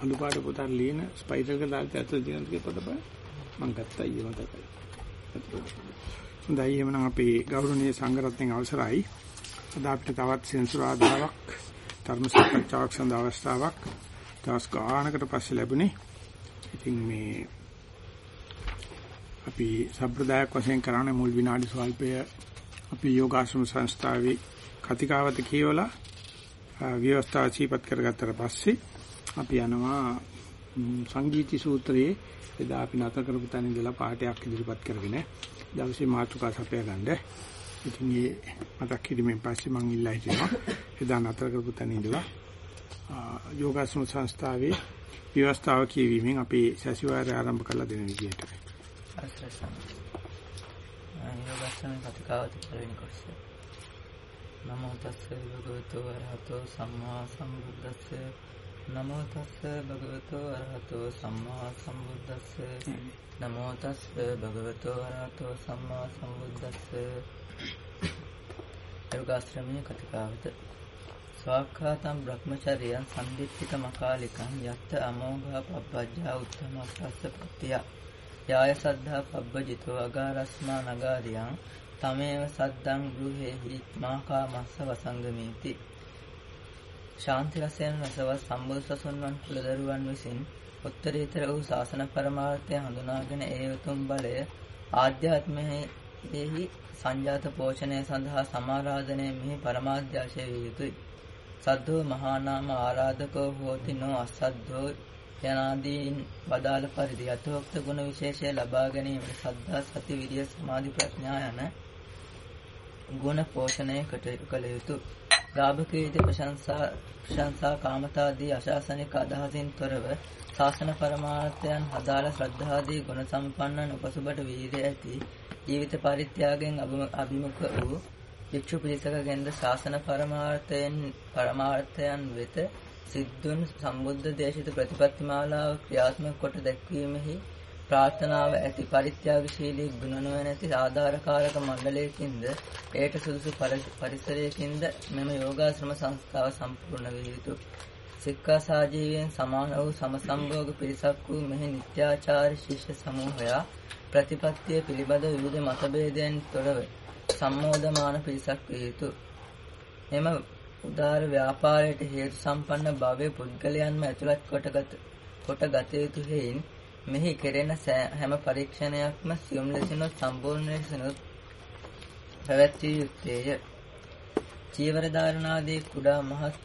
අලු පාට පොතක් ලියන ස්පයිරල් එක දාලා ඇතුළේ තියෙන ටික පොත බලන්න. මම ගත්තා ඊයේ මතකයි. හොඳයි එහෙනම් අපේ ගෞරවනීය සංඝරත්නයේ අවසරයි. අද අපිට තවත් සෙන්සුරාදාවක් ධර්ම සාකච්ඡාවක් සඳහා අවස්ථාවක් දවස් ගානකට පස්සේ ලැබුණේ. ඉතින් මේ අපි සම්ප්‍රදායක් වශයෙන් කරන්නේ මුල් විනාඩි ස්වල්පය අපි යෝගාශ්‍රම සංස්ථාවේ කතිකාවත කියවලා ව්‍යවස්ථාව සිහිපත් කරගත්තට පස්සේ අපි යනවා සංගීති සූත්‍රයේ එදා අපි නතර කරපු තැන ඉඳලා පාඩයක් ඉදිරිපත් කරගෙන දවසේ මාතෘකා සපයා ගන්න. ඉතින් මේ මතක් කිරීමෙන් පස්සේ මම ඉල්ලා හිටිනවා එදා නතර කරපු තැන ඉඳලා යෝගාශ්‍රම සංස්ථාවේ ව්‍යවස්ථාව කියවීමෙන් අපි සැසිවාරය ආරම්භ කළ දෙන විදියට. අස්රසම්. යෝගාශ්‍රම කතිකාවත පළවෙනි කොටස. නමෝ තස්ස භගවතු වරහතෝ සම්මා සම්බුද්දස්ස නමෝ තස්ස භගවතු අරහතෝ සම්මා සම්බුද්දස්ස. නමෝ තස්ස භගවතු අරහතෝ සම්මා සම්බුද්දස්ස. යෝගාශ්‍රමයේ කතිකාවත. ස්වාක්ඛාතම් බ්‍රහ්මචර්යයන් සම්දිත්තික මකාලිකං යත්ත අමෝඝා පබ්බජ්ජා උත්තමස්සස්ස පත්තිය. යාය සද්ධා පබ්බජිතෝ අගාරස්මා නගාරියං තමේව සද්දං ගෘහෙහි මාකාමස්ස වසංගමීති. ශාන්ති රසයන් රසවත් සම්බුදු සසුන්වන් කුලදරුවන් විසින් උත්තරීතර වූ ශාසන පරමාර්ථය හඳුනාගෙන ඒ උතුම් බලය ආධ්‍යාත්මයෙහි සංජාත පෝෂණය සඳහා සමාරාධනය මෙහි පරමාධ්‍යාශය විය යුතුයි. සද්ධෝ මහා නාම ආරාධකෝ හෝති නෝ අසද්ධෝ යනාදීන් වදාළ පරිදි අතෝක්ත ගුණ විශේෂය ලබා ගැනීම සද්ධා සති විරිය සමාධි ප්‍රඥා යන ගුණ පෝෂණය කළ යුතුය. ගාභකීති ප්‍රශංසා ප්‍රශංසා කාමතාදී අශාසනික අදහසින් තොරව ශාසන පරමාර්ථයන් හදාළ ශ්‍රද්ධාදී ගුණ සම්පන්න උපසුබට වීර්ය ඇති ජීවිත පරිත්‍යාගයෙන් අභිමුඛ වූ භික්ෂු පිරිසකගෙන්ද ශාසන පරමාර්ථයෙන් පරමාර්ථයන් වෙත සිද්ධුන් සම්බුද්ධ දේශිත ප්‍රතිපත්තිමාලාව ක්‍රියාත්මක කොට දැක්වීමෙහි ප්‍රාර්ථනාව ඇති පරිත්‍යාගශීලී ගුණ නොවැනැති ආධාරකාරක මණ්ඩලයකින්ද එයට සුදුසු පරිසරයකින්ද මෙම යෝගාශ්‍රම සංස්ථාව සම්පූර්ණ විය යුතු. සික්ඛා සාජීවයෙන් සමාන වූ සමසම්භෝග පිරිසක් වූ මෙහි නිත්‍යාචාර ශිෂ්‍ය සමූහයා ප්‍රතිපත්තිය පිළිබඳ විවිධ මතභේදයන් තොරව සම්මෝධමාන පිරිසක් විය යුතු. මෙම උදාර ව්‍යාපාරයට හේතු සම්පන්න භවයේ පුද්ගලයන්ම ඇතුළත් කොටගත කොට ගත යුතු හේයින් මෙහි කෙරෙන හැම පරීක්ෂණයක්ම සියුම් ලෙසිනුත් සම්පූර්ණ ලෙසිනුත් පැවැත්විය යුත්තේය. චීවර ධාරණාදී කුඩා මහත්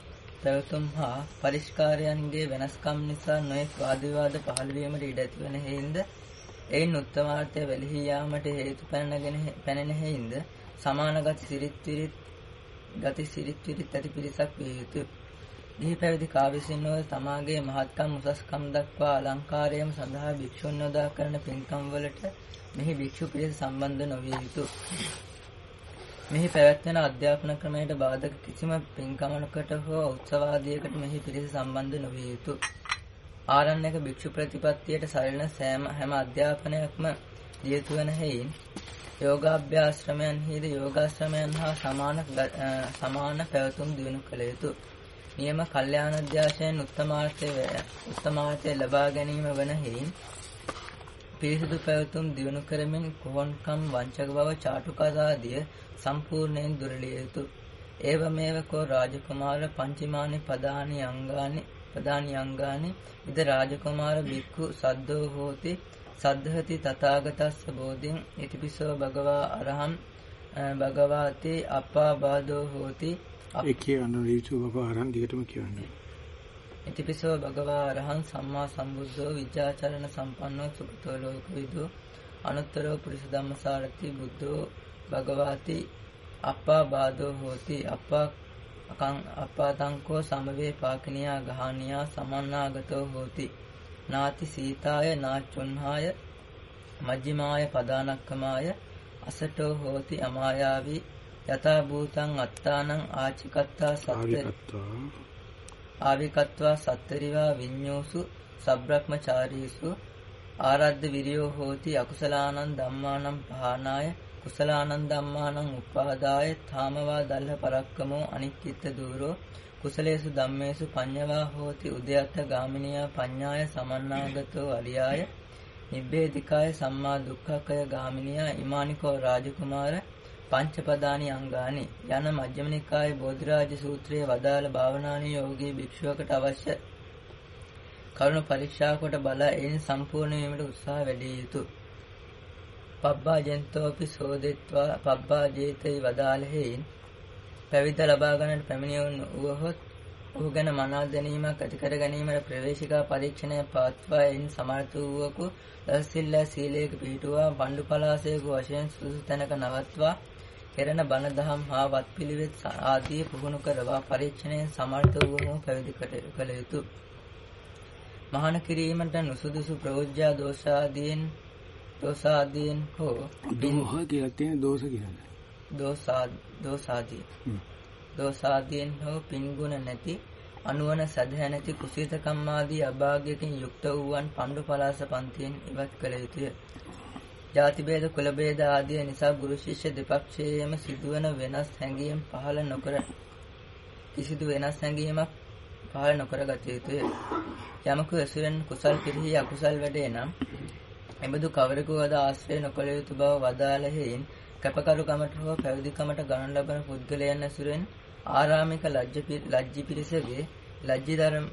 පැවතුම් හා පරිස්කාරයන්ගේ වෙනස්කම් නිසා නොයෙක් වාද විවාද පහළ වීමට ඉඩ ඇතිවන හේින්ද එයින් උත්තමාර්ථය වැළහී යාමට හේතු පැනගෙන පැනෙන හේින්ද සමාන ගති සිරිත් විරිත් ගති සිරිත් විරිත් ඇති පිරිසක් විය යුතුය. ගිහි පැවිදි කාවිසින්නෝ තමාගේ මහත්කම් උසස්කම් දක්වා අලංකාරයම සඳහා භික්ෂුන් යොදා කරන පින්කම් වලට මෙහි භික්ෂු පිරිස සම්බන්ධ නොවිය යුතුය. මෙහි පැවැත්වෙන අධ්‍යාපන ක්‍රමයට බාධක කිසිම පින්කමනකට හෝ උත්සවාදියකට මෙහි පිරිස සම්බන්ධ නොවිය යුතුය. ආරණ්‍යක භික්ෂු ප්‍රතිපත්තියට සරිලන සෑම හැම අධ්‍යාපනයක්ම දිය යුතු වන හේයින් යෝගාභ්‍යාශ්‍රමයන්හිද යෝගාශ්‍රමයන් හා සමාන සමාන පැවතුම් දිනු කළ යුතුය. නියම කල්යාණාධ්‍යාශයෙන් උත්තමාර්ථය උත්තමාර්ථය ලබා ගැනීම වන හේයින් පිරිසිදු පැවතුම් දිනු කරමින් කොහොන්කම් වංචක බව චාටුකතාදිය සම්පූර්ණයෙන් දුරලිය යුතුය. ඒව මේව කෝ රාජකුමාර පංචමානි පදානි අංගානි පදානි අංගානි ඉද රාජකුමාර බික්ඛු සද්දෝ හෝති සද්ධහති තථාගතස්ස බෝධින් ඉතිපිසෝ භගවා අරහං භගවාති අප්පාබාධෝ හෝති ඒ කියන රීතු භගවා අරහං දිගටම කියන්නේ ඉතිපිසෝ භගවා අරහං සම්මා සම්බුද්ධෝ විජාචරණ සම්පන්නෝ සුගතෝ ලෝකවිදු අනුත්තරෝ පුරිස ධම්මසාරති බුද්ධෝ භගවාති අප්පාබාධෝ හෝති අප්පා අකං අපාතංකෝ සමවේ පාකිනියා ගහනියා සමන්නාගතෝ හෝති නාති සීතාය නාචුන්හාය මජ්ජිමාය පදානක්කමාය අසටෝ හෝති අමායාවී යතා භූතං අත්තානං ආචිකත්තා සත්ත ආවිකත්වා. සත්තරිවා විඤ්ඤෝසු සබ්‍රක්‍මචාරීසු. ආරද්ධ විරියෝ හෝති අකුසලානං ධම්මානං පහනාය. කුසලානං ධම්මානං උපාදාය තාමවා දල්හ පරක්කමෝ අනික්කිත දූරෝ. කුසලේසු ධම්මේසු පඤ්ඤවා හෝති උද්‍යත්ත ගාමිනියා පඤ්ඤාය සමන්නාගතෝ අරියාය. නිබ්බේධිකාය සම්මා දුක්ඛකය ගාමිනියා ඉමානිකෝ රාජකුමාර පංචපදානි අංගානි යන මජ්ක්‍ධිම නිකායේ බෝධිරාජ සූත්‍රයේ වදාළ භාවනානී යෝගී භික්ෂුවකට අවශ්‍ය කරුණ පරීක්ෂා කොට බලා එයින් සම්පූර්ණ වීමට උත්සාහ වැඩි යුතුය. පබ්බාජෙන්තෝපි සෝදෙත්වා පබ්බාජේතයි වදාළෙහින් පැවිද්ද ලබා ගන්නට පැමිණියවුන් වූහොත් ඔහු ගැන මනා දැනීමක් ඇති කර ගැනීමට ප්‍රවේශිකා පරීක්ෂණය පවත්වා එයින් සමර්ථ වූවකු දසසිල්ලා සීලයක පිහිටුවා බණ්ඩු පලාසයක වශයෙන් සුදුසු තැනක නවත්වා කෙරෙන බණ දහම් හා වත්පිළිවෙත් ආදී පුහුණු කරවා පරීක්ෂණයෙන් සමර්ථ වූවම පැවිදි කළ යුතුය. මහාන කිරීමට නුසුදුසු ප්‍රෝජ්‍යා දෝෂාදීන් දෝසාදීන් හෝ දෝහ කියලා තියෙන දෝෂ කියන්නේ. දෝසා දෝසාදී. දෝසාදීන් හෝ පින්ගුණ නැති අනුවන සදහැ නැති කුසීතකම් ආදී අභාග්‍යකින් යුක්ත වූවන් පණ්ඩු පලාස පන්තියෙන් ඉවත් කළ යුතුය. ජාති භේද කුල භේද ආදී නිසා ගුරු ශිෂ්‍ය දෙපක්ෂයේම සිදුවන වෙනස් හැඟීම් පහළ නොකර කිසිදු වෙනස් හැඟීමක් පහළ නොකර ගත යුතුය. යමකු ඇසුරෙන් කුසල් පිරිහි අකුසල් වැඩේ නම් එබඳු කවරෙකුවද ආශ්‍රය නොකළ යුතු බව වදාළෙහින් කැපකරුකමට හෝ පැවිදිකමට ගණන් ලබන පුද්ගලයන් ඇසුරෙන් ආරාමික ලජ්ජි පිරිසගේ ලජ්ජි ධර්ම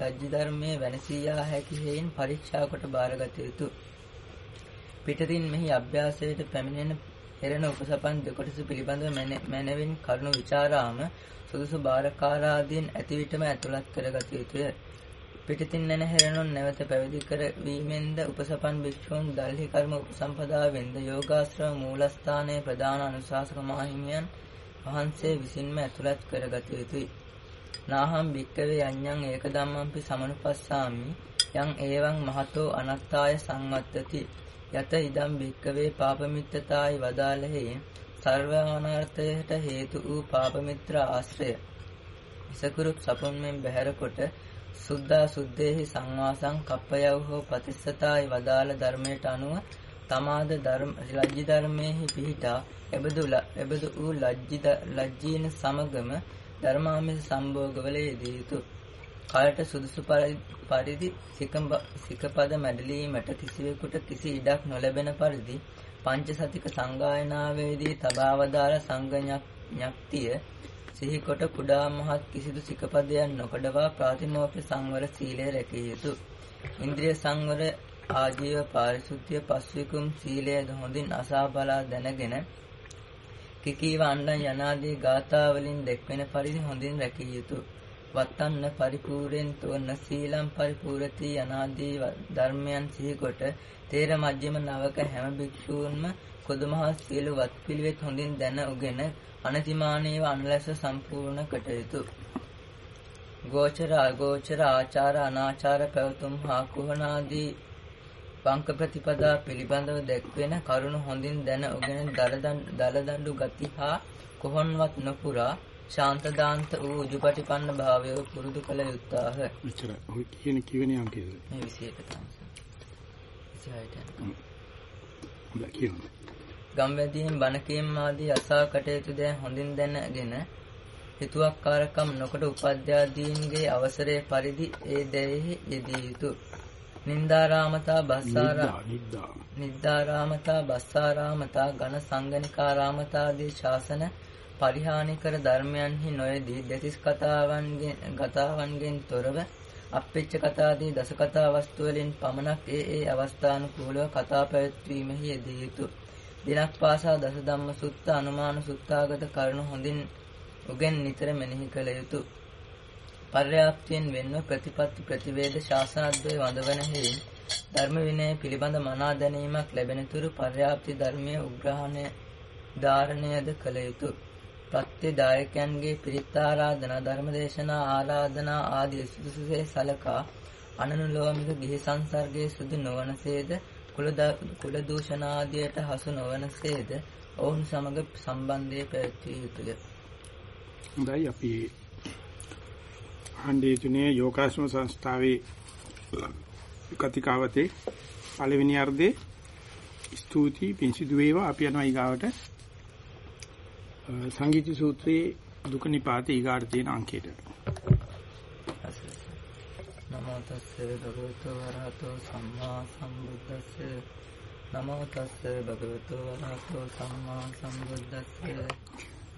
ලජ්ජි ධර්මයේ වෙනසී යා හැකි හේයින් පරීක්ෂා කොට බාරගත යුතුය. පිටතින් මෙහි අභ්‍යාසයට පැමිණෙන එරෙන උපසපන් දෙකොටස පිළිබඳව මැනවින් කරුණු විචාරාම සුදුසු බාරකාරාදීන් ඇති විටම ඇතුළත් කරගත යුතුය. පිටතින් නැන හැරෙනුන් නැවත පැවිදි කර වීමෙන්ද උපසපන් භික්ෂූන් දල්හි කර්ම උපසම්පදාවෙන්ද යෝගාශ්‍රම මූලස්ථානයේ ප්‍රධාන අනුශාසක මාහිමියන් වහන්සේ විසින්ම ඇතුළත් කරගත යුතුය. නාහම් භික්කවේ යඤ්ඤං ඒක ධම්මම්පි සමනුපස්සාමි යං ඒවං මහතෝ අනත්තාය සංවත්තති යත ඉදම් භික්කවේ පාපමිත්තතායි වදාළෙහි සර්වානාර්ථයට හේතු වූ පාපමිත්‍ර ආශ්‍රය ඉසකුරුප් සපුන්මෙන් බැහැර කොට සුද්ධා සුද්දේහි සංවාසං කප්පයව හෝ ප්‍රතිස්සතායි වදාළ ධර්මයට අනුව තමාද ධර්ම ලජ්ජි ධර්මයේහි පිහිටා එබඳු එබඳු වූ ලජ්ජි ලජ්ජීන සමගම ධර්මාමිස සම්භෝගවල යෙදිය යුතුය. කාලට සුදුසු පරිදි සිකපද මැඩලීමට කිසිවෙකුට කිසි ඉඩක් නොලැබෙන පරිදි පංචසතික සංගායනාවේදී තබාවදාළ සංඝඥක්තිය සිහිකොට කුඩා මහත් කිසිදු සිකපදයක් නොකඩවා ප්‍රාතිමෝක්ෂ සංවර සීලය රැකිය යුතුය. ඉන්ද්‍රිය සංවර ආජීව පාරිශුද්ධිය පස්විකුම් සීලය හොඳින් අසා බලා දැනගෙන කිකීව අණ්ඩන් යනාදී ගාථා වලින් දැක්වෙන පරිදි හොඳින් රැකිය යුතුය. වත්තන්න පරිපූර්ණෙන් තෝන්න සීලම් පරිපූර්ණති යනාදී ධර්මයන් සිහිකොට තේර මජ්ක්‍ධිම නවක හැම භික්ෂූන්ම කොදුමහා සීල වත් පිළිවෙත් හොඳින් දැන උගෙන අනතිමානීව අනලස සම්පූර්ණ කටයුතු. ගෝචර අගෝචර ආචාර අනාචාර පැවතුම් හා කුහනාදී පංක ප්‍රතිපදා පිළිබඳව දැක්වෙන කරුණු හොඳින් දැන උගෙන දලදඬු ගති හා කොහොන්වත් නොපුරා ශාන්තදාන්ත වූ උජුපටිපන්න භාවය පුරුදු කළ යුත්තාහ. මෙච්චර. ඔය කියන කිවෙන යම් කියද? මේ 21 තමයි. 26ට. හොඳයි කියන්න. ගම්වැදීන් බණ කීම් ආදී අසා කටයුතු දෑ හොඳින් දැනගෙන හිතුවක්කාරකම් නොකොට උපද්‍යාදීන්ගේ අවසරය පරිදි ඒ දැයෙහි යෙදිය යුතුය. නින්දාරාමතා බස්සාරා නිද්දාරාමතා බස්සාරාමතා ඝන සංගනිකාරාමතාදී ශාසන පරිහානිකර ධර්මයන්හි නොයදී දෙතිස් කතාවන්ගෙන් ගතාවන්ගෙන් තොරව අප්පෙච්ච කතාදී දස කතා වස්තු වලින් පමණක් ඒ ඒ අවස්ථානුකූලව කතා පැවැත්වීමෙහි යෙදිය යුතුය. දිනක් පාසා දස ධම්ම සුත්ත අනුමාන සුත්තාගත කරුණු හොඳින් උගෙන් නිතර මෙනෙහි කළ යුතුය. පර්යාප්තියෙන් වෙන්ව ප්‍රතිපත්ති ප්‍රතිවේද ශාසනද්වය වඳවන හේයින් ධර්ම විනය පිළිබඳ මනා දැනීමක් ලැබෙන තුරු පර්යාප්ති ධර්මයේ උග්‍රහණය ධාරණයද කළ යුතුය. ප්‍රත්‍ය දායකයන්ගේ පිරිත් ආරාධනා ධර්මදේශනා ආරාධනා ආදී සුදුසුසේ සලකා අනනුලෝමික ගිහි සංසර්ගයේ සුදු නොවනසේද? කුල දූෂණ ආදියට හසු නොවනසේද? ඔවුන් සමග සම්බන්ධය පැවැත්විය යුතුය. හොඳයි. අපි හන්දිතුනේ යෝගාශ්‍රම සංස්ථාවේ කතිකාවතේ පළවෙනි අර්ධේ ස්තුති පිංසිදු වේවා. අපි යනවා ඊගාවට. සංගීති සූත්‍රයේ දුක නිපාත ඊගාට තියෙන අංකයට. නමෝ තස්සේ භගවතු වරහතෝ සම්මා සම්බුද්දස්සේ. නමෝ තස්සේ භගවතු වරහතෝ සම්මා සම්බුද්දස්සේ.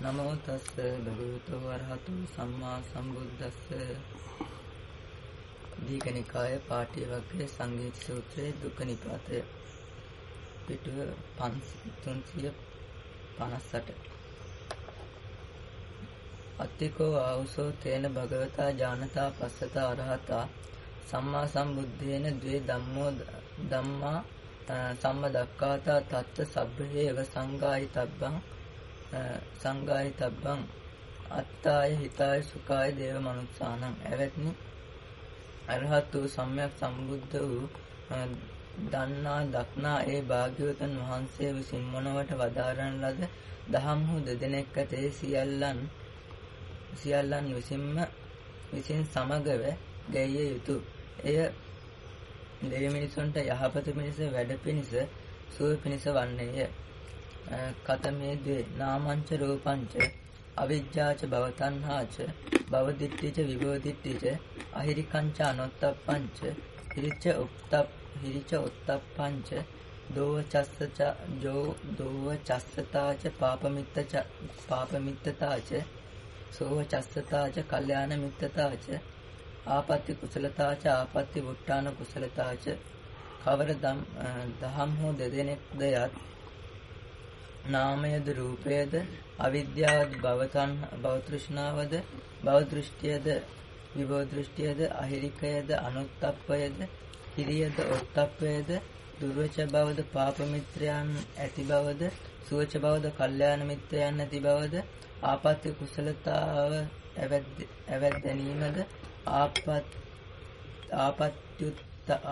නමෝ තස්සේ භගවතු වරහතෝ සම්මා සම්බුද්දස්සේ. දීඝනිකාය පාඨය වර්ගයේ සංගීත සූත්‍රයේ දුක්ඛ නිපාතය. පිටුව 358 අත්තිකෝ ආවුසෝ තේන භගවතා ජානතා පස්සතා අරහතා සම්මා සම්බුද්ධේන ද්වේ ධම්මෝ ධම්මා සම්මදක්කාතා තත්ත සබ්බේව සංගායි තබ්බං සංගායි තබ්බං අත්තාය හිතාය සුඛාය දේව මනුස්සානං එවත්නි. අරහත් වූ සම්්‍යක් සම්බුද්ධ වූ දන්නා දක්නා ඒ භාග්‍යවතුන් වහන්සේ විසින් මොනවට වදාරන ලද දහම් හු දෙදෙනෙක් ඇතේ සියල්ලන් සියල්ලන් විසින්ම විසින් සමගව ගැයිය යුතු. එය දෙවි මිනිසුන්ට යහපත පිණිස වැඩ පිණිස සුව පිණිස වන්නේය. කතමේ ද්වේ නාමංච රූපංච අවිජ්ජාච භවතණ්හාච භවදිට්ඨිච විභවදිට්ඨිච අහිරිකංච අනොත්තප්පංච හිරිච උත්තප් හිරිච උත්තප්පංච දෝව චස්සච ජෝ දෝව චස්සතාච පාපමිත්තච පාපමිත්තතාච සෝව චස්සතාච කල්යාණ මිත්තතාච ආපත්‍ති කුසලතාච ආපත්‍ති වුට්ටාන කුසලතාච කවර දහම් හෝ දෙදෙනෙක්ද යත් නාමයද රූපයද අවිද්‍යාවද භවතන් භවතෘෂ්ණාවද භවදෘෂ්ටියද විභව දෘෂ්ටියද අහිරිකයද අනුත්තප්පයද හිරියද ඔත්තප්පයද දුර්වච බවද පාප මිත්‍රයන් ඇති බවද සුවච බවද කල්යාණ මිත්‍රයන් ඇති බවද ආපත්‍ය කුසලතාව ඇවැත් දැනීමද ආපත් ආපත්‍යුත්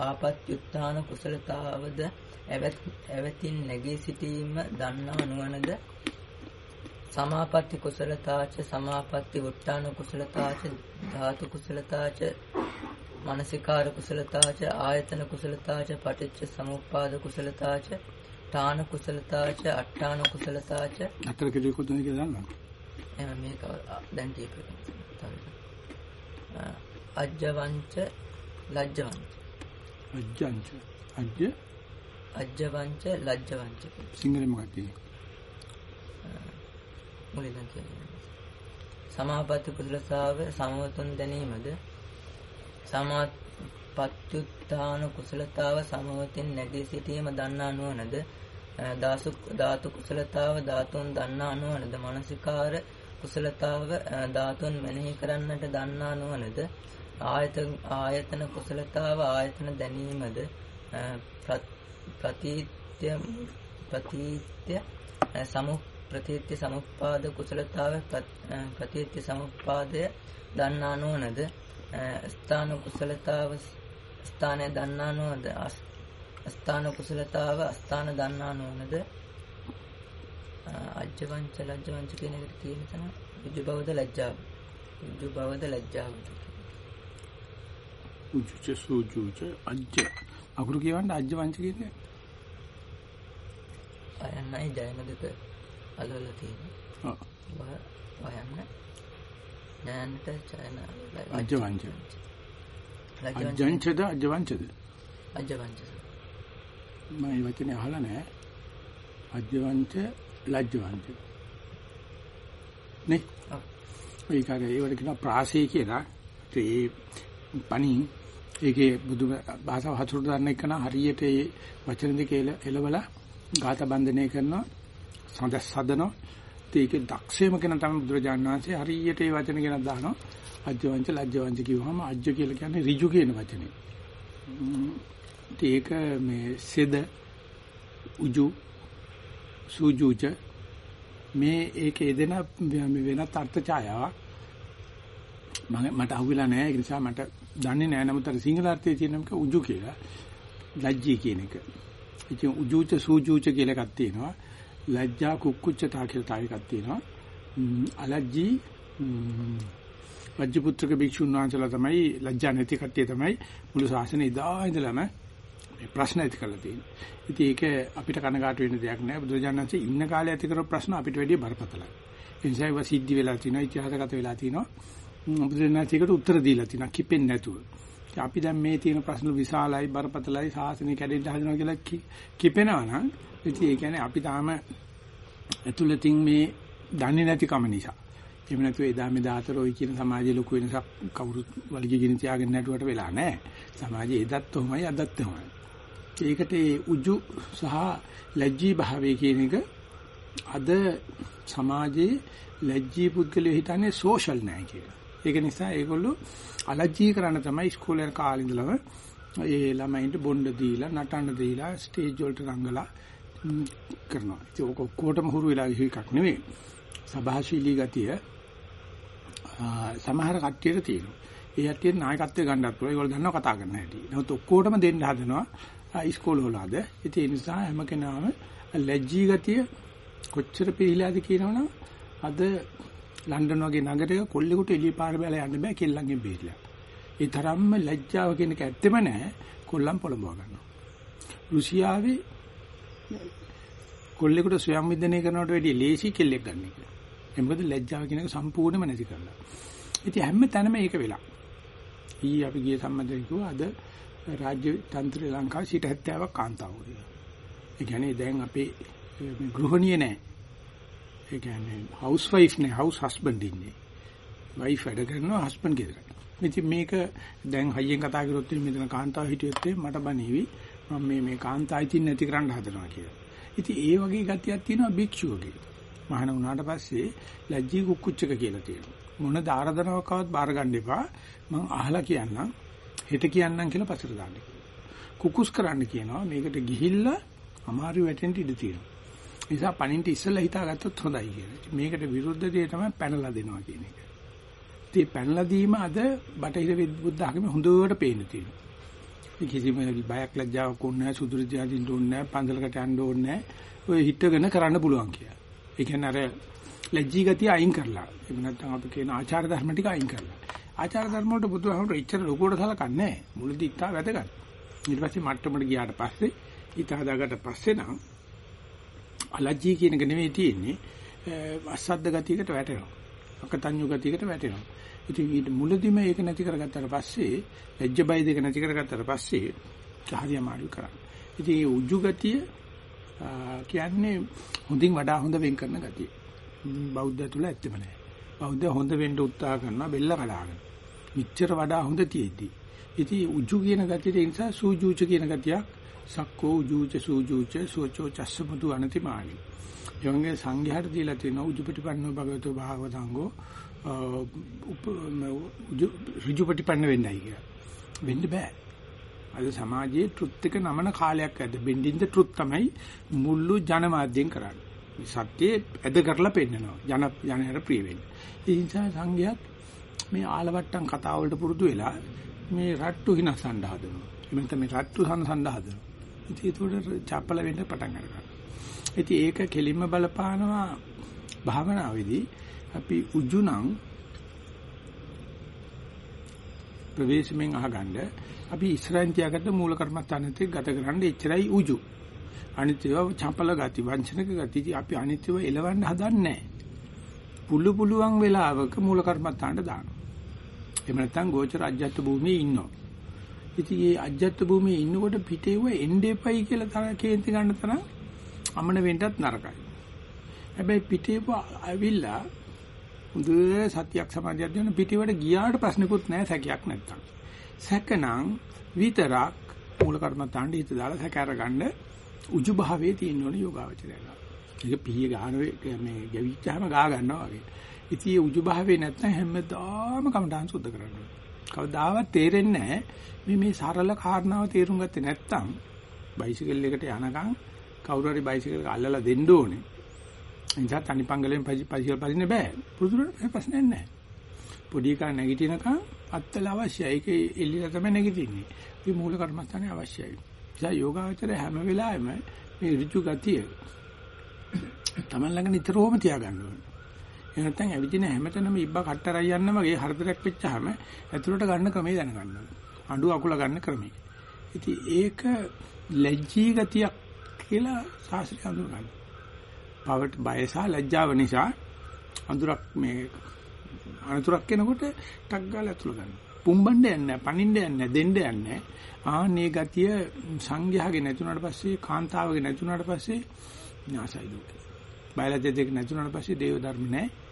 ආපත්‍යුත්තාන කුසලතාවද ඇවැත් ඇවැතින් නැගී සිටීම දන්නා නුවණද සමාපatti කුසලතාච සමාපatti වුට්ටාන කුසලතාච ධාතු කුසලතාච මානසිකාර කුසලතාච ආයතන කුසලතාච පටිච්ච සමුප්පාද කුසලතාච ඨාන කුසලතාච අට්ඨාන කුසලතාච අතර කෙලෙ කොතනද කියලා දන්නවද එහෙනම් මේක දැන් කියපේ අජ්ජවංච ලජ්ජවංච. අජ්ජංච. අජ්ජ? අජ්ජවංච ලජ්ජවංච සිංහලෙන් මොකක්ද මුලින්ම කියන්නේ? සමාපatti කුසලතාව සමවතුන් දැනීමද? සමාපත්‍යුත්ථාන කුසලතාව සමවතින් නැගී සිටීම දන්නා නුවණද? ධාතු කුසලතාව ධාතුන් දන්නා නුවණද? මානසිකාර කුසලතාව ධාතුන් මෙනෙහි කරන්නට දන්නා නුවණද ආයතන ආයතන කුසලතාව ආයතන දැනීමද ප්‍රතිත්‍ය ප්‍රතිත්‍ය සමු ප්‍රතිත්‍ය සමුප්පාද කුසලතාව ප්‍රතිත්‍ය සමුප්පාදය දන්නා නුවණද ස්ථාන කුසලතාව ස්ථානය දන්නා නුවණද ස්ථාන කුසලතාව ස්ථාන දන්නා නුවණද අජ්ජවංච ලජ්ජවංච කියන එකට තියෙන තන උජු බවද ලැජ්ජාව. උජු බවද ලැජ්ජාව උජුච සූජුච අජ්ජ. අකුරු කියවන්න අජ්ජවංච කියන්නේ? අයන්නයි ජයන දෙක අල්ලලා තියෙනවා ඔව් ඔයන්න. ජයන්ට චයන අජ්ජවංච. අජ්ජංචද අජ්ජවංචද? අජ්ජවංච. මම මේ වචනේ අහලා නැහැ. අජ්ජවංච ලජ්ජවංච නේ? ඒක අර ඒවට කියන ප්‍රාසී කියලා. ඒ පණින් ඒකේ බුදු භාෂාව හසුරු දාන්න එක නම් හරියට ඒ වචන දෙක එලවලා ගාත බන්ධනය කරනවා සඳස් සදනවා. ඒකේ දක්ෂයම කෙනා තමයි බුදුරජාණන් වහන්සේ හරියට ඒ වචන ගැන දානවා. අජ්ජවංච ලජ්ජවංච කිව්වම අජ්ජ කියලා කියන්නේ ඍජු කියන වචනේ. ඒක මේ සෙද උජු සූජුච මේ ඒකේ දෙන වෙනත් අර්ථ ඡායාවක් මම මට අහුවෙලා නැහැ ඒ නිසා මට දන්නේ නැහැ නමුත් අර සිංහල අර්ථයේ තියෙන එක උජු කියලා ලැජ්ජී කියන එක. ඉතින් උජුච සූජුච කියලා එකක් තියෙනවා. ලැජ්ජා කුක්කුච්චතා කියලා තව එකක් තියෙනවා. අලජ්ජී වජ්ජපුත්‍රක භික්ෂුන් වහන්සේලා තමයි ලැජ්ජා නැති කට්ටිය තමයි මුළු ශාසනය ඉදා ඉඳලම ප්‍රශ්න ඇති කරලා තියෙන්නේ. ඉතින් ඒක අපිට කනගාටු වෙන්න දෙයක් නෑ. බුදුරජාණන් වහන්සේ ඉන්න කාලේ ඇති කරපු ප්‍රශ්න අපිට වැඩිය බරපතලයි. ඒ නිසා ඒවා සිද්ධ වෙලා තිනවා ඉතිහාසගත වෙලා තිනවා. බුදුරජාණන්සේකට උත්තර දීලා තිනවා කිපෙන්නේ නැතුව. අපි දැන් මේ තියෙන ප්‍රශ්න විශාලයි බරපතලයි සාසනය කැඩෙන්න හදනවා කියලා කිපෙනවා නම් ඉතින් ඒ කියන්නේ අපි තාම ඇතුළතින් මේ දන්නේ නැතිකම නිසා. එහෙම නැතුව එදා මෙදා අතර ওই කියන සමාජයේ ලොකු වෙනසක් කවුරුත් වලිගගෙන තියාගෙන නැටුවට වෙලා නැහැ. සමාජයේ එදත් උමයි අදත් උමයි. ඒකට ඒ උජු සහ ලැජ්ජී භාවය කියන එක අද සමාජයේ ලැජ්ජී පුද්ගලයෝ හිතන්නේ සෝෂල් නැහැ කියලා. ඒක නිසා ඒගොල්ලෝ අලජ්ජී කරන්න තමයි ඉස්කෝලේ කාලේ ඉඳලම ඒ ළමයින්ට බොණ්ඩ දීලා නටන්න දීලා ස්ටේජ් වලට රංගලා කරනවා. ඒක ඔක්කොටම හුරු වෙලා ගිහ එකක් නෙවෙයි. සභාශීලී ගතිය සමහර කට්ටියට තියෙනවා. ඒ කට්ටිය නායකත්වය ගන්නත් පුළුවන්. ඒගොල්ලෝ දන්නවා කතා කරන්න හැටි. නමුත් ඔක්කොටම දෙන්න හදනවා ඉස්කෝල වල අද. ඒ නිසා හැම කෙනාම ලැජ්ජී ගතිය කොච්චර පිළිලාද කියනවනම් අද ලන්ඩන් වගේ නගරයක කොල්ලෙකුට එළිය පාර බැල යන්න බෑ කෙල්ලන්ගෙන් බේරිලා. ඒ තරම්ම ලැජ්ජාව කියන එක ඇත්තෙම නැහැ. කොල්ලන් පොළඹව ගන්නවා. රුසියාවේ කොල්ලෙකුට ස්වයං විද්‍යානය කරනවට වැඩිය ලේසි කෙල්ලෙක් ගන්න එක. ඒ මොකද ලැජ්ජාව කියන එක සම්පූර්ණයෙන්ම නැති කරලා. ඉතින් හැම තැනම ඒක වෙලා. ඊ අපි ගිය සම්මතයෙන් කිව්වා අද රාජ්‍ය තන්ත්‍රය ලංකාවේ 70ක් කාන්තාවෝ කියලා. ඒ කියන්නේ දැන් අපේ ගෘහණිය නැහැ. ඒ කියන්නේ හවුස් වයිෆ් නේ හවුස් හස්බන්ඩ් ඉන්නේ. වයිෆ් වැඩ කරනවා හස්බන්ඩ් ගෙදර. ඉතින් මේක දැන් හයියෙන් කතා කරොත් මෙතන කාන්තාව හිටියොත් මට බනේවි මම මේ මේ කාන්තායි තින් නැති කරන්න හදනවා කියලා. ඉතින් ඒ වගේ ගතියක් තියෙනවා භික්ෂුවගේ. මහාන වුණාට පස්සේ ලැජ්ජී කුක්කුච්චක කියලා තියෙනවා. මොන දාරදනාවකවත් බාර ගන්න එපා. මම අහලා කියන්නම්. හෙට කියන්නම් කියලා පස්සට දාන්න. කුකුස් කරන්න කියනවා. මේකට ගිහිල්ලා අමාරු වැටෙන්න ඉඩ තියෙනවා. නිසා පණින්ට ඉස්සෙල්ලා හිතාගත්තොත් හොඳයි කියලා. මේකට විරුද්ධ දේ තමයි පැනලා දෙනවා කියන එක. ඉතින් පැනලා දීම අද බටහිර බුද්ධ ආගමේ හොඳට පේන්න තියෙනවා. කිසිම බයක් ලැජ්ජාවක් ඕනේ නැහැ, සුදුරු දිහාදින්න ඕනේ නැහැ, පන්සලකට යන්න ඕනේ නැහැ. ඔය හිටගෙන කරන්න පුළුවන් කියලා. ඒ කියන්නේ අර ලැජ්ජී ගතිය අයින් කරලා. එහෙම නැත්නම් අපි කියන ආචාර ධර්ම ටික අයින් කරලා. ආචාර ධර්ම වලට බුදුහාමුදුරු ඉච්චර ලොකුවට සලකන්නේ නැහැ. මුලදී ඉතා වැදගත්. ඊට පස්සේ මට්ටමට ගියාට පස්සේ ඊට හදාගත්ත පස්සේ නම් අලජ්ජී කියන එක නෙමෙයි තියෙන්නේ අසද්ද ගතියකට වැටෙනවා. අකතඤ්ඤු ගතියකට වැටෙනවා. ඉතින් ඊට මුලදිම ඒක නැති කරගත්තාට පස්සේ ලැජ්ජ බය දෙක නැති කරගත්තාට පස්සේ හරිය මාරු කරන්නේ. ඉතින් මේ උජු ගතිය කියන්නේ හොඳින් වඩා හොඳ වෙන් කරන ගතිය. බෞද්ධ තුල ඇත්තම නැහැ. බෞද්ධ හොඳ වෙන්න උත්සාහ කරනවා බෙල්ල කඩාගෙන. මිච්ඡර වඩා හොඳ තියෙද්දි. ඉතින් උජු කියන ගතියට ඒ නිසා සූජූච කියන ගතියක් සක්කෝ උජූච සූජූච සෝචෝ චස්සමුතු අනතිමානි. යෝංගේ සංඝයාට දීලා තියෙන උජුපටිපන්නෝ භගවතෝ භාගවතංගෝ ඍජුපටිපන්න වෙන්නයි කියලා. වෙන්න බෑ. අද සමාජයේ ට්‍රුත් එක නමන කාලයක් ඇද්ද බෙන්ඩින් ද ට්‍රුත් තමයි මුළු ජනමාධ්‍යෙන් කරන්නේ. සත්‍යයේ ඇද කරලා පෙන්නනවා. ජන ජනයට ප්‍රිය වෙන්න. ඒ නිසා සංඝයාත් මේ ආලවට්ටම් කතා වලට පුරුදු වෙලා මේ රට්ටු හිනසන්න හදනවා. එමෙන්න මේ රට්ටු සම්සන්න හදනවා. ඉතින් ඒකට චපල වෙන්න පටන් ගන්නවා. ඉතින් ඒක කෙලින්ම බලපානවා භාවනාවේදී අපි උජුණං ප්‍රවේශමෙන් අහගන්න අපි ඉස්සරහින් තියාගත්ත මූල කර්මස්ථානෙත් ගත කරන්න එච්චරයි උජු. අනිත්‍යව චපල ගති වංචනික ගති අපි අනිත්‍යව එලවන්න හදන්නේ පුළු පුළුවන් වෙලාවක මූල කර්මස්ථානට දානවා. එහෙම නැත්නම් ගෝචර අජ්ජත් භූමියේ ඉන්නවා. ඉතින් මේ අජ්ජත් භූමියේ ඉන්නකොට පිටේව එන්ඩේපයි කියලා තරහ කේන්ති ගන්න තරම් අමන වෙන්නත් නරකයි. හැබැයි පිටේව ඇවිල්ලා හොඳ සතියක් සමාධියක් දෙන පිටිවට ගියාට ප්‍රශ්නකුත් නැහැ සැකයක් නැත්තම්. සැකනම් විතරක් මූල කර්මත්තාන්ට හිත දාලා සැක අරගන්න උජු භාවයේ තියෙන ඕනේ යෝගාවචරය. ඒක පිහිය ගන්න මේ ගැවිච්චාම ගා ගන්නවා වගේ. ඉතින් මේ උජු භාවයේ නැත්නම් හැමදාම කමටහන් සුද්ධ කරන්න කවදාවත් තේරෙන්නේ නැහැ මේ මේ සරල කාරණාව තේරුම් ගත්තේ නැත්නම් බයිසිකල් එකට යනකම් කවුරු හරි බයිසිකල් එක අල්ලලා දෙන්න ඕනේ. එනිසා තනිපංගලෙන් පයිසිකල් පදින්න බෑ. පුදුරට ප්‍රශ්නයක් නැහැ. පොඩි එකා නැගිටිනකම් අත්තල අවශ්‍යයි. ඒක එල්ලිලා තමයි නැගිටින්නේ. මේ මූල කර්මස්ථානේ අවශ්‍යයි. ඒ යෝගාවචරය හැම වෙලාවෙම මේ ඍජු ගතිය තමන් ළඟ නිතරම තියාගන්න ඕනේ. ඒ නැත්නම් ඇවිදින හැමතැනම ඉබ්බා කට්ටරයි යන්න වගේ හතරක් වෙච්චාම ඇතුළට ගන්න ක්‍රමය දැනගන්න ඕනේ. අඬු අකුල ගන්න ක්‍රමය. ඉතින් ඒක ලැජ්ජී ගතියක් කියලා සාස්ත්‍රය හඳුනගන්න. පවට බය සහ ලැජ්ජාව නිසා අඳුරක් මේ අනතුරක් එනකොට ටක් ගාලා ඇතුළ ගන්නවා. පුම්බන්න යන්නේ නැහැ, පනින්න යන්නේ නැහැ, දෙන්න යන්නේ නැහැ. ආන්නේ ගතිය සංඝයාගේ නැතුණාට පස්සේ කාන්තාවගේ නැතුණාට පස්සේ නාසයි දුක. බයලජ්‍ය දෙක නැතුණාට පස්සේ දේව ධර්ම නැහැ.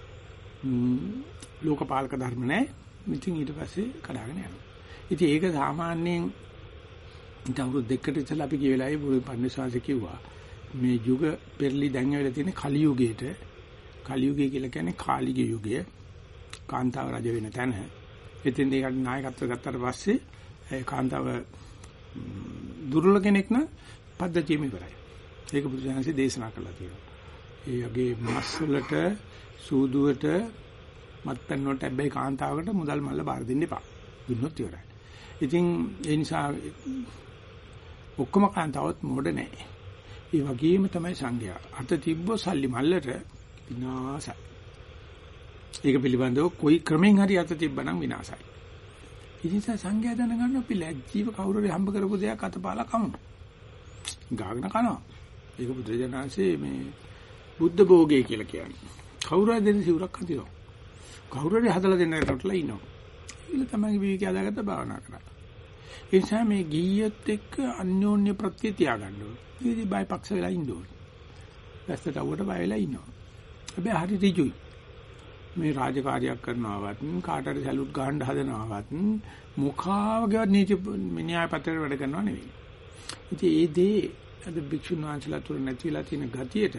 ලෝකපාලක ධර්ම නැහැ. ඉතින් ඊට පස්සේ කඩාගෙන යනවා. ඉතින් ඒක සාමාන්‍යයෙන් ඉතින් අවුරුදු දෙකකට ඉස්සෙල්ලා අපි ගිය වෙලාවේ බුදු පන්සාසෙ කිව්වා මේ යුග පෙරලි දැන් ඇවිල්ලා තියෙන කලි යුගයට කලි යුගය කියලා කියන්නේ කාලිග යුගය කාන්තාව රජ වෙන තැන. ඉතින් ඒකට නායකත්ව ගත්තට පස්සේ ඒ කාන්තාව දුර්වල කෙනෙක් නම් පද්ධතියම ඉවරයි. ඒක බුදුසසුනේ දේශනා කළා තියෙනවා. ඒ වගේ මස් වලට සූදුවට මත්පැන් වලට හැබැයි කාන්තාවකට මුදල් මල්ල බාර දෙන්න එපා. දුන්නොත් ඉවරයි. ඉතින් ඒ නිසා ඔක්කොම කාන්තාවත් මොඩ නැහැ. ඒ වගේම තමයි සංඝයා. අත තිබ්බ සල්ලි මල්ලට විනාශයි. ඒක පිළිබඳව කොයි ක්‍රමෙන් හරි අත තිබ්බනම් විනාශයි. ඉතින් සංඝයා දැනගන්න අපි ලැජ්ජීව කවුරු හරි හම්බ කරපු දෙයක් අතපාලා කමු. ගාගෙන කනවා. ඒක බුදුරජාණන්සේ මේ බුද්ධ භෝගය කියලා කියන්නේ. කවුරු හරි දෙන සිවුරක් හදිනවා. කවුරු හරි හදලා දෙන්න කොටලා ඉන්නවා. ඒක තමයි විවිධ අදාගත්ත භාවනා කරා. ඒ නිසා මේ ගීයත් එක්ක අන්‍යෝන්‍ය ප්‍රත්‍ය තියාගන්න ඕනේ. ඉතින් බයිපක්ෂ වෙලා ඉන්න ඕනේ. වැස්සට අවුවට බය වෙලා ඉන්නවා. හැබැයි හරි ඍජුයි. මේ රාජකාරියක් කරනවවත් කාට හරි සැලුට් ගහන්න හදනවවත් මුඛාවගේවත් නීති න්‍යාය පත්‍රයට වැඩ කරනව නෙවෙයි. ඉතින් ඒ දේ අද භික්ෂුන් වහන්සේලා තුර නැතිලා තියෙන ගතියට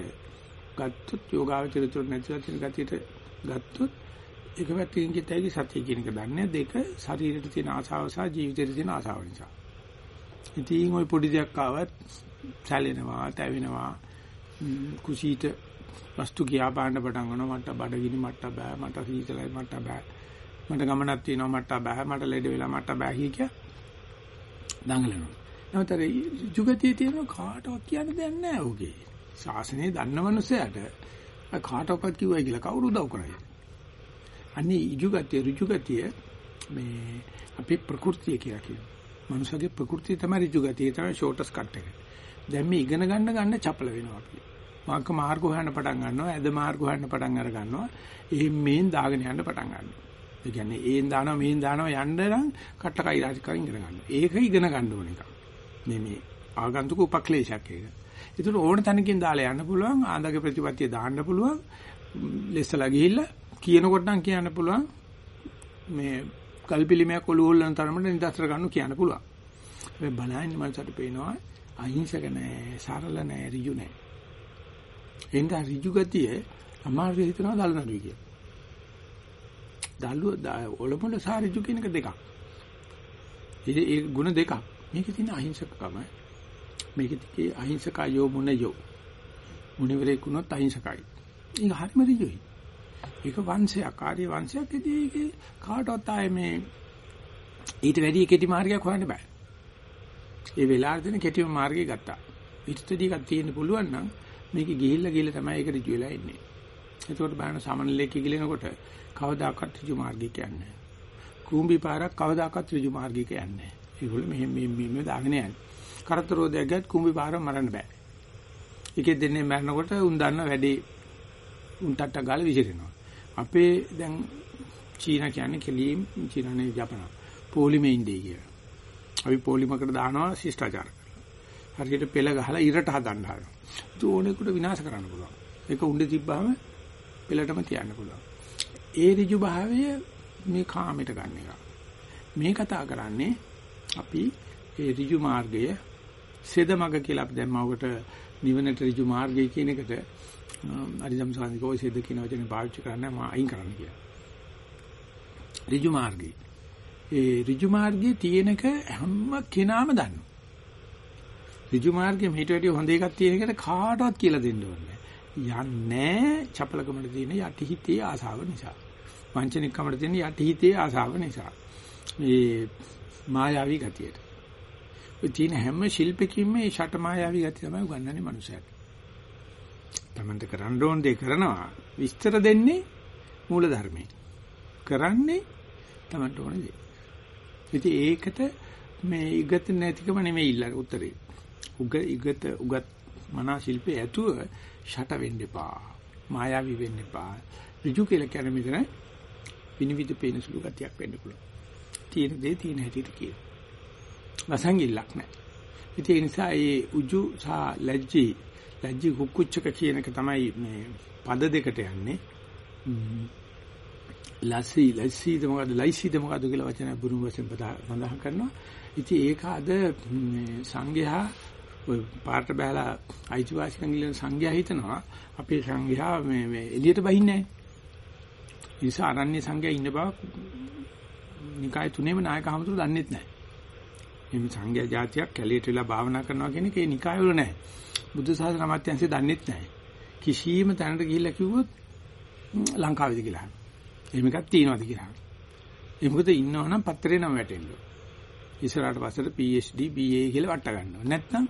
ගත්තොත් යෝගාවචර තුර නැතිලා තියෙන ගතියට ගත්තොත් එක පැත්තකින් කිතයි සතිය කියන එක දන්නේ දෙක ශරීරයට තියෙන ආසාව සහ ජීවිතයට තියෙන ආසාව නිසා. ඉතින් ওই පොඩි දෙයක් ආවත් සැලෙනවා, තැවෙනවා, කුසීත වස්තු කියා පාන්න පටන් ගන්නවා. මට බඩගිනි මට බෑ මට සීතලයි මට බෑ. මට ගමනක් තියෙනවා මට බෑ. මට ලෙඩ වෙලා මට බෑ කිය කිය දඟලනවා. නැවතර ජුගතිය තියෙන කාටවත් කියන්න දෙයක් නැහැ ඔගේ ශාසනය දන්න මනුස්සයට කාටවත් කිව්වයි කියලා කවුරු උදව් කරන්නේ අනේ ඉජුගතිය ඍජුගතිය මේ අපේ ප්‍රകൃතිය කියලා කියනවා. මනුස්සගේ ප්‍රകൃතිය තමයි ඍජුගතිය තමයි ෂෝටස් කට් එක. දැන් මේ ඉගෙන ගන්න ගන්න චපල වෙනවා අපි. මාර්ග මාර්ග හොයන්න පටන් ගන්නවා ඇද මාර්ග හොයන්න පටන් අර ගන්නවා. එහෙන් මේන් දාගෙන යන්න පටන් ගන්නවා. ඒ කියන්නේ ඒන් දානවා මේන් දානවා යන්න නම් කට්ටකයි රාජකම් ඉගෙන ගන්නවා. ඒක ඉගෙන ගන්න ඕන එක මේ මේ ආගන්තුක උපක්ලේශයක් ඒක. ඒතර ඕන තැනකින් දාලා යන්න පුළුවන් ආන්දගේ ප්‍රතිපත්තිය දාන්න පුළුවන් ලෙස්සලා ගිහිල්ලා කියනකොට නම් කියන්න පුළුවන් මේ කල්පිලිමයක් ඔළුව හොල්ලන තරමට නිදස්තර ගන්න කියන්න පුළුවන් මේ බලන්නේ මනසට පේනවා අහිංසක නෑ සරල නෑ ඍජු නෑ එඳ ඍජු ගතිය අමාරු හිතනවා දල්නඩුයි කිය. දල්ුව ඔලමුල සහ ඍජු කියන එක දෙකක්. ඒ ඒ ಗುಣ දෙකක්. මේකේ තියෙන අහිංසකකම මේකේ තියෙන අහිංසකයෝ මුනයෝ. මුනිවරේ කුණොත් අහිංසකයි. ඒක හරිම ඍජුයි. ඒක වංශයක් ආර්ය වංශයක් ඉතින් ඒකේ කාටවත් ආයේ මේ ඊට වැඩි කෙටි මාර්ගයක් හොයන්න බෑ. ඒ වෙලාවට දෙන කෙටිම මාර්ගය ගත්තා. ඊටදී එකක් තියෙන්න පුළුවන් නම් මේක ගිහිල්ලා ගිහිල්ලා තමයි ඒක ඍජු වෙලා ඉන්නේ. එතකොට බලන්න සමනලෙක් ගිලිනකොට කවදාකවත් ඍජු මාර්ගය කියන්නේ කූඹි පාරක් කවදාකවත් ඍජු මාර්ගය කියන්නේ ඒගොල්ලෝ මෙහෙම මෙහෙම මෙහෙම දාගෙන යන්නේ. කරතරෝදයක් ගත් කූඹි පාර මරන්න බෑ. එකේ දෙන්නේ මරනකොට උන් දන්න වැඩේ උන් ටට්ට ගාලා විසිරෙනවා. අපේ දැන් චීන කියන්නේ කෙලින් චීනනේ ජපන පොලිමේ ඉන්නේ කියලා. අපි පොලිමකට දානවා ශිෂ්ටාචාර කරලා. හරියට පෙළ ගහලා ඉරට හදන්න හදනවා. ඕනෙකට විනාශ කරන්න පුළුවන්. ඒක උණ්ඩේ තිබ්බාම පෙළටම තියන්න පුළුවන්. ඒ ඍජු භාවය මේ කාමයට ගන්න එක. මේ කතා කරන්නේ අපි ඒ ඍජු මාර්ගය සෙදමග කියලා අපි දැන් මවකට නිවනට ඍජු මාර්ගය කියන එකට අරිදම් සාන්තිකෝ සෙද කියන වචනේ පාවිච්චි කරන්නේ මම අයින් කරන්න කියලා. ඍජු මාර්ගය. ඒ ඍජු මාර්ගයේ තියෙනක හැම කෙනාම දන්නවා. ඍජු මාර්ගයේ මේට වැඩිය හොඳ එකක් තියෙන එකට කාටවත් කියලා දෙන්න ඕනේ යන්නේ චපලකමට තියෙන යටිහිතේ ආසාව නිසා. වංචනිකකමට තියෙන යටිහිතේ ආසාව නිසා. මේ මායාවී ගතියට. ඔය තියෙන හැම ශිල්පකින්ම මේ ෂට මායාවී ගතිය තමයි උගන්වන්නේ මනුස්සයට. තමන්ට කරන්න ඕන දේ කරනවා විස්තර දෙන්නේ මූල ධර්මයේ. කරන්නේ තමන්ට ඕන දේ. ඉතින් ඒකට මේ ඉගත නැතිකම නෙමෙයි ඉල්ල උත්තරේ. උග ඉගත උගත් මනා ශිල්පේ ඇතුව ෂට වෙන්න එපා. මායාවී වෙන්න එපා. ඍජු කියලා කියන්නේ මෙතන විනිවිද පේන සුළු ගතියක් වෙන්න පුළුවන්. තියෙන දේ තියෙන හැටියට කියන. වසංගිල්ලක් නැහැ. ඉතින් ඒ නිසා ඒ උජු සහ ලැජ්ජී ලැජ්ජී කුක්කුච්චක කියන එක තමයි මේ පද දෙකට යන්නේ. ලස්සි ලස්සීද මොකද්ද ලයිසීද මොකද්ද කියලා වචන බුරුම වශයෙන් සඳහන් කරනවා. ඉතින් ඒක අද සංඝයා ඔය පාට බෑලා අයිතිවාසිකම් ගිලන සංඝයා හිතනවා අපේ සංඝයා මේ මේ එළියට බහින්නේ නැහැ. ඒ නිසා අරන්නේ සංඝයා ඉන්න බව නිකාය තුනේම නායක හමුදුරු දන්නෙත් නැහැ. මේ සංඝයා જાතියක් කැලේට වෙලා භාවනා කරනවා කියන එකේ නිකාය වල නැහැ. බුද්ධ ශාසන අමාත්‍යංශය දන්නේත් නැහැ. කිසියම් තැනකට ගිහිල්ලා කිව්වොත් ලංකාවේද කියලා අහනවා. එහෙම එකක් තියෙනවද කියලා අහනවා. ඒ මොකද ඉන්නවනම් පත්‍රේ නම් වැටෙන්න. ඉස්සරහට පස්සට PhD BA කියලා වට ගන්නවා. නැත්තම්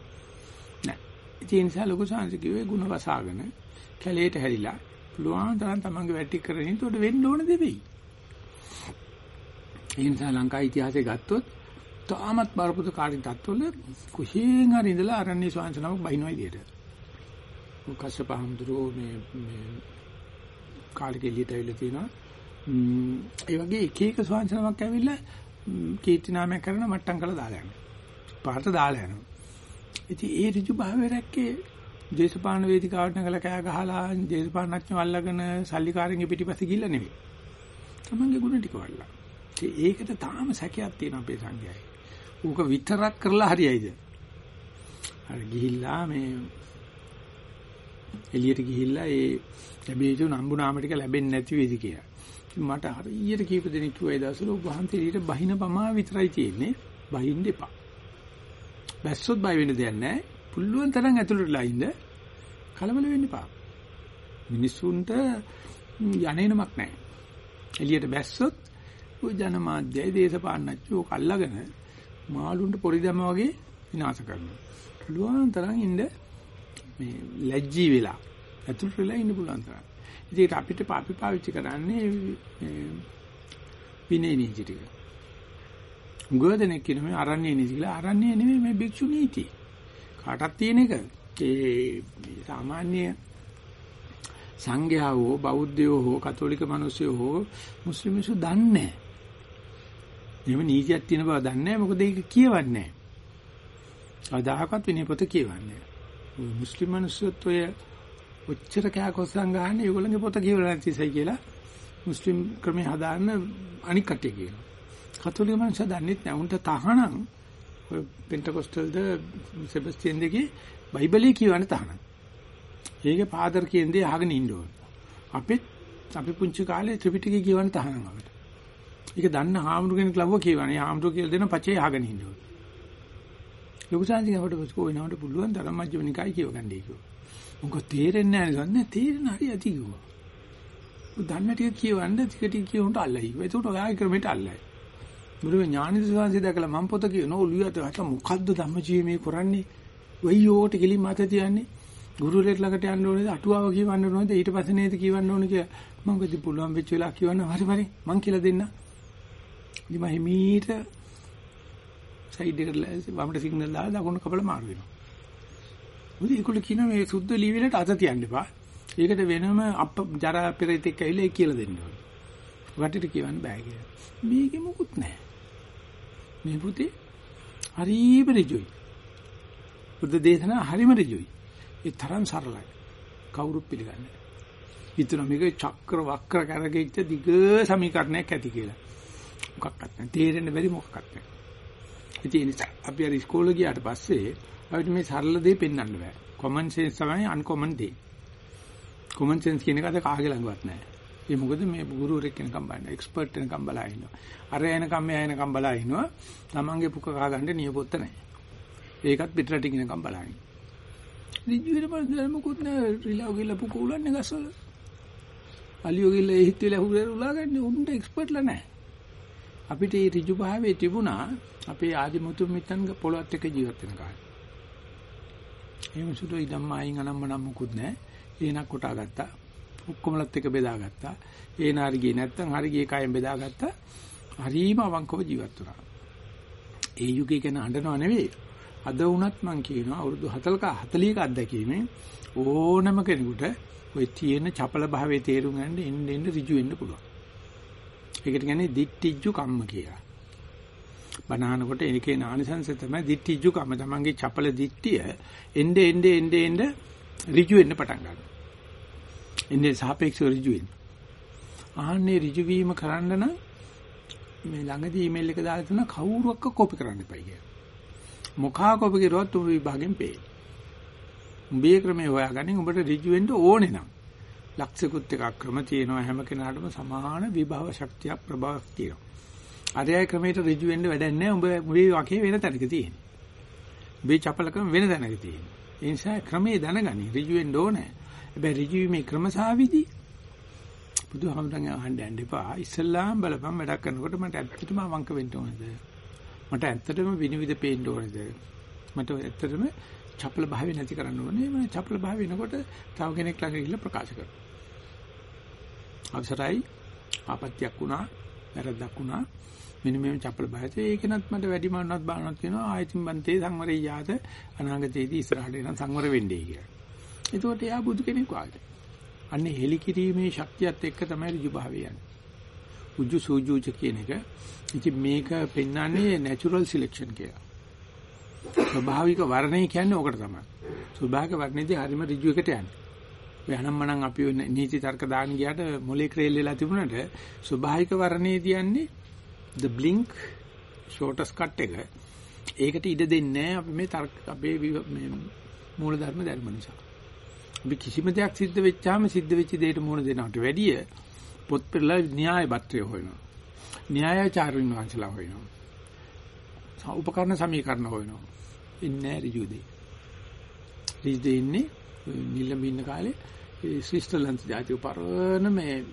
නෑ. ඒ නිසා ලොකු ශාන්ති කිව්වේ ಗುಣ වසාගෙන කැලේට හැරිලා පුළුවන් තරම් තමන්ගේ වැටි කරගෙන ඉන්නකොට වෙන්න ඕන දෙවි. ඒ නිසා ලංකා ඉතිහාසය ගත්තොත් තාමත් බරපතල කාර්ය තත්ත්වවල කුෂේන් හරි ඉඳලා අරණ්‍ය ස්වාංශ නමක් බහිනවා විදියට. කස්සප හඳුරෝ මේ මේ කාලෙක එළියට ඇවිල්ලා තිනවා. ඒ වගේ එක එක ස්වාංශ නමක් ඇවිල්ලා කීර්ති නාමයක් කරන මට්ටම් කරලා දාලා යනවා. පාට දාලා යනවා. ඉතින් ඒ ඍජු භාවය රැක්කේ දේශපාලන වේදිකාවට නගලා කෑ ගහලා දේශපාලනඥයෝ අල්ලගෙන සල්ලිකාරන්ගේ පිටිපස්සේ ගිහිල්ලා නෙවෙයි. තමන්ගේ ගුණ ටික වල්ලා. ඒකට තාම සැකයක් තියෙනවා අපේ සංඝයායි. ඌක විතරක් කරලා හරියයිද? අර ගිහිල්ලා මේ එළියට ගිහිල්ලා ඒ ලැබෙච්ච නම්බු නාම ටික ලැබෙන්නේ නැති වෙයිද කියලා. මට හරියට කීප දෙනෙක් කිව්වා ඒ දවස්වල ඔබ වහන්සේ ඊට බහින පමා විතරයි තියෙන්නේ. බහින්න එපා. බැස්සොත් බය වෙන්න දෙයක් නැහැ. පුළුවන් තරම් ඇතුළටලා ඉන්න කලබල වෙන්න එපා. මිනිස්සුන්ට යන්නේනමක් නැහැ. එළියට බැස්සොත් ඔය ජනමාධ්‍යයි දේශපාලනච්චෝ කල්ලාගෙන මාළුන්ට පොරි දැම වගේ විනාශ කරනවා. පුළුවන් තරම් ඉන්න මේ ලැජ්ජී වෙලා ඇතුළට වෙලා ඉන්න පුළුවන් තරම්. ඉතින් අපිට අපි පාවිච්චි කරන්නේ විනය නීති ටික. ගොඩනෙක් කියන මේ අරණ්‍ය නීති කියලා අරණ්‍ය නෙමෙයි මේ භික්ෂු නීති. කාටක් තියෙන එක. ඒ සාමාන්‍ය සංඝයා හෝ බෞද්ධයෝ හෝ කතෝලික මිනිස්සුયો හෝ මුස්ලිම් මිනිස්සු දන්නේ නැහැ. එහෙම නීතියක් තියෙන බව දන්නේ නැහැ. මොකද ඒක කියවන්නේ නැහැ. අදාහකත් විනය පොත කියවන්නේ. මුස්ලිම් මිනිස්සුත් ඔය ඔච්චර කෑකොස්සන් ගහන්නේ ඒගොල්ලන්ගේ පොත කියවලා නැතිසයි කියලා මුස්ලිම් ක්‍රමේ හදාන්න අනික් කට්ටිය කියනවා. කතෝලික මිනිස්සු දන්නේ නැහැ. උන්ට තහනම් ඔය පෙන්ටකොස්ටල්ද සෙබස්තියන් දෙකේ බයිබලයේ කියවන තහනම්. ඒකේ පාදර් කියන දේ අහගෙන ඉන්න ඕන. අපිත් අපි පුංචි කාලේ ත්‍රිපිටකය කියවන තහනම් අපිට. ඒක දන්න හාමුදුර කෙනෙක් ලව්ව කියවනේ. හාමුදුර කියලා දෙන පචේ අහගෙන ඉන්න ඕන. ලොකු සංජිනකට පස්කෝ වෙනවට පුළුවන් තරම් මජ්ජිම නිකායි කියවගන්නේ කිව්වා. මොකද තේරෙන්නේ නැහැ නේද? තේරෙන හරි ඇති කිව්වා. දන්න ටික කියවන්න ටික ටික කියවන්න අල්ලයි. ඒකට ඔයාගේ ක්‍රමයට අල්ලයි. මුළු ඥානිද සංසි දැකලා මම පොත කියන ඔලියට අත මොකද්ද ධම්මජීවී මේ කරන්නේ? වෙයි ඕකට ගිලින් මත තියන්නේ. ගුරුවරයෙක් ළඟට යන්න ඕනේද? අටුවාව කියවන්න ඕනේද? ඊට පස්සේ නේද කියවන්න ඕනේ කියලා. මම කිව්වා පුළුවන් වෙච්ච වෙලාව කියවන්න හරි හරි මං කියලා දෙන්න. ඉතින් මම හිමීට සයිඩ් එකට වමට සිග්නල් දාලා දකුණු කපල මාරු වෙනවා. මොකද ඒගොල්ලෝ කියන මේ සුද්ධ ලීවිලට අත තියන්න එපා. ඒකට වෙනම අප ජරා පෙරිතෙක් ඇවිල්ලා කියලා දෙන්න ඕනේ. වටේට කියවන්න බෑ කියලා. මේකේ මොකුත් නැහැ. මේ පුතේ හරිම ඍජුයි. බුද්ධ දේශනා හරිම ඍජුයි. ඒ තරම් සරලයි. කවුරුත් පිළිගන්නේ. හිතන මේක චක්‍ර වක්‍ර කරගෙච්ච දිග සමීකරණයක් ඇති කියලා. මොකක්වත් නැහැ. තේරෙන්න බැරි මොකක්වත් නැහැ. ඉතින් ඒ නිසා අපි අර ඉස්කෝලේ ගියාට පස්සේ අපිට මේ සරල දේ පෙන්වන්න බෑ. common sense තමයි uncommon දේ. common sense කියන එක අද කාගේ ළඟවත් නැහැ. ඒ මොකද මේ ගුරුවරෙක් කෙනකම් බලන්න එක්ස්පර්ට් කෙනකම් බලා ඉන්නවා. අර එනකම් මෙයා එනකම් බලා ඉන්නවා. Tamange පුක කහ ගන්න නියපොත්ත නැහැ. ඒකත් පිටරට කෙනකම් බලා ඉන්නවා. රිජුවිර බලන්න මොකුත් නැහැ. රිලාව ගිහලා පුක උලන්නේ ගස්වල. අලියෝ ගිහලා හිට වෙලා හුරේ උලාගන්නේ උන්ට එක්ස්පර්ට්ලා නැහැ. අපිට මේ ඍජු භාවයේ තිබුණා අපේ ආදිමුතු මිත්තන් පොළොත් එක්ක ජීවත් වෙන කාලේ. එහෙම සුදු ඉදම්මායින් අනම්මනම් මුකුත් නැහැ. ඒනක් කොටා ගත්තා. ඔක්කොමලත් එක බෙදාගත්තා. ඒන හරි ගියේ නැත්තම් හරි ගියේ කයෙන් බෙදාගත්තා. හරිම අවංකව ජීවත් වුණා. ඒ යුගයේ ගැන අඬනව නෙවෙයි. අද වුණත් මම කියනවා අවුරුදු 40ක 40ක අත්දැකීමෙන් ඕනම කෙනෙකුට ওই තියෙන චපල භාවයේ තේරුම් ගන්න එන්න එන්න ඍජු වෙන්න පුළුවන්. ඒකට කියන්නේ දිට්ඨිජ්ජු කම්ම කියලා. බනහනකොට ඒකේ නානිසංශ තමයි දිට්ඨිජ්ජු කම්ම. තමන්ගේ චපල දිට්ඨිය එnde එnde එnde එnde ඍජු වෙන්න පටන් ගන්නවා. එන්නේ සාපේක්ෂව ඍජු වෙන්න. ආන්නේ ඍජු වීම කරන්න නම් මේ ළඟදී ඊමේල් එක දාලා තුන කවුරුවක්ක කොපි කරන්න එපා කියලා. මොකා කොපි කරුවත් උඹ විභාගෙන් පේයි. උඹේ ක්‍රමේ හොයාගන්න උඹට ඍජු වෙන්න ඕනේ නම්. ලක්ෂිකුත් එකක් ක්‍රම තියෙනවා හැම කෙනාටම සමාන විභව ශක්තිය ප්‍රභාවක් තියෙනවා. අරයයි ක්‍රමයට ඍජු වෙන්න වැඩක් නැහැ. උඹ උඹේ වකේ වෙන තැනක තියෙන්නේ. උඹේ චපලකම වෙන තැනක තියෙන්නේ. ඒ නිසා ක්‍රමේ දැනගනි ඍජු වෙන්න ඕනේ. හැබැයි ඍජු වීමේ ක්‍රමසාවිදි බුදුහාමුදුරන්ගේ අහන්න යන්න එපා. ඉස්ලාම් බලපන් වැඩක් කරනකොට මට ඇත්තටම අවංක වෙන්න ඕනේද? මට ඇත්තටම විනිවිද පේන්න ඕනේද? මට ඇත්තටම චපල භාවය නැති කරන්න ඕනේ. මම චපල භාවය වෙනකොට තව කෙනෙක් ළඟ ගිහිල්ලා ප්‍රකාශ කරනවා. අවසරයි ආපත්‍යක් වුණා, වැරද්දක් වුණා. මෙන්න මේ චපල භාවය. ඒකෙනත් මට වැඩි මන්නවත් බානවත් වෙනවා. ආයතින් බන්තේ සංවරය යාත අනාගතයේදී ඉස්සරහට එන සංවර වෙන්නේ කියලා. එතකොට එයා බුදු කෙනෙක් වාගේ. අන්නේ හෙලි කිරීමේ ශක්තියත් එක්ක තමයි ඍජු භාවය යන්නේ. උජු සූජුජ කියන එක. ඉතින් මේක පෙන්වන්නේ natural selection කියලා. ස්වභාවික වර්ණය කියන්නේ ඕකට තමයි. ස්වභාවික වර්ණයේදී හරිම ඍජු එකට යන්නේ. ඔය අනම්මනම් අපි නීති තර්ක දාන්න ගියාට මොලේ ක්‍රේල් වෙලා තිබුණාට ස්වභාවික වර්ණයේදී යන්නේ the blink shortest cut එක. ඒකට ඉඩ දෙන්නේ අපි මේ තර්ක අපේ මේ මූලධර්ම ධර්ම නිසා. අපි කිසිම දෙයක් සිද්ධ වෙච්චාම සිද්ධ වෙච්ච දෙයට මුහුණ දෙනවට වැඩිය පොත් පෙරලා න්‍යාය පත්‍රය හොයනවා. න්‍යායාචාර්යින් වහන්සලා හොයනවා. උපකරණ සමීකරණ හොයනවා. ඉන්නේ ඍජුදී. ඍජුදී ඉන්නේ නිලඹ ඉන්න කාලේ ස්විස්තරලන්ත ජාතිය පරණ මේ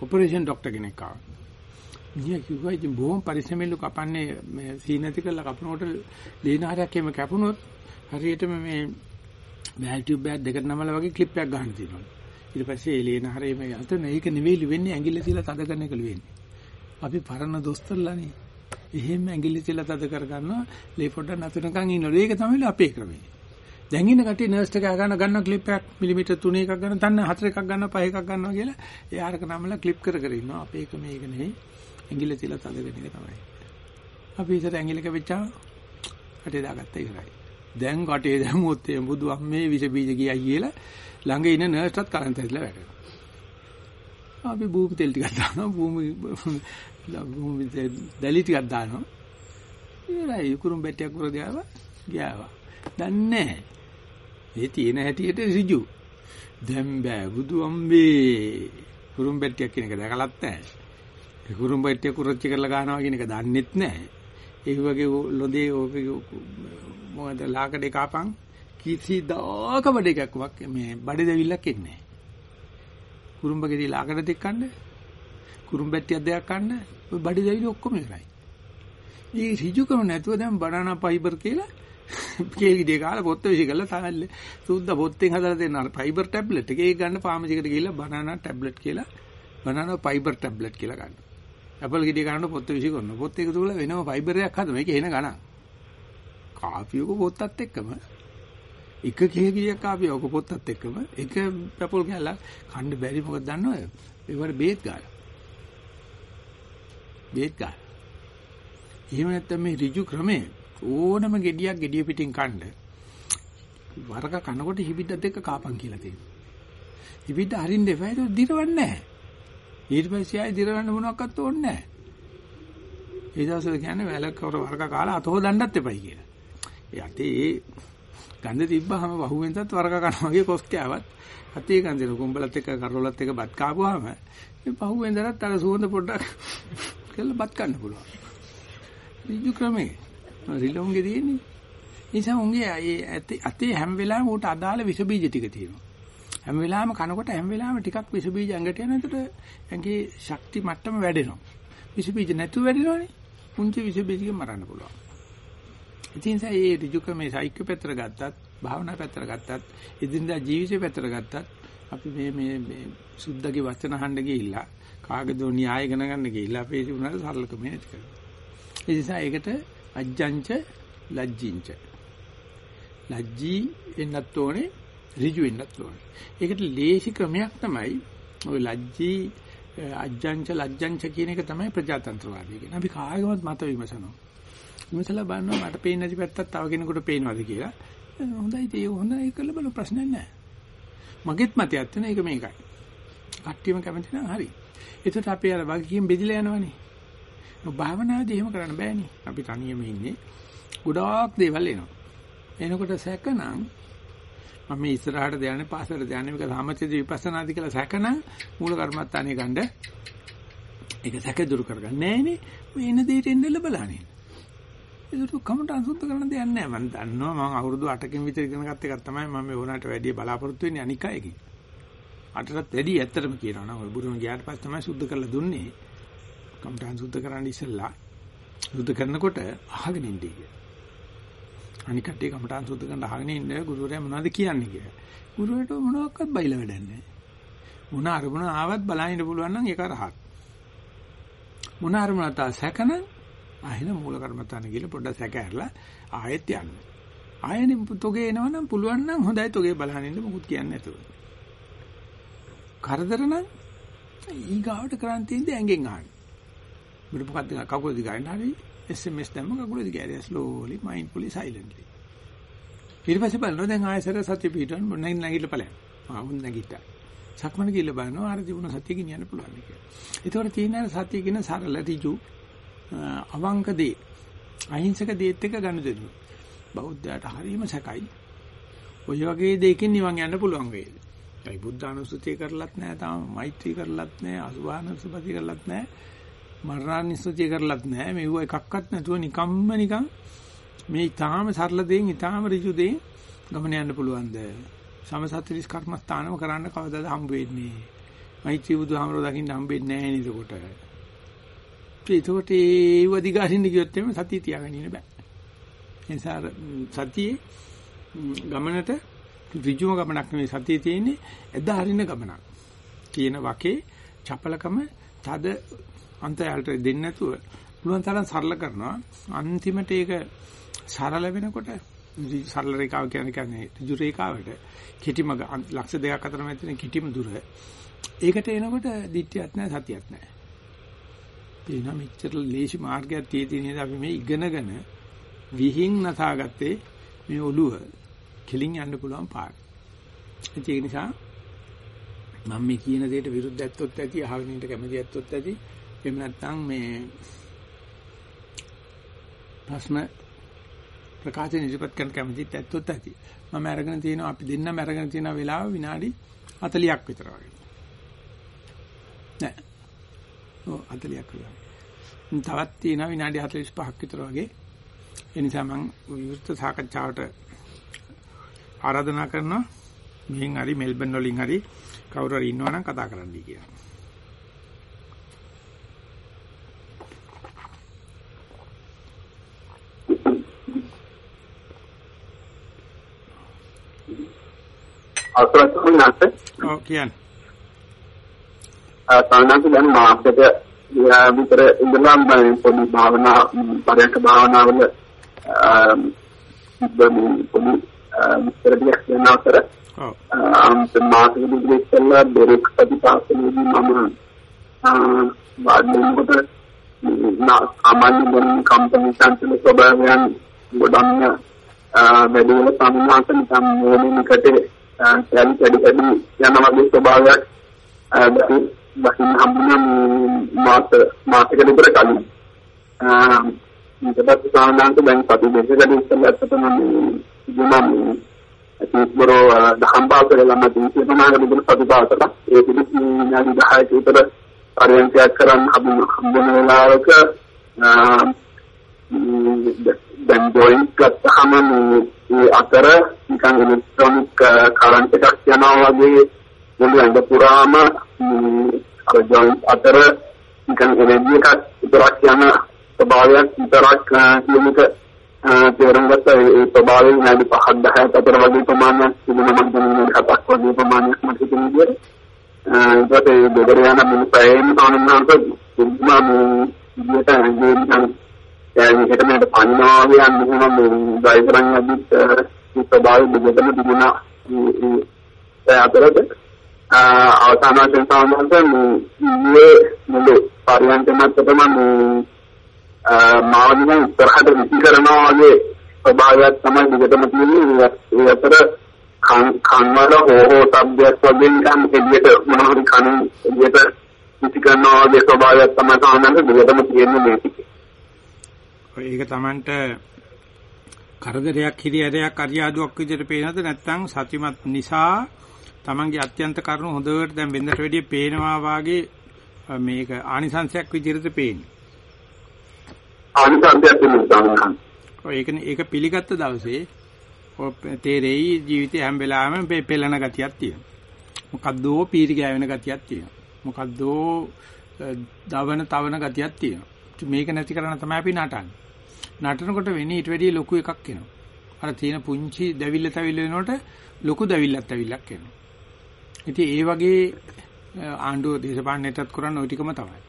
ඔපරේෂන් ડોක්ටර් කෙනෙක් ආවා. මිනිහා කිව්වා ඉතින් බොහොම පරිස්සමෙන්ලු කපන්නේ මේ සීනති කරලා කපනකොට ලේනාරයක් එහෙම කැපුණොත් හරියටම මේ බෑල් ටියුබ් එකක් දෙකට නමලා වගේ ක්ලිප් එකක් ගන්න තියෙනවා. ඊට පස්සේ ඒ ලේන හරේ මේ අතන ඒක නෙවෙයි වෙන්නේ ඇඟිල්ල තියලා තද කරන එකලු වෙන්නේ. අපි පරණ දොස්තරලානේ. එහෙම ඇඟිල්ල තියලා තද කර ගන්නවා. ලේ පොඩ්ඩක් නතුනකන් ඉන්නවලු. ඒක තමයි අපේ ක්‍රමය. දැන් ඉන්න කට්ටිය නර්ස් එක ගන්න ගන්න ක්ලිප් එකක් මිලිමීටර් 3 එකක් ගන්න තන්න 4 එකක් ගන්න 5 එකක් ගන්නවා කියලා ඒ ආරක නමලා ක්ලිප් කර කර ඉන්නවා. අපේ ක්‍රමය ඒක නෙවෙයි. ඇඟිල්ල තියලා තද කරන එක තමයි. අපි ඉතින් ඇඟිල්ල කැපිච්චා කටේ දාගත්ත ඉවරයි. දැන් කටේ දැමුවොත් එම් බුදු අම්මේ විස බීජ ගියයි කියලා ළඟ ඉන්න නර්ස්ටත් කරන්ට් ඇදලා වැටෙනවා. අපි භූමි තෙල් ටිකක් දානවා භූමි භූමි දැලි ටිකක් දානවා. ඉතින් කුරුම් බැටයක් කර දියාවා ගියාවා. දන්නේ මේ තියෙන හැටියට ඍජු. දැන් බෑ බුදු අම්බේ කුරුම් බැටයක් කියන එක දැකලත් නැහැ. ඒ කුරුම් බැටය කුරච්චි කරලා ගන්නවා කියන එක දන්නෙත් නැහැ. ඒ වගේ ලොදේ මොකද ලාකඩේ කාපන් කිසිදාක බඩ එකක් මේ බඩ දෙවිල්ලක් එන්නේ නැහැ. කුරුම්බකේදී ලාකඩ දෙක කන්න කුරුම්බැට්ටියක් දෙකක් කන්න ඔය බඩ දෙවිලි ඔක්කොම ඉවරයි. මේ ඍජුකම නැතුව දැන් බනනා ෆයිබර් කියලා කේල් ගෙඩිය කාලා පොත්ත විසි කරලා තාල්ලේ සුද්දා පොත්තෙන් හදලා දෙන අර ෆයිබර් ටැබ්ලට් එක ඒක ගන්න ෆාමසි එකට ගිහිල්ලා බනනා ටැබ්ලට් කියලා බනනා ෆයිබර් ටැබ්ලට් කියලා ගන්න. ඇපල් ගෙඩිය ගන්න පොත්ත විසි කරනවා. පොත් එක තුල වෙනම ෆයිබර් එකක් හදනවා. මේක එන ගණන්. කාපියක පොත්තත් එක්කම එක කේකියක් කාපියක පොත්තත් එක්කම එක පැපල් කැල්ලක් කන්න බැරි මොකද දන්නවද? ඒවට බේත් ගන්න. බේත් ගන්න. එහෙම නැත්නම් මේ ඍජු ක්‍රමේ ඕනම gediyak gediya පිටින් කන්න. වරක කනකොට හිබිද්දත් එක්ක කාපන් කියලා තියෙනවා. හිබිද්ද අරින්න එපා ඒක දිරවන්නේ නැහැ. ඊට පස්සේ ආයි දිරවන්න මොනවක්වත් ඕනේ නැහැ. ඒ දවස්වල කියන්නේ වැලක වරක කාලා අත හොදන්නත් එපයි කියලා. ඒ අතේ ගඳ තිබ්බහම වහුවෙන්දත් වරක කනවා වගේ කොස් කෑවත් අතේ ගඳන කුඹලත් එක්ක කරොලත් එක්ක බත් කාපුවාම මේ පහුවෙන්දට අර සුවඳ පොඩ්ඩක් කියලා බත් කන්න පුළුවන්. ඍජු ක්‍රමේ රිලොන්ගේ තියෙන්නේ. නිසා උන්ගේ අතේ අතේ හැම වෙලාවෙම උට අදාළ විස බීජ ටික තියෙනවා. හැම වෙලාවෙම කනකොට හැම වෙලාවෙම ටිකක් විස බීජ ඇඟට යනකොට ඇඟේ ශක්ති මට්ටම වැඩෙනවා. විස බීජ නැතුව වැඩෙනවනේ. පුංචි විස බීජකින් මරන්න පුළුවන්. ඉතින් ඒ ඍජුකමේ සයිකෝ පැත්තට ගත්තත්, භාවනා පැත්තට ගත්තත්, ඉදින්දා ජීවිතේ පැත්තට ගත්තත් අපි මේ මේ මේ සුද්ධගේ වචන අහන්න ගිහිල්ලා කාගේදෝ න්‍යාය ගණ ගන්න ගිහිල්ලා අපේ උනාට සරලකම නැති කරනවා. ඒ නිසා ඒකට අජ්ජංච ලජ්ජින්ච. ලජ්ජී එන්නත් ඕනේ ඍජු වෙන්නත් ඕනේ. ඒකට ලේසි ක්‍රමයක් තමයි ওই ලැජ්ජී අජ්ජංච ලැජ්ජංච කියන එක තමයි ප්‍රජාතන්ත්‍රවාදී කියන්නේ. අපි කාගෙවත් මත විමසනවා. විමසලා බලනවා මට පේන්නේ නැති පැත්තක් තව කෙනෙකුට පේනවද කියලා. හොඳයි ඒක හොඳයි කියලා බල ප්‍රශ්නයක් නැහැ. මගෙත් මතයක් තියෙන එක මේකයි. කට්ටියම කැමති නම් හරි. ඒකට අපි අර වගකීම් බෙදිලා යනවනේ. භාවනාදී එහෙම කරන්න බෑනේ. අපි තනියම ඉන්නේ. ගොඩාක් දේවල් එනවා. එනකොට සැකනම් මම මේ ඉස්සරහට ධානය පාසලට ධානය මේක සාමච්ඡේද විපස්සනාදි කියලා සැකනම් මූල කර්මත්තානේ ගන්න ඒක සැක දුරු කරගන්න නෑනේ මේ එන දෙයට එන්න බලන්නේ ඒක කමටහන් සුද්ධ කරන්න දෙයක් නෑ මම දන්නවා මම අවුරුදු 8කින් විතර ඉගෙන ගත්ත එකක් තමයි මම මේ ඕනකට වැඩි බලාපොරොත්තු වෙන්නේ අනික එකකින් අටටත් වැඩි ඇත්තටම කියනවා නම් ඔය බුරුම ගියාට පස්සේ තමයි සුද්ධ කරලා දුන්නේ කමටහන් සුද්ධ කරන්න ඉස්සෙල්ලා සුද්ධ කරනකොට අහගෙන ඉන්නේ කියලා අනික කට්ටිය කමටහන් සුද්ධ කරන්න අහගෙන ඉන්න ගුරුවරයා මොනවද කියන්නේ කියලා. ගුරුවරට මොනවාක්වත් බයිලා වැඩක් නැහැ. මොන අරමුණ ආවත් බලන්න පුළුවන් නම් ඒක රහත්. මොන අරමුණ තා සැකන ආයෙන මූල කර්මතාන කියලා පොඩ්ඩක් සැක ඇරලා ආයෙත් යන්න. ආයෙනේ තොගේ එනවනම් පුළුවන් නම් හොඳයි තොගේ බලන්න ඉන්න මොකුත් කියන්නේ නැතුව. කරදර නම් ඊගාවට කරන් තියෙන්නේ ඇඟෙන් ආන්න. මෙන්න මොකක්ද කකුල දිගාගෙන හරි SMS දැම්ම කකුල දිග ඇරියා slowly mindfully silently. ඊට පස්සේ බලනවා දැන් ආයසර සත්‍ය පිටවන් මොන නැගිටලා ඵලයන්. ආ උන් නැගිට්ටා. සක්මන කියලා බලනවා අර තිබුණ සත්‍ය ගෙනියන්න පුළුවන් කියලා. ඒතකොට තියෙන සත්‍ය කියන සරල ඍජු අවංක දේ අහිංසක දේත් එක්ක ගනුදෙනු. බෞද්ධයාට හරීම සැකයි. ඔය වගේ දෙයකින් නිවන් යන්න පුළුවන් වේද? ඒ බුද්ධ අනුසුතිය කරලත් නැහැ තාම මෛත්‍රී කරලත් නැහැ අසුභානුසුපති කරලත් නැහැ මරණානිස්සතිය කරලත් නැහැ. මෙව එකක්වත් නැතුව නිකම්ම නිකන් මේ ඊටාම සරල දෙයින් ඊටාම ඍජු දෙයින් ගමන යන්න පුළුවන්ද? සමසත්‍රිස් කර්මස්ථානම කරන්න කවදාද හම්බ වෙන්නේ? මෛත්‍රී බුදුහාමරෝ දකින්න හම්බෙන්නේ නැහැ නේද කොට. ඒකට ඒ වදිගාරින්න කියොත් එimhe සතිය තියාගෙන ඉන්න බෑ. ඒ නිසා සතියේ ගමනට ඍජුම ගමනක් නෙවෙයි සතියේ තියෙන්නේ එදා හරින ගමනක්. කියන වකේ චපලකම තද අන්තයල්ට දෙන්නේ නැතුව පුළුවන් තරම් සරල කරනවා. අන්තිමට ඒක සරල වෙනකොට සරල රේඛාව කියන්නේ කියන්නේ ඍජු රේඛාවට කිටිම ලක්ෂ දෙකක් අතර මැද තියෙන කිටිම දුර. ඒකට එනකොට දිට්ඨියක් නැහැ සතියක් නැහැ. එනවා මෙච්චර ලේසි මාර්ගයක් තියෙදී නේද අපි මේ ඉගෙනගෙන විහිං නසාගත්තේ මේ ඔළුව කෙලින් යන්න පුළුවන් පාර. ඒක නිසා මම මේ කියන දෙයට විරුද්ධ ඇත්තොත් ඇති අහගෙන ඉන්න කැමති ඇත්තොත් ඇති එහෙම නැත්නම් මේ ප්‍රශ්න ප්‍රකාශ ඉදිරිපත් කරන්න කැමතිත් ඇත්තොත් ඇති. මම අරගෙන තියෙනවා අපි දෙන්නම අරගෙන තියෙන වෙලාව විනාඩි 40ක් විතර වගේ. නෑ. ඔව් 40ක් විතර. තවත් තියෙනවා විනාඩි 45ක් විතර වගේ. ඒ නිසා මම විවෘත සාකච්ඡාවට ආරාධනා කරනවා. මෙහෙන් හරි මෙල්බන් වලින් හරි කවුරු හරි ඉන්නවා නම් කතා කරන්නයි කියලා. අවසරයි නැත්. ඔව් කියන්නේ. ආ සාමාන්‍යයෙන් දැන් මාසෙක විතර ඉඳලා මම පොඩි භාවනා පරයන්ක භාවනාවල පොඩි විතර දෙයක් යන අතර අන්ත මාසෙක ඉඳලා දෙරෙක් ප්‍රතිපාසනෙදී මම වාඩිවෙනකොට සාමාන්‍ය මොන කම්පැනි සංස්කෘතික ස්වභාවයන් ගොඩක් වැඩි වෙන සම්මාස නිකම් මොනිනකට කැලි කැඩි කැඩි යන වගේ ස්වභාවයක් දකින්න හම්බුනා මාස මාසයක විතර කලින් ඊට පස්සේ සාමාන්‍යයෙන් දැන් සති දෙකකට ඉස්සෙල්ලා ඇත්තටම ජීවම් ඒකවරෝ දහම් පාසල ළම දීපේ ප්‍රමාණය විදිහට සති පාසල ඒ පිළිස් ඥානි 10ක විතර පරියන්කයක් කරන් හම්බුන වෙලාවක දැන් ජොයින්ට් ගත්තාම මේ අතර නිකන් ඉලෙක්ට්‍රොනික කරන්ට් uh, එකක් යනවා වගේ මුළු ඇඟ පුරාම අර ජොයින්ට් අතර නිකන් එනර්ජි එකක් විතරක් යන ස්වභාවයක් විතරක් uh, කියන එක uh, තේරුම් ගත්ත ඒ ස්වභාවයෙන් නැති පහක් 10ක් අතර වගේ ප්‍රමාණයක් තිබුණා මම දැන් හතක් වගේ ප්‍රමාණයක් මට හිතෙන විදිහට ඒකට ඒ දෙදර යන මිනිස්සෙන් තනන්නට දුන්නා මේ විදිහට නිකන් දැන් මේකට මට පනිනවා කියන්නේ නම් ඩ්‍රයිවරන් අදිත් ස්වභාවය දෙකම තිබුණා ඒ අතරද අවසාන වශයෙන් සාමාන්‍යයෙන් මේ මුළු පරිවර්තන මතකම මේ මානව ඉස්සරහට විසි කරනවා වගේ ස්වභාවයක් තමයි දිගටම තියෙන්නේ ඒ අතර කන් කන් වල හෝ හෝ શબ્දයක් වගේ නිකන් එළියට මොනවා හරි කන එළියට විසි කරනවා වගේ ස්වභාවයක් තමයි සාමාන්‍යයෙන් දිගටම තියෙන්නේ මේක. ඒක Tamanට කරදරයක් හිරියරයක් අරියාදුවක් විදිහට පේනද නැත්නම් සතිමත් නිසා Tamanගේ අත්‍යන්ත කරුණු හොඳට දැන් වෙනදට වැඩිය පේනවා වාගේ මේක ආනිසංශයක් විදිහට පේන්නේ. ආනිසංශයක් වෙනවා. ඔය ඒකනේ ඒක පිළිගත්ත දවසේ තේරෙයි ජීවිතේ හැම වෙලාවෙම පෙළෙන ගතියක් තියෙනවා. මොකද්දෝ පීරි ගෑවෙන ගතියක් තියෙනවා. මොකද්දෝ දවන තවන ගතියක් තියෙනවා. මේක නැති කරන්න තමයි අපි නටන්නේ. නටනකොට වෙන්නේ ඊට වැඩිය ලොකු එකක් එනවා. අර තියෙන පුංචි දැවිල්ල තැවිල්ල වෙනකොට ලොකු දැවිල්ලක් තැවිල්ලක් එනවා. ඉතින් ඒ වගේ ආණ්ඩුව දේශපාලනයටත් කරන්න ওই ටිකම තමයි.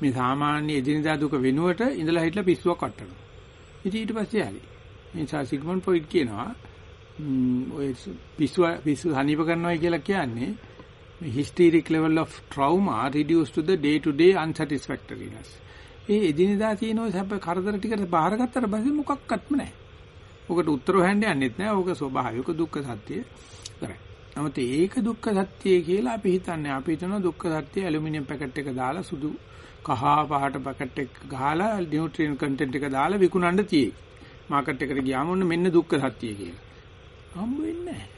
මේ සාමාන්‍ය එදිනදා දුක වෙනුවට ඉඳලා හිටලා පිස්සුවක් වටනවා. ඉතින් ඊට පස්සේ hali. ඒ නිසා සිග්මන්ඩ් ෆ්‍රොයිඩ් කියනවා ඔය පිස්සුව පිස්සු හනීප කරනවා කියලා කියන්නේ hysteric level of trauma reduced to the day to day unsatisfactoriness. ඒ එදිනදා තියෙන ඔය සැප කරදර ටිකට බාරගත්තට පස්සේ මොකක්වත්ම නැහැ. ඔකට උත්තර හොයන්න යන්නෙත් නැහැ. ඕක ස්වභාවික දුක්ඛ සත්‍ය කරයි. නමුත් ඒක දුක්ඛ සත්‍ය කියලා අපි හිතන්නේ. අපි හිතනවා දුක්ඛ සත්‍ය ඇලුමිනියම් පැකට් එක දාලා සුදු කහ පහට පැකට් එක ගහලා නියුට්‍රියන් කන්ටෙන්ට් එක දාලා විකුණන්න තියෙයි. මාකට් එකට ගියාම ඔන්න මෙන්න දුක්ඛ සත්‍ය කියලා. හම්බ වෙන්නේ නැහැ.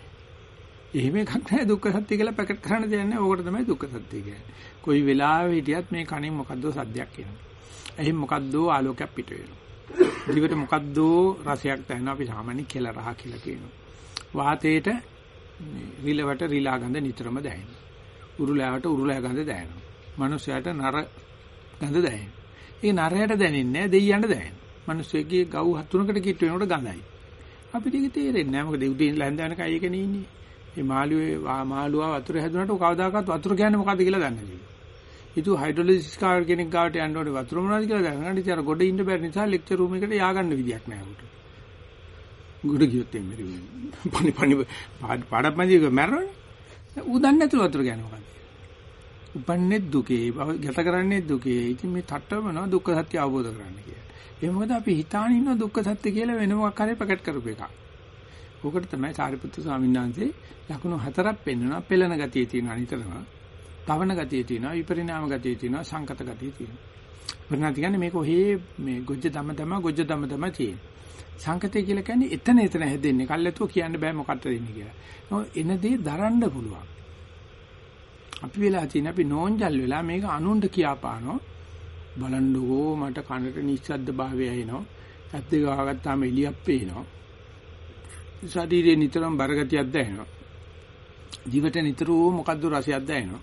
එහෙම එකක් නැහැ දුක්ඛ සත්‍ය කියලා පැකට් කරන්න දෙන්නේ. ඕකට තමයි දුක්ඛ සත්‍ය කියන්නේ. කොයි වෙලාවෙ හිටියත් මේ කණින් මොකද්ද සද්දයක් එනවා. එහෙන් මොකද්දෝ ආලෝකයක් පිට වෙනවා. දිවට මොකද්දෝ රසයක් දැනෙනවා අපි සාමාන්‍ය කෙල රහ කියලා කියනවා. වාතයේට රිලවට රිලා ගඳ නිතරම දැනෙනවා. උරුලෑවට උරුලෑ ගඳ දැනෙනවා. මනුස්සයාට නර ගඳ දැනෙනවා. ඒ නරයට දැනෙන්නේ නැහැ දෙයියන්ට දැනෙනවා. මිනිස්සෙක්ගේ ගව් හතුනකට කිට්ට වෙනකොට ගඳයි. අපිට ඒක තේරෙන්නේ නැහැ. මොකද උදේ ඉඳලා හැන්ද වෙනකන් ඒකනේ ඉන්නේ. මේ මාළුවේ මාළුවා වතුර හැදුනට කවදාකවත් වතුර කියන්නේ මොකද්ද කියලා දන්නේ නැහැ. ඉතින් හයිඩ්‍රොලොජිස්ට් කාර් කෙනෙක් ගාවට යන්න ඕනේ වතුර මොනවද කියලා දැනගන්න. ඉතින් අර ගොඩ ඉන්න බැරි නිසා ලෙක්චර් රූම් එකට ය아가න්න විදියක් නැහැ උට. ගොඩ ගියොත් එන්නේ පනි පනි පාඩපන්දික මැරෙන්නේ. ඌ දන්නේ නැතුව වතුර කියන්නේ මොකද්ද? උපන්නේ දුකේ, ගත කරන්නේ දුකේ. ඉතින් මේ තට්ටවනවා දුක්ඛ සත්‍ය අවබෝධ කරගන්න කියලා. ඒ මොකද අපි හිතාන ඉන්න දුක්ඛ සත්‍ය කියලා වෙන මොකක් හරි ප්‍රකට කරපු එකක්. ඕකට තමයි සාරිපුත්තු ස්වාමීන් වහන්සේ ලකුණු හතරක් පෙන්වනවා. පෙළෙන ගතිය තියෙනවා නිතරම. තවන ගතිය තියෙනවා විපරිණාම ගතිය තියෙනවා සංකත ගතිය තියෙනවා. වර්ණාති කියන්නේ මේක ඔහේ මේ ගොජ්ජ දම තම ගොජ්ජ දම තම තියෙන්නේ සංකතය කියලා කියන්නේ එතන එතන හැදෙන්නේ. කල්ැතුව කියන්න බෑ මොකක්ද දෙන්නේ කියලා. එන දේ දරන්න පුළුවන්. අපි වෙලා තියෙන අපි නෝන්ජල් වෙලා මේක අනුන්ට කියාපානෝ. බලන්නකෝ මට කනට නිස්සද්ද භාවය එනවා. ඇත්ත ගහගත්තාම එලියක් පේනවා. ශරීරේ නිතරම බරගතියක් දැනෙනවා. ජීවිත නිතරම මොකද්ද රසයක් දැනෙනවා.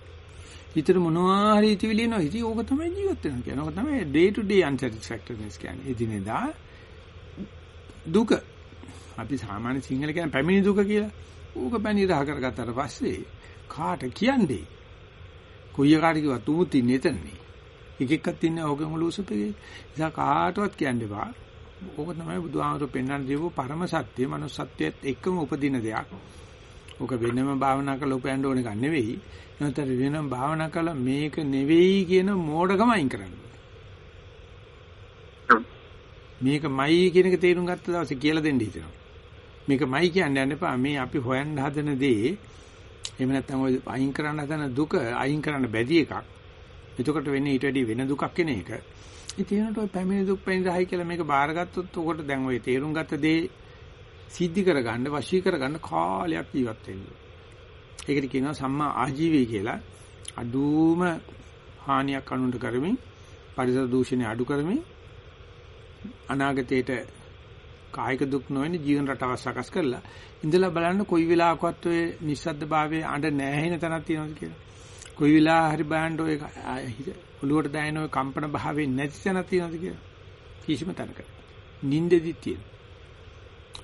හිතට මොනවා හරි හිතවිලි එනවා. ඉතින් ඕක තමයි ජීවත් වෙනවා කියන්නේ. ඕක තමයි day to day unsatisfactoriness කියන්නේ. එදිනෙදා දුක. අපි සාමාන්‍ය සිංහල කියන පැමිණි දුක කියලා. ඕක පැණි රහ කරගත්තාට පස්සේ කාට කියන්නේ? කොයි එකාට කිව්වත් උමුත් ඉන්නේ එතනනේ. එක එකක් ඉන්නේ ඕකෙන් උලුසුපේ. ඉතින් කාටවත් කියන්න එපා. ඕක තමයි බුදුහාමර පෙන්වන්න දීපු පරම සත්‍ය, මනුස්සත්වයේත් එක්කම උපදින දෙයක්. ඕක වෙනම භාවනා කරලා උපයන්න ඕන එකක් නෙවෙයි. නැතර වෙනම භාවනා කළා මේක නෙවෙයි කියන මෝඩකම අයින් කරන්න. මේකමයි කියන එක තේරුම් ගත්ත දවසේ කියලා දෙන්න හිතෙනවා. මේකමයි කියන්නේ යන්න එපා. මේ අපි හොයන්න හදන දේ එහෙම නැත්නම් ඔය අයින් කරන්න හදන දුක අයින් කරන්න බැරි එකක්. එතකොට වෙන්නේ ඊට වැඩි වෙන දුකක් කෙන එක. ඉතින් ඒනට ඔය පැමිණි දුක් පැමිණි කියලා මේක බාරගත්තොත් උකට දැන් ඔය තේරුම් ගත්ත දේ සිද්ධි කරගන්න වශී කරගන්න කාලයක් ජීවත් වෙන්න. ඒකට කියනවා සම්මා ආජීවය කියලා. අඩුම හානියක් අනුන්ට කරමින් පරිසර දූෂණය අඩු කරමින් අනාගතයට කායික දුක් නොවන ජීවන රටාව සකස් කරලා ඉඳලා බලන්න කොයි වෙලාවකවත් ඔය නිස්සද්ද භාවයේ අඬ නැහැ තැනක් තියෙනවද කියලා. කොයි වෙලාව හරි බලන්න ඔය ඔළුවට දැනෙන ඔය කම්පන භාවයේ නැති තැනක් තියෙනවද කියලා. කිසිම තැනක. නින්දෙදි තියෙන.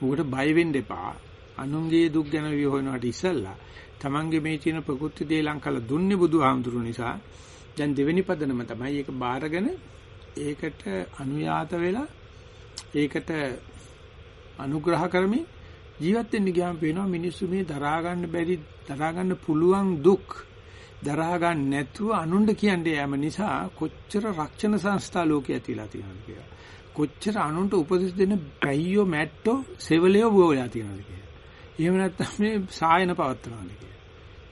උකට බය වෙන්න එපා. අනුන්ගේ දුක් ගැන විහොයනවට ඉස්සල්ලා Tamange මේ තියෙන ප්‍රකෘති දේ ලංකල දුන්නේ බුදුහාමුදුරු නිසා දැන් දෙවෙනි පදනම තමයි ඒක බාරගෙන ඒකට අනුයාත වෙලා ඒකට අනුග්‍රහ කරමින් ජීවත් වෙන්න ගියාම පේනවා මිනිස්සු මේ දරා ගන්න බැරි දරා ගන්න පුළුවන් දුක් දරා ගන්න නැතුව අනුන්ට කියන්නේ යෑම නිසා කොච්චර රක්ෂණ සංස්ථා ලෝකයේ ඇතිලා තියෙනවද කියලා. කොච්චර අනුන්ට උපදෙස් දෙන බැයියෝ මැට්ටෝ සෙවලියෝ බෝලා තියෙනවද කියලා. එහෙම නැත්නම් මේ සායන පවත්වනවද කියලා.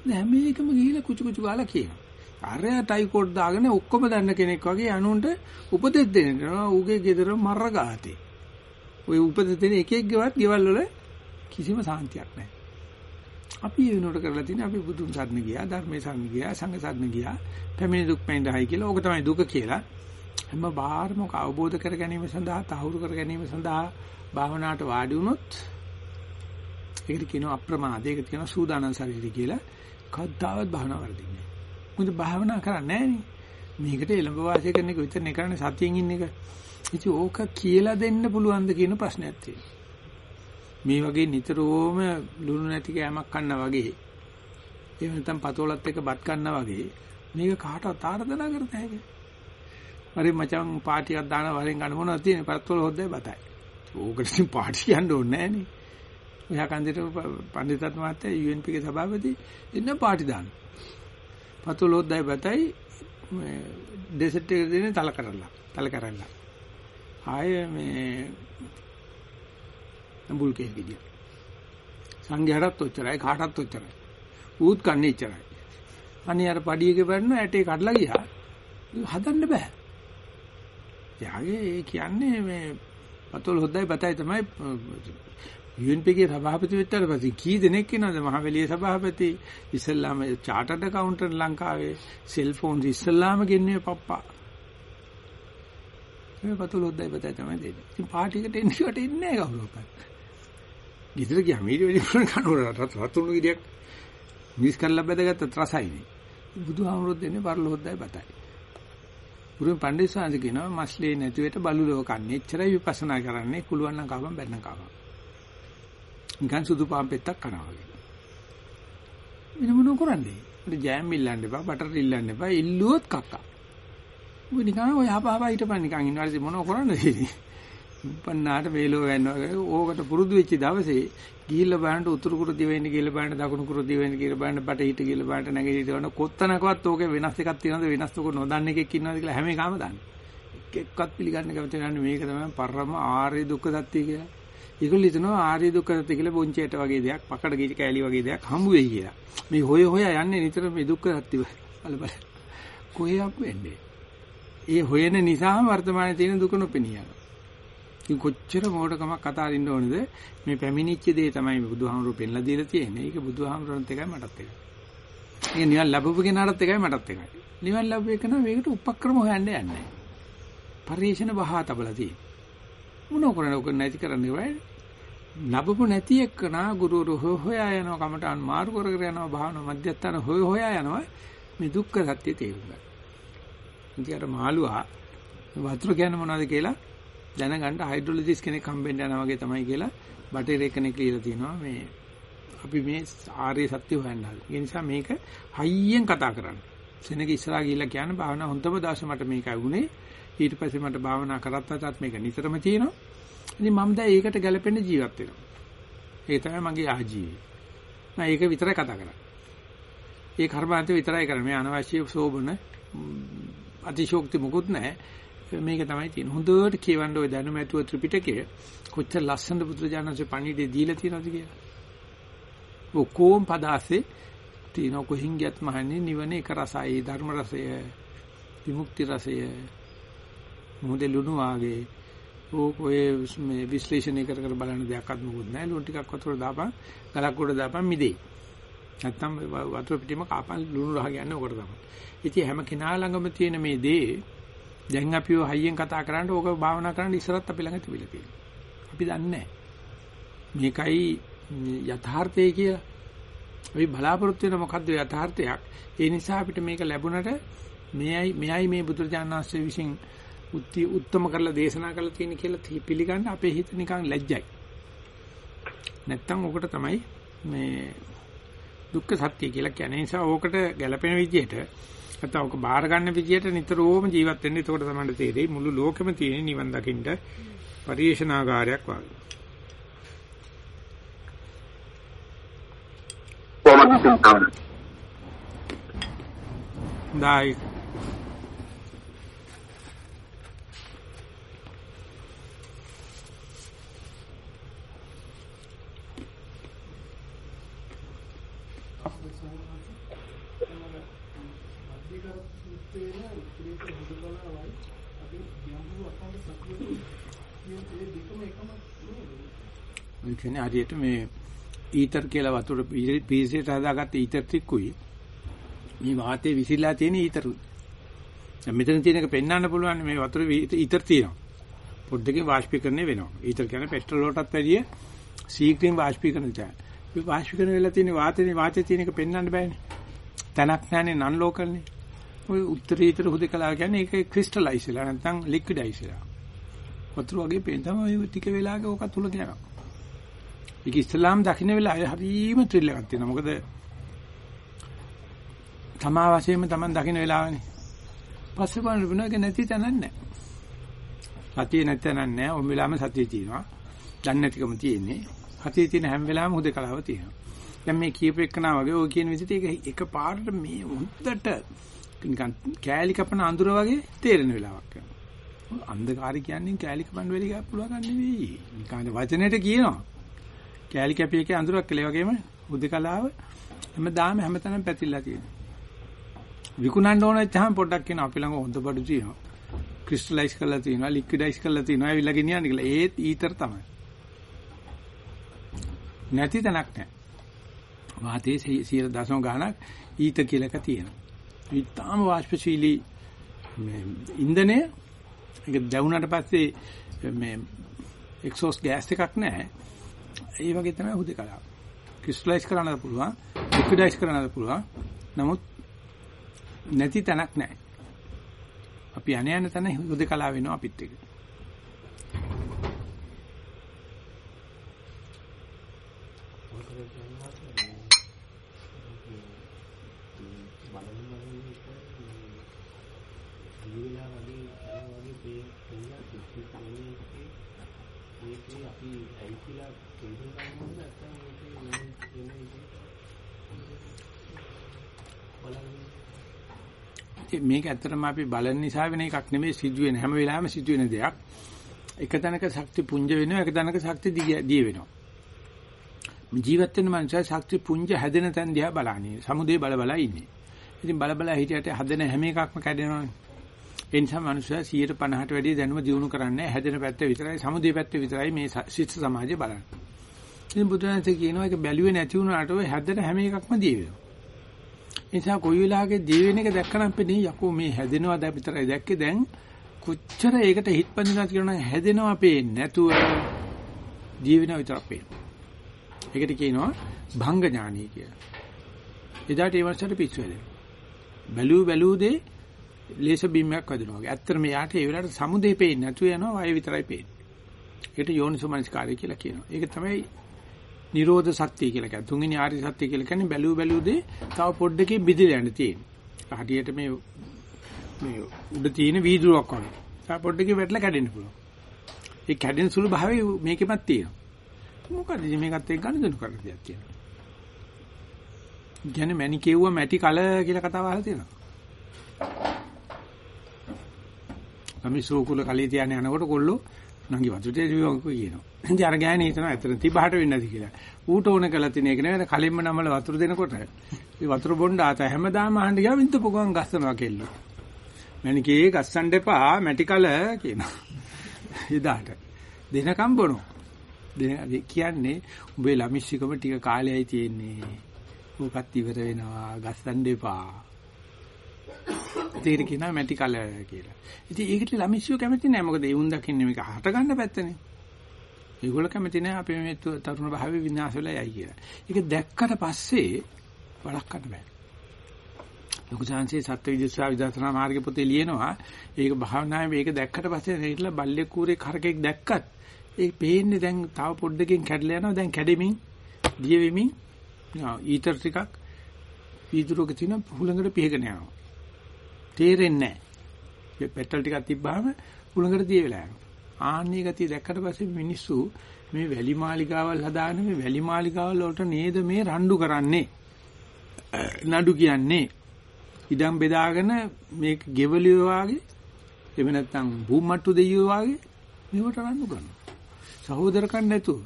දැන් මේකම ගිහිල්ලා කුචු කුචු ගාලා කියනවා. අරයා ටයිකෝඩ් දාගෙන ඔක්කොම දන්න කෙනෙක් වගේ අනුන්ට උපදෙස් දෙනවා. ඌගේ ගෙදර මර්ර ගාතේ. ওই උපදෙස් දෙන එකෙක් ගෙවත් ගෙවල් වල කිසිම සාන්තියක් නැහැ. අපි ඒ වෙනුවට කරලා තියෙන්නේ අපි බුදුන් සරණ ගියා, ධර්මයේ සරණ ගියා, සංඝ සරණ ගියා. පැමිණි දුක් පැමිණයි කියලා. ඕක තමයි දුක කියලා. හැම බාහිරම අවබෝධ කර ගැනීම සඳහා, තහවුරු කර ගැනීම සඳහා භාවනාවට වාඩි වුණොත් ඒකට කියනවා අප්‍රමාද, ඒකට කියනවා සූදානම් ශරීරය කියලා. කවදාවත් භාවනාව වර්ධින්නේ නැහැ. මොකද භාවනා කරන්නේ නැහනේ. මේකට එළඹ වාසය කරන එක විතරනේ කරන්නේ සතියෙන් ඉන්න එක. ඉතින් ඕක කියලා දෙන්න පුළුවන්ද කියන ප්‍රශ්නයක් තියෙනවා. මේ වගේ නිතරම ලුණු නැති කෑමක් කන්නා වගේ එහෙම නැත්නම් පතෝලත් එක්ක බත් කන්නා වගේ මේක කාටවත් ආර්දනා කරත හැකියි. හරි මචං පාටියක් දාන වරෙන් ගන්න මොනවද තියෙන්නේ? පතෝල හොද්දයි බතයි. ඕකට ඉතින් පාටි කියන්න ඕනේ නෑනේ. ඔයා කන්දේට පඬිතුත් මහත්තයා UNP ගේ සභාපති ඉන්න පාටි දාන. පතෝල හොද්දයි බතයි ඩෙසර්ට් එක දෙන්නේ තල කරලා. තල කරලා. ආයේ මේ නඹුල් කේල් ගෙඩිය. සංඝයාටත් ඔච්චරයි කාටත් ඔච්චරයි. ඌත් කන්නේ ඉච්චරයි. අනේ අර පඩියක බැන්න ඇටේ කඩලා ගියා. හදන්න බෑ. යාගේ ඒ කියන්නේ මේ පතොල් හොද්දයි බතයි තමයි UNP ගේ සභාපති වෙච්චාට පස්සේ කී දෙනෙක් ඉන්නවද මහවැලියේ සභාපති ඉස්සල්ලාම චාටර්ඩ් අකවුන්ටන්ට් ලංකාවේ සෙල්ෆෝන්ස් ඉස්සල්ලාම ගෙන්නේ පප්පා මේ පතොල් හොද්දයි බතයි තමයි දෙන්නේ ඉතින් පාටියකට එන්නේ වට එන්නේ නැහැ කවුරුත් ගෙදර ගියාම ඊට වැඩි පුරන කනෝරට රතුණු ගෙඩියක් මිස් කරලා බැදගත්ත රසයිනේ. බුදුහාමුදුරුවෝ දෙන්නේ පරලොහොද්දයි බතයි. පුරුම පණ්ඩිතසාංශ කියනවා මස්ලේ නැතුවෙට බලුලෝ කන්නේ. එච්චරයි විපස්සනා කරන්නේ. කුළුවන් නම් කවම් බැන්න කවම්. නිකන් සුදු පාන් පෙත්තක් කනවා වගේ. වෙන මොනව කරන්නේ? උඩ ජෑම් ඉල්ලන්න එපා, බටර් ඉල්ලන්න එපා. ඉල්ලුවොත් කක්කා. උඹ නිකන් ඔය හපහප හිටපන් නිකන් ඉන්නවාද මොනව කරන්නද? උපන්නාට වේලෝ වෙනවා ඕකට පුරුදු වෙච්ච දවසේ ගිහිල්ලා බලන්න උතුරු කුරු දිවෙන්න ගිහිල්ලා බලන්න දකුණු කුරු දිවෙන්න ගිහිල්ලා බලන්න බටහිට ගිහිල්ලා බලන්න නැගෙනහිර බලන්න කොත්තනකවත් ඕකේ වෙනස් එකක් තියෙනවද වෙනස් උක නොදන්න එකෙක් ඉන්නවද කියලා හැම එකම දන්නේ. එක්කෙක්වත් පිළිගන්න කැමති නැහැ මේක තමයි පරම ආර්ය දුක්ඛ සත්‍ය කියලා. ඒගොල්ලෝ හිතනවා ආර්ය දුක්ඛ සත්‍ය කියලා බොංචේට වගේ දෙයක්, පකඩ ගිජ කෑලි වගේ දෙයක් හම්බ වෙයි කියලා. මේ හොය හොය යන්නේ නිතර මේ දුක්ඛ සත්‍ය බල බල. කොහෙයක් වෙන්නේ? ඒ හොයන නිසාම වර්තමානයේ තියෙන දුක නොපෙනිය යනවා. ඉතින් කොච්චර මොඩකමක් කතා අරින්න ඕනේද මේ පැමිණිච්ච දේ තමයි බුදුහාමුදුරු පෙන්ලා දීලා තියෙන්නේ. ඒක බුදුහාමුදුරන්ත් එකයි මටත් එකයි. ඒක නිවන් ලැබුව කෙනාටත් එකයි මටත් එකයි. නිවන් ලැබුව එක නම් මේකට උපක්‍රම හොයන්න යන්නේ. පරිේශන බහා තබලා තියෙන්නේ. මොන කරන්නේ ඔක නැති කරන්නේ වයි. ලැබපු නැති එක්කනා ගුරුවරු හොයා යනවා කමටන් මාරු කර කර යනවා භාවනා මධ්‍යස්ථාන හොය හොයා යනවා මේ දුක්ඛ සත්‍ය තේරුම් ගන්න. ඉතින් අර මාළුවා වතුර කියන්නේ මොනවද කියලා දැනගන්න හයිඩ්‍රොලොජිස්ට් කෙනෙක් හම්බෙන්න යනවා වගේ තමයි කියලා බටේර කෙනෙක් කියලා තියෙනවා මේ අපි මේ ආර්ය සත්‍ය හොයන්න හදන. ඒ නිසා මේක හයියෙන් කතා කරන්න. සෙනග ඉස්සරහා ගිහිල්ලා කියන්න භාවනා හොඳම දාශ මට මේකයි වුනේ. ඊට පස්සේ මට භාවනා කරත්තටත් මේක නිතරම තියෙනවා. ඉතින් මම දැන් ඒකට ගැලපෙන්න ජීවත් වෙනවා. ඒ තමයි මගේ ආජීවය. මම ඒක විතරයි කතා කරන්නේ. ඒ කර්මාන්ත විතරයි කරන්නේ. මේ අනවශ්‍ය සෝබන අතිශෝක්ති මුකුත් නැහැ. මේක තමයි තියෙන්නේ. හොඳට කියවන්න ওই දැනුම ඇතුව ත්‍රිපිටකය කොච්චර ලස්සනද බුදුරජාණන්සේ පණිවිඩය දීලා තියෙනවද කියලා. ඔක්කොම පදාසේ තියෙන කොහින් ගියත් මහන්නේ නිවන එක රසයි ධර්ම රසය විමුක්ති රසය මොහොතේ ලුණු වාගේ ඕක ඔය මේ විශ්ලේෂණය කර කර බලන දෙයක් අත් මොකුත් නැහැ ලුණු ටිකක් වතුර දාපන් ගලක් උඩ දාපන් මිදේ නැත්තම් වතුර පිටිම කාපන් ලුණු රහ කියන්නේ ඔකට තමයි ඉතින් හැම කෙනා ළඟම තියෙන මේ දේ දැන් අපි ඔය හයියෙන් කතා කරන්නේ ඕක භාවනා කරන්න ඉස්සරත් අපි ළඟ තිබිලා තියෙනවා. අපි දන්නේ මේකයි යථාර්ථය කියලා. අපි බලාපොරොත්තු වෙන මොකද්ද යථාර්ථයක්? ඒ නිසා අපිට මේක ලැබුණට මෙයයි මෙයයි මේ බුදුරජාණන් වහන්සේ විසින් උත්ති උත්තම කරලා දේශනා කරලා තියෙන කියලා පිළිගන්න අපේ හිත නිකන් ලැජ්ජයි. නැත්තම් ඕකට තමයි මේ දුක්ඛ සත්‍ය කියලා කියන්නේ. නිසා ඕකට ගැළපෙන විදිහට නැත්නම් ඔක බාර ගන්න විදියට නිතරම ජීවත් වෙන්න. එතකොට තමයි තේරෙයි මුළු ලෝකෙම තියෙන නිවන් දකින්න පරිේශනාකාරයක් වගේ. බොහොම පිං තමයි. දායි ඒ කියන්නේ හරියට මේ ඊතර් කියලා වතුර පීසියට හදාගත්ත ඊතර් ටිකුයි මේ වාතයේ විසිරලා තියෙන ඊතරුයි. දැන් මෙතන තියෙන එක පෙන්වන්න පුළුවන් මේ වතුර ඊතර තියෙනවා. පොඩ්ඩකින් වාෂ්පීකරණය වෙනවා. ඊතර කියන්නේ පෙට්‍රල් වලටත් වැඩිය ශීඝ්‍රයෙන් වාෂ්පීකරණය થાય. මේ වාෂ්පීකරණය වෙලා තියෙන වාතයේ වාතයේ තියෙන එක පෙන්වන්න බෑනේ. තනක් නැන්නේ නන් ලෝකල්නේ. ඔය උත්තරීතර හුදකලා කියන්නේ ඒක ක්‍රිස්ටලයිස් වෙලා නැත්නම් ලික්විඩයිස් වෙලා. වතුර වගේ පේන තමයි ඔය ටික වෙලාවක ඕක තුල යනවා. ඒක ඉස්ලාම් දකින්න වෙලාවේ හරිම ත්‍රිල් එකක් තියෙනවා. මොකද තමා වශයෙන්ම Taman දකින්න වෙලාවනේ. පස්සේ බලන්න වෙනවක නැති තැනක් නැහැ. සතිය නැති තැනක් නැහැ. ඔම් වෙලාවම සතිය තියෙනවා. දන්නේ නැතිකම තියෙන්නේ. සතිය තියෙන හැම වෙලාවෙම හුදකලාව තියෙනවා. දැන් මේ කියපු එකනා වගේ ඔය කියන විදිහට ඒක එක පාරට මේ හොඳට නිකන් කෑලි කපන අඳුර වගේ තේරෙන වෙලාවක් යනවා. අන්ධකාරය කියන්නේ කෑලි කපන්න වෙලි ගන්න පුළුවන් නෙවෙයි. නිකන් වචනෙට කියනවා. කෑලි කැපියකේ අඳුරක් කියලා වගේම හුදකලාව හැමදාම හැමතැනම පැතිරලා තියෙනවා. විකුණන්න ඕන වෙච්චාම පොඩ්ඩක් කියන අපි ළඟ හොඳ බඩු තියෙනවා. ක්‍රිස්ටලයිස් කරලා තියෙනවා, ලික්විඩයිස් කරලා තියෙනවා, ඇවිල්ලා ගෙනියන්න කියලා. ඒත් ඊතර තමයි. නැති තැනක් නැහැ. වාතයේ 100 ගාණක් ඊත කියලා එක තියෙනවා. ඊටාම වාෂ්පශීලී මේ ඉන්ධනය ඒක දැවුනට පස්සේ මේ එක්සෝස් ගෑස් එකක් නැහැ. ඒ වගේ තමයි හුදකලාව. ක්‍රිස්ටලයිස් කරන්නත් පුළුවන්, ලික්විඩයිස් කරන්නත් පුළුවන්. නමුත් නැති තැනක් නැහැ. අපි අනේ යන තැන හුදකලා වෙනවා අපිත් එක්ක. අපි ඇයිලා තේරුම් ගන්න ඕනේ නැත්නම් මේක මේක ඇත්තටම අපි බලන නිසා වෙන එකක් නෙමෙයි සිදුවෙන හැම වෙලාවෙම සිදුවෙන දෙයක්. එක තැනක ශක්ති පුංජ වෙනවා එක තැනක ශක්ති දිය වෙනවා. ජීවත් වෙන මනුස්සය ශක්ති පුංජ හැදෙන තැන් දිහා බලන්නේ. සමුදේ බල බල ඉන්නේ. ඉතින් බල බල හිටියට හැදෙන හැම එකක්ම කැඩෙනවානේ. ඒ නිසා මනුස්සයා 150ට වැඩිය දැනුම දිනු කරන්නේ හැදෙන පැත්ත විතරයි සමුදේ පැත්ත විතරයි මේ ශිෂ්ට සමාජය බලන්නේ. ඉතින් බුදුරජාණන් කියනවා ඒක බැලුවේ නැති වුණාට ඔය හැදෙන හැම එකක්ම දිය වෙනවා. ඒ නිසා කොයි වෙලාවක දිය වෙන එක දැක්කනම් පෙනේ යකෝ මේ හැදෙනවා දැන් විතරයි දැක්කේ දැන් කොච්චර ඒකට හිට පදිනවා කියනවා හැදෙනවා පේන්නේ නැතුව දිය වෙනවා විතරක් පේනවා. ඒකට කියනවා භංග ඥානීය කියලා. එදාට ඒ වර්ෂයට පිස්සු වෙනවා. බැලූ බැලූ දේ ලේස බීමයක් වදිනවා වගේ. ඇත්තටම යාට ඒ වෙලාවට සමුදේ පේන්නේ නැතුව යනවා වායය විතරයි පේන්නේ. ඒකට යෝනිසෝමනස්කාරය කියලා කියනවා. ඒක තමයි නිරෝධ සත්‍ය කියලා කියන්නේ. තුන්වෙනි ආර්ය සත්‍ය කියලා කියන්නේ බැලූ බැලූ දේ තව පොඩ්ඩකින් බිඳිලා යන්න තියෙනවා. හරියට මේ මේ උඩ තියෙන වීදුරුවක් වගේ. තව පොඩ්ඩකින් වැටලා කැඩෙන්න පුළුවන්. ඒ කැඩෙන සුළු භාවය මේකෙමත් තියෙනවා. මොකද මේකත් එක්ක ගනුදෙනු කරන්න දෙයක් තියෙනවා. කියන්නේ මැණි කෙව්ව මැටි කල කියලා කතාව අහලා තියෙනවා. අපි සෝකුල කලේ තියන්නේ යනකොට කොල්ලෝ නංගි වතුරේ දිවක කියනවා. ඉතින් අර ගෑණි හිතනවා ඇත්තට තිබහට වෙන්නේ නැති කියලා. ඌට ඕන කළා තියෙන එක නෙවෙයි කලින්ම නමල වතුර දෙනකොට ඒ වතුර බොණ්ඩ ආත හැමදාම අහන්න ගියා වින්ත පොගන් ගස්සනවා කෙල්ල. මැනිකේ ගස්සන්න එපා මැටි කල කියනවා. ඉදාට දෙනකම් බොනවා. දෙන කියන්නේ උඹේ ළමිස්සිකම ටික කාලයයි තියෙන්නේ. ඌකත් ඉවර වෙනවා ගස්සන්න එපා. ඒකට කියනවා මැටි කල කියලා. ඉතින් ඒකට ළමිස්සු කැමති නැහැ. මොකද ඒ උන් දකින්නේ මේක හට ගන්න පැත්තනේ. ඒගොල්ලෝ කැමති නැහැ අපි මේ තරුණ භාවයේ විනාශ වෙලා යයි කියලා. ඒක දැක්කට පස්සේ වළක්වන්න බෑ. ලොකු chance සත්‍ය විද්‍යාව විදර්ශනා මාර්ගය පොතේ ලියනවා. ඒක භාවනාවේ මේක දැක්කට පස්සේ නේట్లా බල්ලේ කූරේ කරකෙක් දැක්කත් ඒ පේන්නේ දැන් තව පොඩ්ඩකින් කැඩලා යනවා. දැන් කැඩෙමින්, දිය වෙමින් ඊතර ටිකක් වීදුරුවක තියෙන හුලඟට පිහගෙන යනවා. තේරෙන්නේ නැහැ. පෙට්‍රල් ටිකක් තිබ්බාම හුලඟට දිය වෙලා යනවා. ආන්නේ ගතිය දැක්කට පස්සේ මිනිස්සු මේ වැලි මාලිගාවල් හදාගෙන මේ වැලි මාලිගාවල් වලට නේද මේ රණ්ඩු කරන්නේ නඩු කියන්නේ ඉඩම් බෙදාගෙන මේක ගෙවලියෝ වාගේ එහෙම නැත්නම් භූමට්ටු දෙයියෝ වාගේ මේවට රණ්ඩු කරනවා. සහෝදරකම් නැතුව.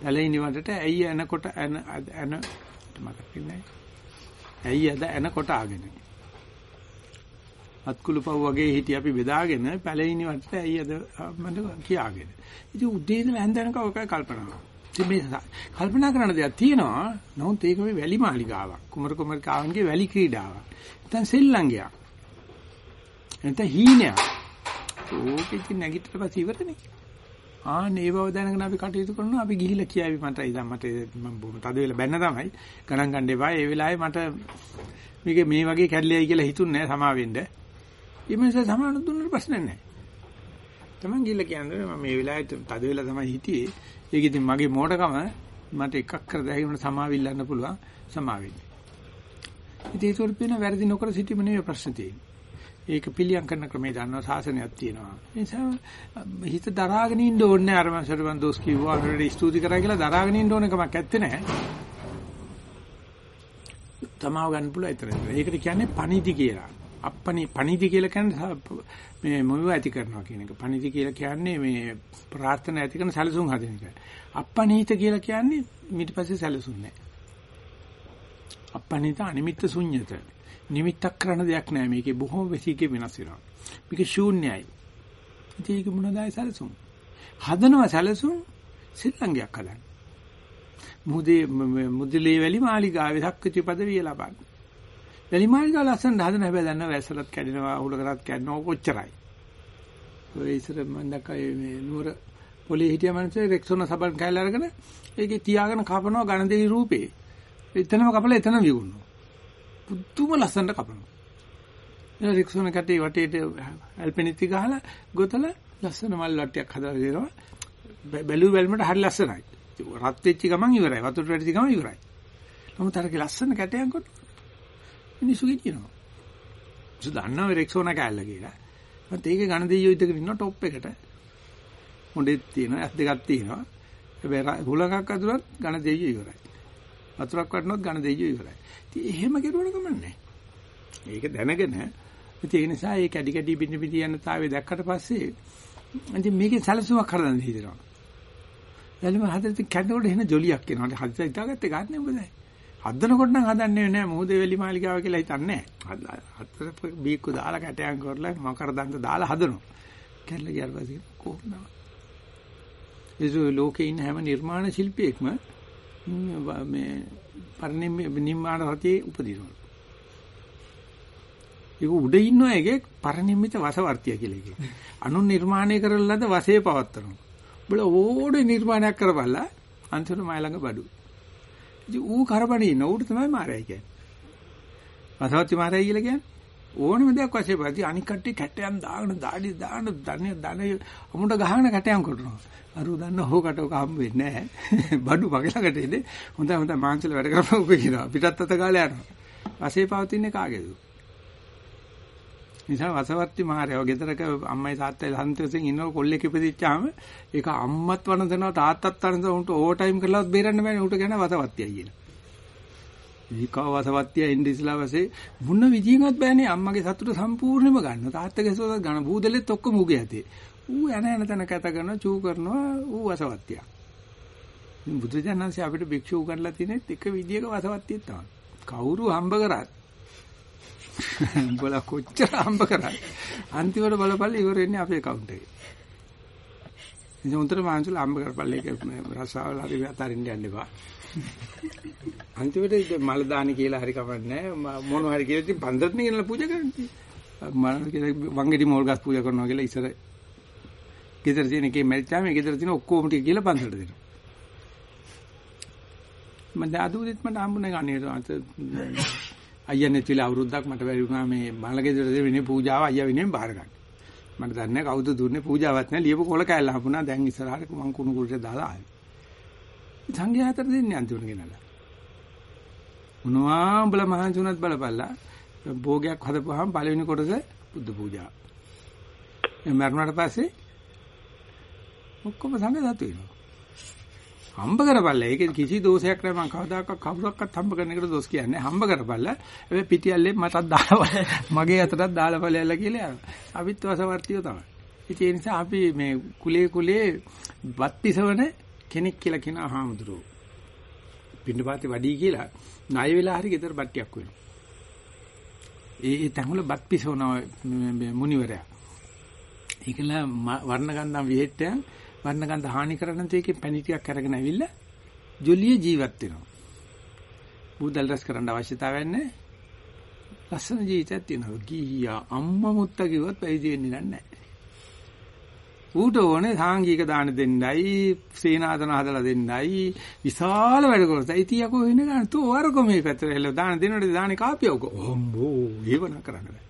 පැලෙයිනි වටට ඇයි එනකොට එන එන මතක නැහැ. ඇයි අද එනකොට ආගෙන. අත්කුළුපව් වගේ හිටිය අපි බෙදාගෙන පැලෙයිනි වටට ඇයි අද මන්ද කියාගෙන. ඉතින් උදේ ඉඳලා හැන්දනක ඔක කල්පනා කරනවා. ඉතින් මේ කල්පනා කරන දේක් තියෙනවා. නමුත් ඒක මේ වැලි මාලිගාවක්. කුමර කුමරිකාවන්ගේ වැලි ක්‍රීඩාවක්. නැත්නම් සෙල්ලංගයක්. නැත්නම් හීනයක්. ඕකෙත් නැගිටලා පස්සේ ඉවරනේ. ආනේ ඒ බව දැනගෙන අපි කටයුතු කරනවා අපි ගිහිල්ලා කියාවි මට ඉතින් මට මම බොහොම තද වෙලා බැන්න තමයි ගණන් ගන්න එපා ඒ වෙලාවේ මට මේක මේ වගේ කැඩලයි කියලා හිතුන්නේ නැහැ සමා වෙන්න. ඊමණස සමාන දුන්නට ප්‍රශ්න නැහැ. තමන් ගිහිල්ලා කියන්නේ මම මේ වෙලාවේ තද වෙලා තමයි හිටියේ. ඒක ඉතින් මගේ මෝඩකම මට එකක් කර දෙහිවන සමාවිල්ලන්න පුළුවන් සමාවෙන්නේ. ඉතින් ඒක උඩ වැරදි නොකර සිටීම නෙවෙයි ප්‍රශ්න තියෙන්නේ. ඒක පිළියම් කරන ක්‍රමේ දන්නවා සාසනයක් තියෙනවා. ඒ නිසා හිත දරාගෙන ඉන්න ඕනේ අර මසට මන් දොස් කිව්වා හරියට ස්තුති කරා කියලා දරාගෙන ඉන්න ඕන කමක් ඇත්තේ නැහැ. තමාව ගන්න පුළුවන් ඒතර. ඒකට කියන්නේ පණිදි කියලා. අප්පනි පණිදි කියලා කියන්නේ මේ මොනව ඇති කරනවා කියන එක. පණිදි කියලා කියන්නේ මේ ප්‍රාර්ථනා ඇති කරන සැලසුම් හදන එක. අප්පනීත කියලා කියන්නේ ඊට පස්සේ සැලසුම් නැහැ. අප්පනීත අනිමිත්ත ශුන්්‍යත. නිමිත්තක් කරන දෙයක් නෑ මේකේ බොහොම වෙසිකේ වෙනස් වෙනවා. මේක ශූන්‍යයි. ඉතින් ඒක මොනවාදයි සැලසුම්. හදනවා සැලසුම් සිල්ලංගයක් හදන්න. මුදේ මුදලේ වැලි මාලිගාවේ සක්විති පදවිය ලබන්න. වැලි මාලිගාව ලස්සන හදන හැබැයි දන්නවා වැසලත් කැඩෙනවා අහුල කරත් කැඩෙනවා කොච්චරයි. ඔය ඉස්සර මම දැක්කා මේ නුවර පොලේ හිටිය මනුස්සයෙක් රෙක්සෝන සබන් කැල්ල අරගෙන ඒකේ තියාගෙන කපනවා ගණදෙවි රූපේ. එතනම කපලා එතනම විකුණනවා. පුදුම ලස්සනට කපනවා. එන රික්සෝන කටේ වටේට ඇල්පෙනිති ගහලා ගොතල ලස්සන මල් වට්ටියක් හදලා දෙනවා. බැලු බැලමට හරි ලස්සනයි. රත් වෙච්ච ගමන් ඉවරයි. වතුරට වැටිච්ච ගමන් ඉවරයි. නමුත් අරගේ ලස්සන කැටයක් කොට මිනිස්සු කියනවා. මිනිස්සු දන්නවා රික්සෝන කෑල්ල කියලා. මත් ඒකේ ඝන දෙයියෝ ඉදගෙන ඉන්න টොප් එකට. මොඩෙත් තියෙනවා, ඇස් දෙකක් තියෙනවා. හැබැයි හුලඟක් අදුරත් ඝන දෙයියෝ ඉවරයි. වතුරක් වටනොත් ඝන දෙයියෝ ඉවරයි. ඉතින් එහෙම කෙරුවට කමන්නේ. ඒක දැනගෙන ඉතින් ඒ නිසා මේ කැඩි කැඩි බිනි බිනි යන තාවේ දැක්කට පස්සේ ඉතින් මේකේ සැලසුමක් කරන්න හිතෙනවා. එළම හදලා කැඩනකොට එන ජොලියක් එනවා. හදලා හිතාගත්තේ ගන්න මොකද? හදනකොට නම් හදන්නේ නැහැ මොහොතේ වෙලි මාලිකාව කියලා හිතන්නේ නැහැ. හතර බීක්කු දාලා කැටයන් කරලා මකර දන්ත දාලා හදනවා. කැඩලා ගියාට පස්සේ කොහොමද? ඒ ලෝකේ ඉන්න හැම නිර්මාණ ශිල්පියෙක්ම මේ පරිනිම්මාණ රතියේ උපදිනවා. ඒක උඩ ඉන්න එකේ පරිනිම්මිත වසවර්තිය කියලා එකේ. අනු නිර්මාණය කරන ලද වශයේ පවත්තරනවා. උඹල ඕඩේ නිර්මාණයක් කරපල්ලා අන්තිමට මයි ළඟ බඩු. ඉතින් ඌ කරබනේ ඉන්න ඌට තමයි මාරයි කියන්නේ. වසවර්ති මාරයි කියලා කියන්නේ ඕනම දෙයක් වශයෙන් ප්‍රති අනික් කට්ටිය කැටයන් දාගෙන දාඩි දාන ධන ධන අමුඩ ගහන කැටයන් කරනවා. අරු දන්න හොකට ඔක හම්බ වෙන්නේ නැහැ. බඩු මගේ ළඟට එන්නේ. හොඳයි හොඳයි මාංශල වැඩ කරපුවා ඔක කියනවා. පිටත් අත කාලේ යනවා. වශයෙන් පවතින්නේ කාගේද? නිසා වසවර්ති මහරයව ගෙදරක අම්මයි තාත්තයි හන්තයෙන් ඉන්නකොට කොල්ලෙක් ඉපදිච්චාම ඒක අම්මත් වනදනවා තාත්තත් වනදනවා උන්ට ඕවර් ටයිම් කරලවත් බේරන්න බෑනේ උන්ට කියන වසවර්තියයි කියලා. විකාව වසවත්තිය ඉන්දිස්ලා වශයෙන් මොන විදිහකට බෑනේ අම්මගේ සතුට සම්පූර්ණයෙන්ම ගන්න. තාත්තගේ සතුට ගන්න. බූදලෙත් ඔක්කොම උගේ ඇතේ. ඌ එන එන තැන කැත කරනවා චූ කරනවා ඌ වසවත්තිය. බුදුජානන්සේ අපිට භික්ෂු උගන්ලා තියෙනෙත් එක විදියක වසවත්තියක් තමයි. කවුරු හම්බ කරත් බල කොච්චර හම්බ කරත් අන්තිමට බලපල්ල ඉවර වෙන්නේ අපේ account එකේ. ඉතින් උන්ට මාංශල හම්බ කරපල්ල ඒක රසාවල හරි අතරින් යන්න එපා. අන්තිමට මල දානි කියලා හරි කමන්නේ මොන හරි කියලා ඉතින් පන්දරනේ කියලා පූජා කරන්නේ. මම කියලා වංගෙඩි මෝල් ගස් පූජා කරනවා කියලා ඉතර ගෙදර තියෙන එකේ මැරිච්චාම ඒ ගෙදර තියෙන ඔක්කොම ටික කියලා පන්සලට දෙනවා. මම දාදුදෙත් මට හම්බුනේ ගන්නේ අත අයියා නැතිලා අවුරුද්දක් මට බැරි වුණා මේ මල ගෙදර දෙන්නේ පූජාව අයියා වෙනුවෙන් බාර ගන්න. මට දන්නේ කවුද දුන්නේ පූජාවක් නැහැ ලියපු කොල කෑල්ල හම්බුණා දැන් ඉස්සරහට මං කුණු කුරුට දාලා ආවේ. සංඝයා හතර දෙන්නේ අන්තිමට ගෙනලා. මොනවා උඹලා මහන්සි වුණත් බලපල්ලා භෝගයක් හදපුවාම පළවෙනි කොටස බුද්ධ පූජා. එහේ මරණයට පස්සේ ඔක්කොම සංඝ දතු වෙනවා. හම්බ කරපල්ලා. ඒකේ කිසි දෝෂයක් නැහැ. මම කවදාකවත් කවුරක්වත් හම්බ කරන එකට දෝෂ කියන්නේ නැහැ. හම්බ කරපල්ලා. හැබැයි පිටියල්ලේ මටත් දාලා මගේ අතටත් දාලා ඵලයල්ලා කියලා යනවා. අපිත් වසවර්තියෝ තමයි. ඉතින් ඒ නිසා අපි මේ කුලේ කුලේ වත් පිසවන කෙනෙක් කියලා කියන අහාමුදුරුවෝ. පින්නපාතේ වැඩි කියලා ණය වෙලා හරි ගෙදර බට්ටියක් වෙනවා. ඒ ඒ තැඟුල බත් පිසවන මුනිවරයා. ඒකල වර්ණගන්ධම් විහෙට්ටයන් වර්ණගන්ධ හානි කරන තේකේ පැණි ටිකක් අරගෙන ඇවිල්ලා ජොලිය ජීවත් වෙනවා. බුදල් රස කරන්න අවශ්‍යතාවයක් නැහැ. ලස්සන ජීවිතයක් තියෙනවා. ගියා අම්මා මුත්ත කිව්වත් පැවිදි වෙන්නේ නැහැ. ඌට ඕනේ සාංගික දාන දෙන්නයි, සේනාසන හදලා දෙන්නයි, විශාල වැඩ කරලා. ඉතින් යකෝ වෙන ගන්න තෝ වරක මේ පැත්තට හෙල දාන දෙන්නට දානේ කාපියවක. ඔම්බෝ ඒව න කරන්න බෑ.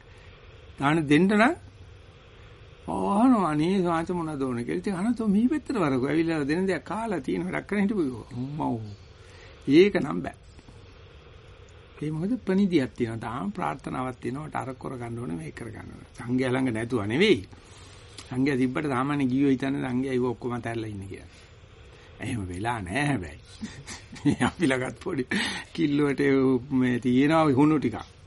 දාන දෙන්න නම් ඕන අනේ සාංශ මොනවද ඕන කියලා. ඉතින් අනතෝ මේ පැත්තට වරක. ඇවිල්ලා දෙන දෙයක් කාලා තියෙන වැඩක් කරන් හිටපුවා. අම්මෝ. ඒක නම් බෑ. ඒ මොකද ප්‍රනිදියක් තියෙනවා. තාම ප්‍රාර්ථනාවක් තියෙනවා. අර කර ගන්න ඕනේ මේක කර ගන්න ඕනේ. සංඝයා ළඟ නැතුව නෙවෙයි. සංඝයා තිබ්බට සාමාන්‍ය ගියෝ හිතන්නේ සංඝයා ඉව ඔක්කොම තැරලා ඉන්නේ කියලා. එහෙම වෙලා නැහැ හැබැයි. අපි ළඟත් පොඩි කිල්ලුවට මේ තියෙනවා හුණු ටිකක්.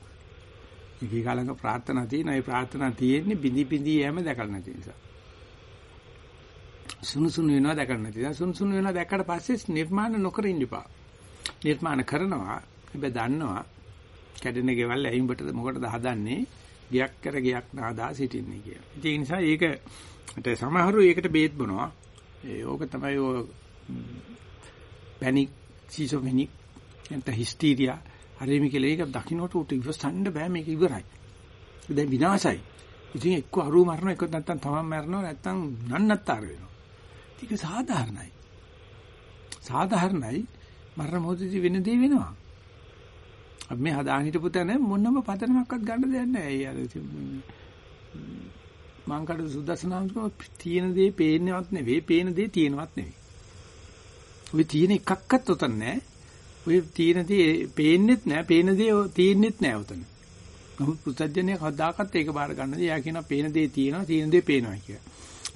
ඉකී කාලංග ප්‍රාර්ථනා තියෙනවා. ඒ ප්‍රාර්ථනා තියෙන්නේ බිඳි බිඳි යෑම දැකලා නැති නිසා. සුණු සුණු වෙනවා දැකලා නැති නිසා. සුණු සුණු වෙනවා දැක්කට පස්සේ නිර්මාණ නොකර ඉන්න ඉපා. නිර්මාණ කරනවා. හැබැයි දන්නවා කැඩෙන ගෙවල් ඇයිඹට මොකටද හදන්නේ? ගියක් කර ගියක් නාදා සිටින්නේ කියලා. ඒ නිසා ඒකට සමහරු ඒකට බේත් බොනවා. ඒ ඕක තමයි ඔය පැනික් සිසොෆෙනික් එන්ට හිස්ටීරියා හරිම කියලා ඒක දකින්නට උට ඉවසන්න බෑ මේක ඉවරයි. දැන් විනාශයි. ඉතින් එක්ක අරුව මරනවා එක්ක නැත්තම් තමන් මරනවා නැත්තම් නන්නත්තර වෙනවා. ඒක සාධාරණයි. සාධාරණයි මරණ මොහොතදී වෙන දේ වෙනවා. අපි මේ හදාගෙන හිටපු තැන මොනම පදනමක්වත් ගන්න දෙයක් නැහැ. ඒ අර මං කඩ සුදස්සනාම්කෝ තියෙන දේ පේන්නවත් නෙවෙයි, පේන දේ තියෙනවත් නෙවෙයි. ඔය තියෙන එකක්වත් උතන නැහැ. ඔය තියෙන දේ පේන්නෙත් නැහැ, පේන දේ තියෙන්නෙත් නැහැ උතන. නමුත් පුත්‍ජජනේ කවදාකවත් ඒක බාර ගන්න දෙයක්. එයා කියනවා පේන දේ තියෙනවා, තියෙන දේ පේනවා කියලා.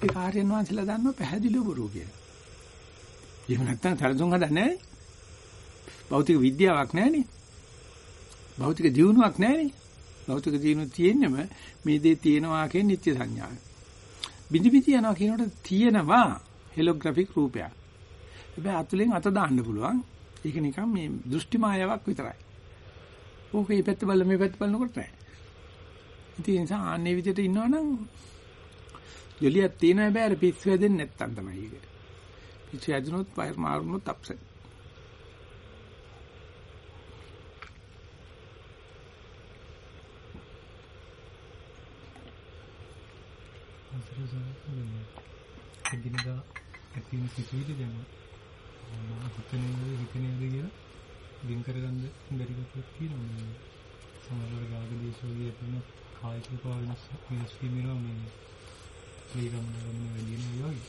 ඒ කාර්යයන් වහන්සේලා දන්නවා පැහැදිලිව බොරු කියලා. එහෙම නැත්නම් තරසුන් හදන්නේ නැහැ. භෞතික විද්‍යාවක් නැහැනේ. භෞතික දියුණුවක් නැහැනේ. භෞතික දියුණුව තියෙන්නම මේ දේ තියෙනවා කියන නිත්‍ය සංඥාව. බිඳි බිඳි යනවා කියනකොට තියෙනවා හෙලෝග්‍රැෆික් රූපයක්. හැබැයි අතුලෙන් අත දාන්න පුළුවන්. ඒක නිකන් මේ දෘෂ්ටි මායාවක් විතරයි. ඕක මේ පැත්ත බලලා මේ පැත්ත බලනකොට නැහැ. ඉතින් ඒ නිසා ආන්නේ විදිහට ඉන්නවනම් ජොලියක් තියෙන හැබැයි අර පිස්සු හැදෙන්නේ නැත්තම් තමයි ඒක. පිස්සු හැදුනොත් පයර් මාරුනොත් අප්සෙට්. එදිනදා ඇති වෙන සිතුවිලි දැන් මම හිතන්නේ හිතන්නේ කියලා දින් කරගන්න බැරි කමක් තියෙනවා. සමහරවල් රාග දේශෝගිය තියෙන කායික පාවනස් වෙනස් වීමනවා මේ ශ්‍රීරම නරම වැඩි වෙනවා වගේ.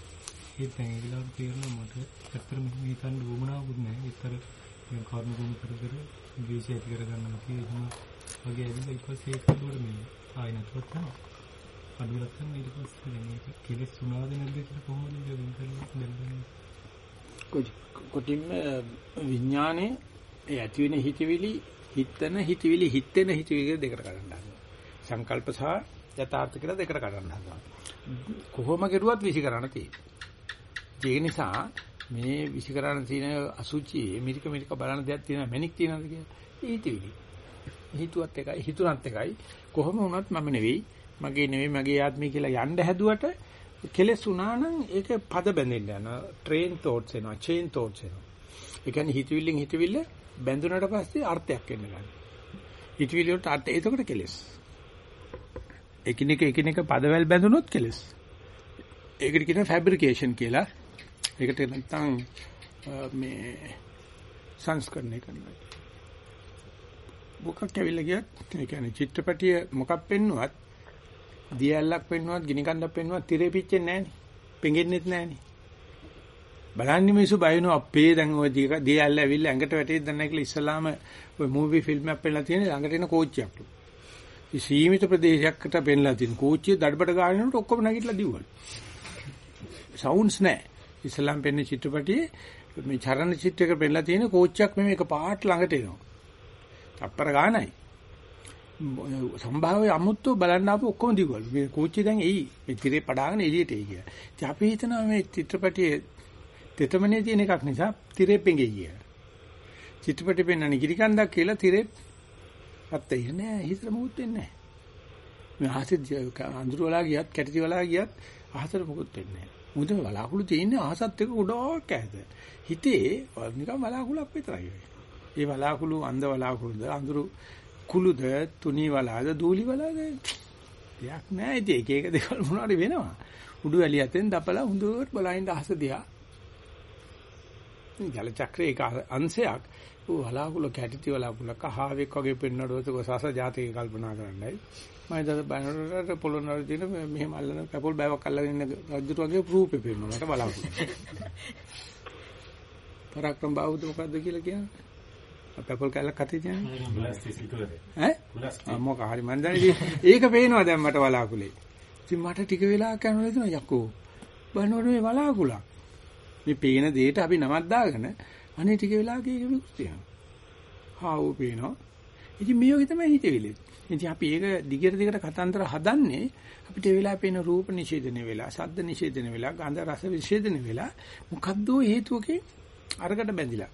ඒත් දැන් ඒ වෙලාවට තේරෙනවා මට ඇත්තටම මෙහෙම හිතන්න උවමනාවකුත් නැහැ. ඒතර මම කර්ම ගුණ කර කර ද්වේෂය ඇති කරගන්නවා කියලා වගේ ඇවිල්ලා ඊට පස්සේ ඒක උඩ මේ ආයෙ නැතුවත් තමයි අඩුවක් නම් ඊට පස්සේ දැන් මේක කෙලෙස් උනාද නැද්ද කියලා කොහොමද වෙන් කරන්නේ? දැනගන්නේ කොටින්ම විඥානේ ඒ ඇති වෙන හිතවිලි හිතන හිතවිලි හිතෙන හිතවිලි කියලා දෙකට කඩන්න හදනවා. සංකල්ප සහ යථාර්ථ කියලා දෙකට කඩන්න හදනවා. කොහොම කෙරුවත් විසි කරන්න තියෙනවා. ඒ නිසා මේ විසි කරන්න තියෙන අසුචි මිරික මිරික බලන දෙයක් තියෙනවා මැනික් තියෙනවද කියලා. හිතවිලි. හිතුවත් එකයි හිතුණත් එකයි කොහොම වුණත් මම නෙවෙයි මගේ නෙවෙයි මගේ ආත්මය කියලා යන්න හැදුවට කෙලස් වුණා නම් ඒක පද බැඳෙන්න යනවා. ට්‍රේන් තෝට්ස් එනවා චේන් තෝට්ස් එනවා. ඒ කියන්නේ හිතවිල්ලෙන් හිතවිල්ල බැඳුනට පස්සේ අර්ථයක් එන්න ගන්නවා. හිතවිලි වලට අර්ථ එතකොට කෙලස්. එකිනෙක එකිනෙක පදවල බැඳුනොත් කෙලස්. ඒකට කියන ෆැබ්‍රිකේෂන් කියලා. ඒකට නැත්තම් මේ සංස්කරණය කරනවා. මොකක් කැවිල්ල ගියත් ඒ කියන්නේ චිත්‍රපටිය මොකක් පෙන්නුවත් දියැලක් පෙන්නුවත් ගිනි කන්දක් පෙන්නුවත් tire පිච්චෙන්නේ නැහනේ. පෙඟෙන්නෙත් නැහනේ. බලන්නේ මිනිස්සු බය වෙනවා අපේ දැන් ওই දියැල්ල ඇවිල්ලා ඇඟට වැටෙයිද නැහැ කියලා ඉස්සලාම ওই මූවි ෆිල්ම් එකක් පෙන්නලා තියෙන ළඟට එන කෝච්චියක්ලු. ඒ සීමිත ප්‍රදේශයකට පෙන්නලා තියෙන කෝච්චිය දඩබඩ ගානනකොට ඔක්කොම නැගිටලා දිව්වලු. සවුන්ඩ්ස් නැහැ. ඉස්ලාම් පෙන්නේ චිත්‍රපටියේ මේ චරණ චිත්‍රයක පෙන්නලා තියෙන කෝච්චියක් මේ එක පාට ළඟට එනවා. තප්පර ගානයි. සම්භාවයේ අමුත්තෝ බලන්න ආපු ඔක්කොම දිගවලු. මේ කෝච්චිය දැන් එයි. මේ තිරේ පඩාගෙන එළියට එයි කියලා. ඉතින් අපි හිතනවා මේ චිත්‍රපටියේ තෙතමනේ තියෙන එකක් නිසා තිරේ පෙඟෙයි කියලා. චිත්‍රපටි පෙන්වන්නේ ගිරිකන්දක් කියලා තිරේ පත් වෙන්නේ නැහැ. හිතට මොකුත් වෙන්නේ නැහැ. මේ ආසෙත් අඳුර වලා ගියත් කැටි වලා ගියත් අහසට මොකුත් වෙන්නේ නැහැ. මොකද වලාකුළු තියෙන්නේ අහසත් එක ගොඩක් ඈත. හිතේ නිකන් වලාකුළක් විතරයි. ඒ වලාකුළු අන්ධ වලාකුළුද අඳුරු කුළුද තුනි වලාද දූලි වලාද දෙයක් නැහැ. ඉතින් එක එක දේවල් මොනවාරි වෙනවා. උඩු වැලිය අතෙන් දපලා හොඳට බලයින්ද අහස දිහා. ජල චක්‍රයේ එක අංශයක් ඌ වලාකුළු කැටිති වලාකුළක හාවෙක් වගේ පෙන්නඩොත් සස ජාතික කල්පනා කරන්නයි. මම දැන් බනරට පොළොන්නර දින මෙහෙම අල්ලන කැපොල් බෑවක් අල්ලගෙන ඉන්න රජුට වගේ රූපේ පෙන්වනවා මට බලාකුළු. පරාක්‍රම බාහුද මොකද්ද කියලා කියන්නේ? පැපල් කැලක් අතේ තියන්නේ ඈ? මොකක් හරි මන් දන්නේ ඒක පේනවා දැන් මට වලාකුලේ. ඉතින් මට ටික වෙලාවක් යනවා නේද යකෝ බලනකොට මේ වලාකුලක්. මේ පේන දෙයට අපි නමක් දාගෙන අනේ ටික වෙලාවක ඒක විකෘති වෙනවා හාවු පේනවා. ඉතින් මේ වගේ තමයි හිතෙවිලි. ඉතින් අපි ඒක දිගට දිගට කතන්දර හදන්නේ අපිට ඒ වෙලාවේ පේන රූප නිෂේධනය වෙලා ශබ්ද නිෂේධනය වෙලා ගන්ධ රස නිෂේධනය වෙලා මොකද්ද හේතුවකින් අරකට බැඳිලා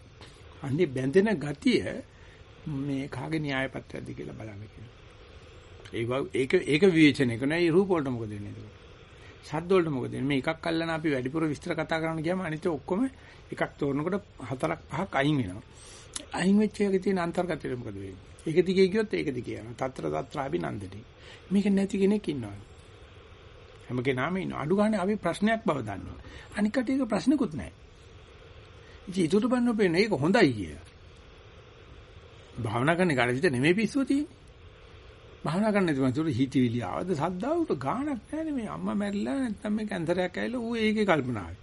අන්නේ බැඳෙන ගතිය මේ කාගේ න්‍යාය පත්‍රයක්ද කියලා බලන්න කියනවා. ඒක ඒක විවේචනය කරන ඒ රූප වලට මොකද වෙන්නේ එතකොට? ශබ්ද වලට මොකද වෙන්නේ? මේ එකක් අල්ලන අපි වැඩිපුර විස්තර කතා කරන්න ගියාම අනිත් ඔක්කොම එකක් තෝරනකොට හතරක් පහක් අයින් වෙනවා. අයින් වෙච්ච එකේ තියෙන අන්තර්ගතය මොකද වෙන්නේ? ඒක දිගේ ගියොත් ඒක දිගේ යනවා. తත්‍ර తත්‍රාභිනන්දටි. මේක නැති කෙනෙක් ඉන්නවා. හැම කෙනාම ඉන්න අඩු ගන්න අපි ප්‍රශ්නයක් බව දන්නවා. අනික් කටියක ප්‍රශ්නකුත් නැහැ. ඉතින් ඊටු බන්න පේන ඒක හොඳයි කියලා. භාවනා කරන කාට විතර නෙමෙයි පිස්සුව තියෙන්නේ. භාවනා කරන ඉතින් මතුරු හිතවිලි ආවද සද්දාවට ගාණක් නැහැ මේ අම්මා මැරිලා නැත්නම් මේ කැන්සරයක් ඇවිල්ලා ඌ ඒකේ කල්පනාවේ.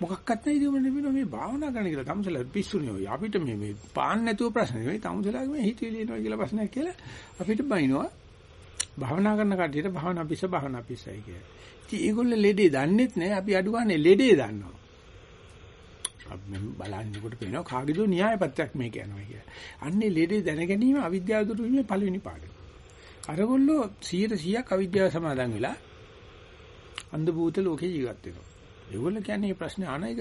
මොකක්වත් නැහැ ඉතින් නෙමෙයි මේ භාවනා කරන කියලා තමුසලා පිස්සුනේ ඔය අපිට මේ මේ පාන්න නැතුව ප්‍රශ්න නෙමෙයි තමුසලාගේ මේ හිතවිලි එනවා කියලා ප්‍රශ්නයක් කියලා අපිට බයිනවා. භාවනා කරන කටියට භාවනා පිස්ස භාවනා පිස්සයි කියලා. ඉතින් ඒගොල්ලෝ ලෙඩේ දන්නෙත් නැහැ අපි අඩු ගන්න ලෙඩේ දන්නවා. බලන්නකොට පේනවා කාගේදෝ න්‍යායපත්‍යක් මේක යනවා කියලා. අන්නේ ලෙඩේ දැන ගැනීම අවිද්‍යාව දුරු වීමේ පළවෙනි පාඩම. අරගොල්ලෝ 100%ක් අවිද්‍යාව සමාදන් වෙලා අන්ධ භූත ලෝකේ ජීවත් වෙනවා. ඒගොල්ලෝ කියන්නේ මේ ප්‍රශ්නේ අන එක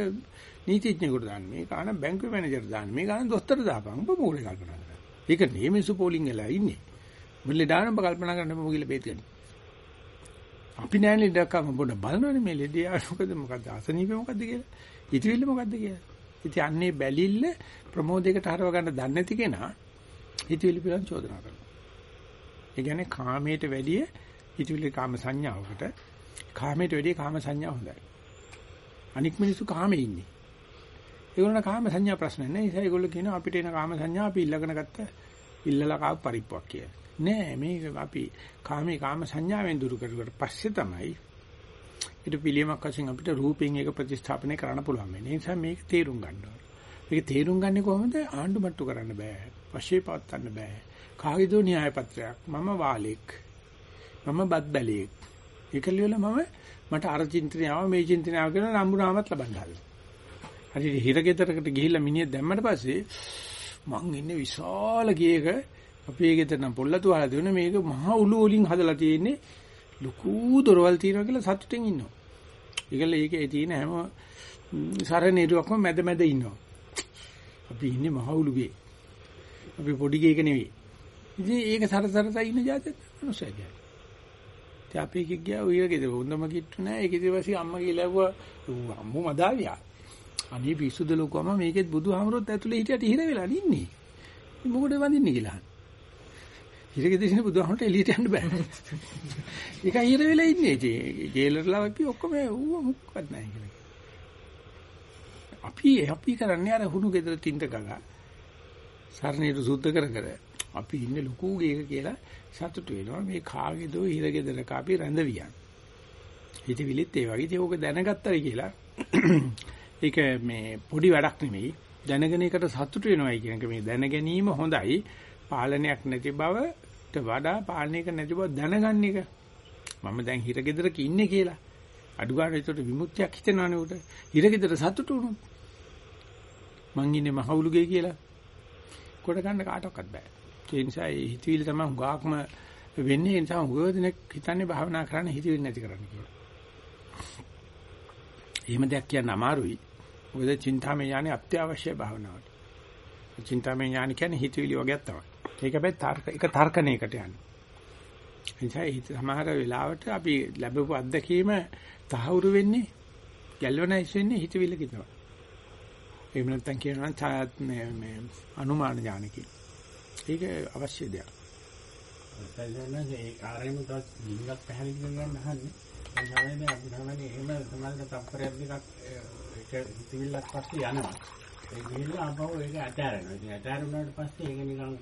නීතිඥයෙකුට දාන්න. මේක අන බැංකුවේ මැනේජර් දාන්න. මේක අන දොස්තර දාපන්. ඔබ මොකද කල්පනා කරන්නේ? ඒක නේමිසු පෝලිං වෙලා ඉන්නේ. මුල්ලේ දානම කල්පනා කරන්න මොකද බේත් ගන්න. අපි නෑනේ ඉඩක්කම පොඩ බලනවනේ මේ ලෙඩේ ආව මොකද මොකද අසනීපේ මොකද්ද කියලා. හිතවිල්ල මොකද්ද කියලා. ඉතින් අන්නේ බැලිල්ල ප්‍රමෝදයකට හරව ගන්න දන්නේ නැති කෙනා හිතවිලි පිළිබඳ චෝදනා කරනවා. ඒ කියන්නේ කාමයට වැඩිය හිතවිලි කාම සංඥාවකට කාමයට වැඩිය කාම සංඥා හොඳයි. අනික් මිනිස්සු කාමේ ඉන්නේ. ඒගොල්ලන් කාම සංඥා ප්‍රශ්න නැහැ. ඒ නිසා ඒගොල්ලෝ කියනවා අපිට එන කාම සංඥා අපි ඉල්ලගෙන ගත්ත ඉල්ලලා කාප පරිප්පුවක් කියලා. නෑ මේක අපි කාමේ කාම සංඥාවෙන් දුරු කරුවට පස්සේ තමයි ඊට පිළියමක් වශයෙන් අපිට රූපෙන් ඒක ප්‍රතිස්ථාපනය කරන්න පුළුවන් වෙන්නේ. ඒ නිසා මේක තේරුම් ගන්න ඕනේ. මේක තේරුම් ගන්නේ කොහොමද? ආණ්ඩු මට්ටු කරන්න බෑ. වශයේ පවත්වන්න බෑ. කාගේදෝ න්‍යාය පත්‍රයක්. මම වාලෙක්. මම බත් බැලියෙක්. ඒකලියල මම මට අර චින්තනය ආව මේ චින්තනය ආව කියලා නම්බුනාමත් ලබන්න හදලා. හරි හිරගෙදරකට ගිහිල්ලා මිනිහ දැම්මට පස්සේ මං ඉන්නේ විශාල ගේක අපේ ගෙදර නම් පොල්ලතු වහලා දෙන මේක මහා උළු වලින් හදලා තියෙන්නේ ලুকু දොරවල් තියනවා කියලා සතුටින් ඉන්නවා. ඒකල ඒකේ තියෙන හැම සරණේරුවක්ම මැද මැද ඉන්නවා. අපි ඉන්නේ මහවුලුගේ. අපි පොඩි ගේක නෙවෙයි. ඉතින් ඒක සරසරස ඉන්න જાතියක් මනුස්සය කියන්නේ. ඉතින් අපි එකෙක් ගියා උයරගෙද හොඳම කිට්ටු නෑ. ඒක ඊට පස්සේ අම්මා කියලා ඇහුවා අම්මෝ මදාවියා. අනේ පිස්සුද ලොකුවම මේකෙත් බුදුහාමරොත් ඇතුලේ හිටියට ඉහිර වෙලා ඉන්නේ. මොකටද වඳින්නේ කියලා. හිරගෙදර ඉන්න බුදුහාමරට එළියට යන්න බෑ. ඒක හිර වෙලා ඉන්නේ. ඉතින් ජේලර්ලා වගේ ඔක්කොම ඌව මුක්වත් නැහැ කියලා. අපි අපි කරන්නේ අර හුණු ගෙදර තින්ත ගගා. සරණේට සුද්ධ කර කර අපි ඉන්නේ ලොකු ගේක කියලා සතුටු වෙනවා. මේ කාගේදෝ හිරගෙදරක අපි රැඳවියන්. හිතවිලිත් ඒ වගේ ඒක දැනගත්තා කියලා ඒක මේ පොඩි වැඩක් නෙමෙයි. දැනගෙන එකට සතුටු වෙනවයි කියන එක මේ දැන ගැනීම හොඳයි. පාලනයක් නැති බවට වඩා පාලනයක නැති බව දැනගන්න එක. මම දැන් හිරගෙදරක ඉන්නේ කියලා. අඩු ගන්න ඒකට විමුක්තියක් හිතෙනවනේ උට. හිරගෙදර සතුටු වුණොත්. මං ඉන්නේ මහවුලුගේ කියලා. කොට ගන්න කාටවත් බෑ. ඒ නිසා ඒ හිතවිලි තමයි හුඟක්ම වෙන්නේ ඒ නිසා හුඟ දෙනෙක් හිතන්නේ භාවනා කරන්න හිතවිලි නැති කරන්න කියලා. එහෙම දෙයක් කියන්න අමාරුයි. මොකද චින්තාමය ඥානෙ අත්‍යවශ්‍ය භාවනාවට. චින්තාමය ඥාන කියන්නේ හිතවිලි වගේක් තමයි. ඒක හැබැයි තර්ක එක තර්කණයකට යන්නේ. එනිසා හිත සමහර වෙලාවට අපි ලැබපු අත්දැකීම තහවුරු වෙන්නේ ගැල්වනයිස් වෙන්නේ හිතවිල්ලකින් තමයි. එහෙම නැත්නම් කියනවා ඡායත් මේ අනුමාන ඥානකින්. ඒක අවශ්‍ය දෙයක්. දැන් ඒ ආරෙම තත් ලිංගක් පැහැදිලි කරගන්න අහන්නේ. ඒ තමයි අපි තමයි එහෙම සමාජගත තත්පරයක් දෙකක් ඒක හිතවිල්ලක් පස්සේ යනවා. ඒ ගිහිල්ලා ආපහු ඒක අතාරනවා. ඉතින් අතාරුණාට පස්සේ ඒක නිකන්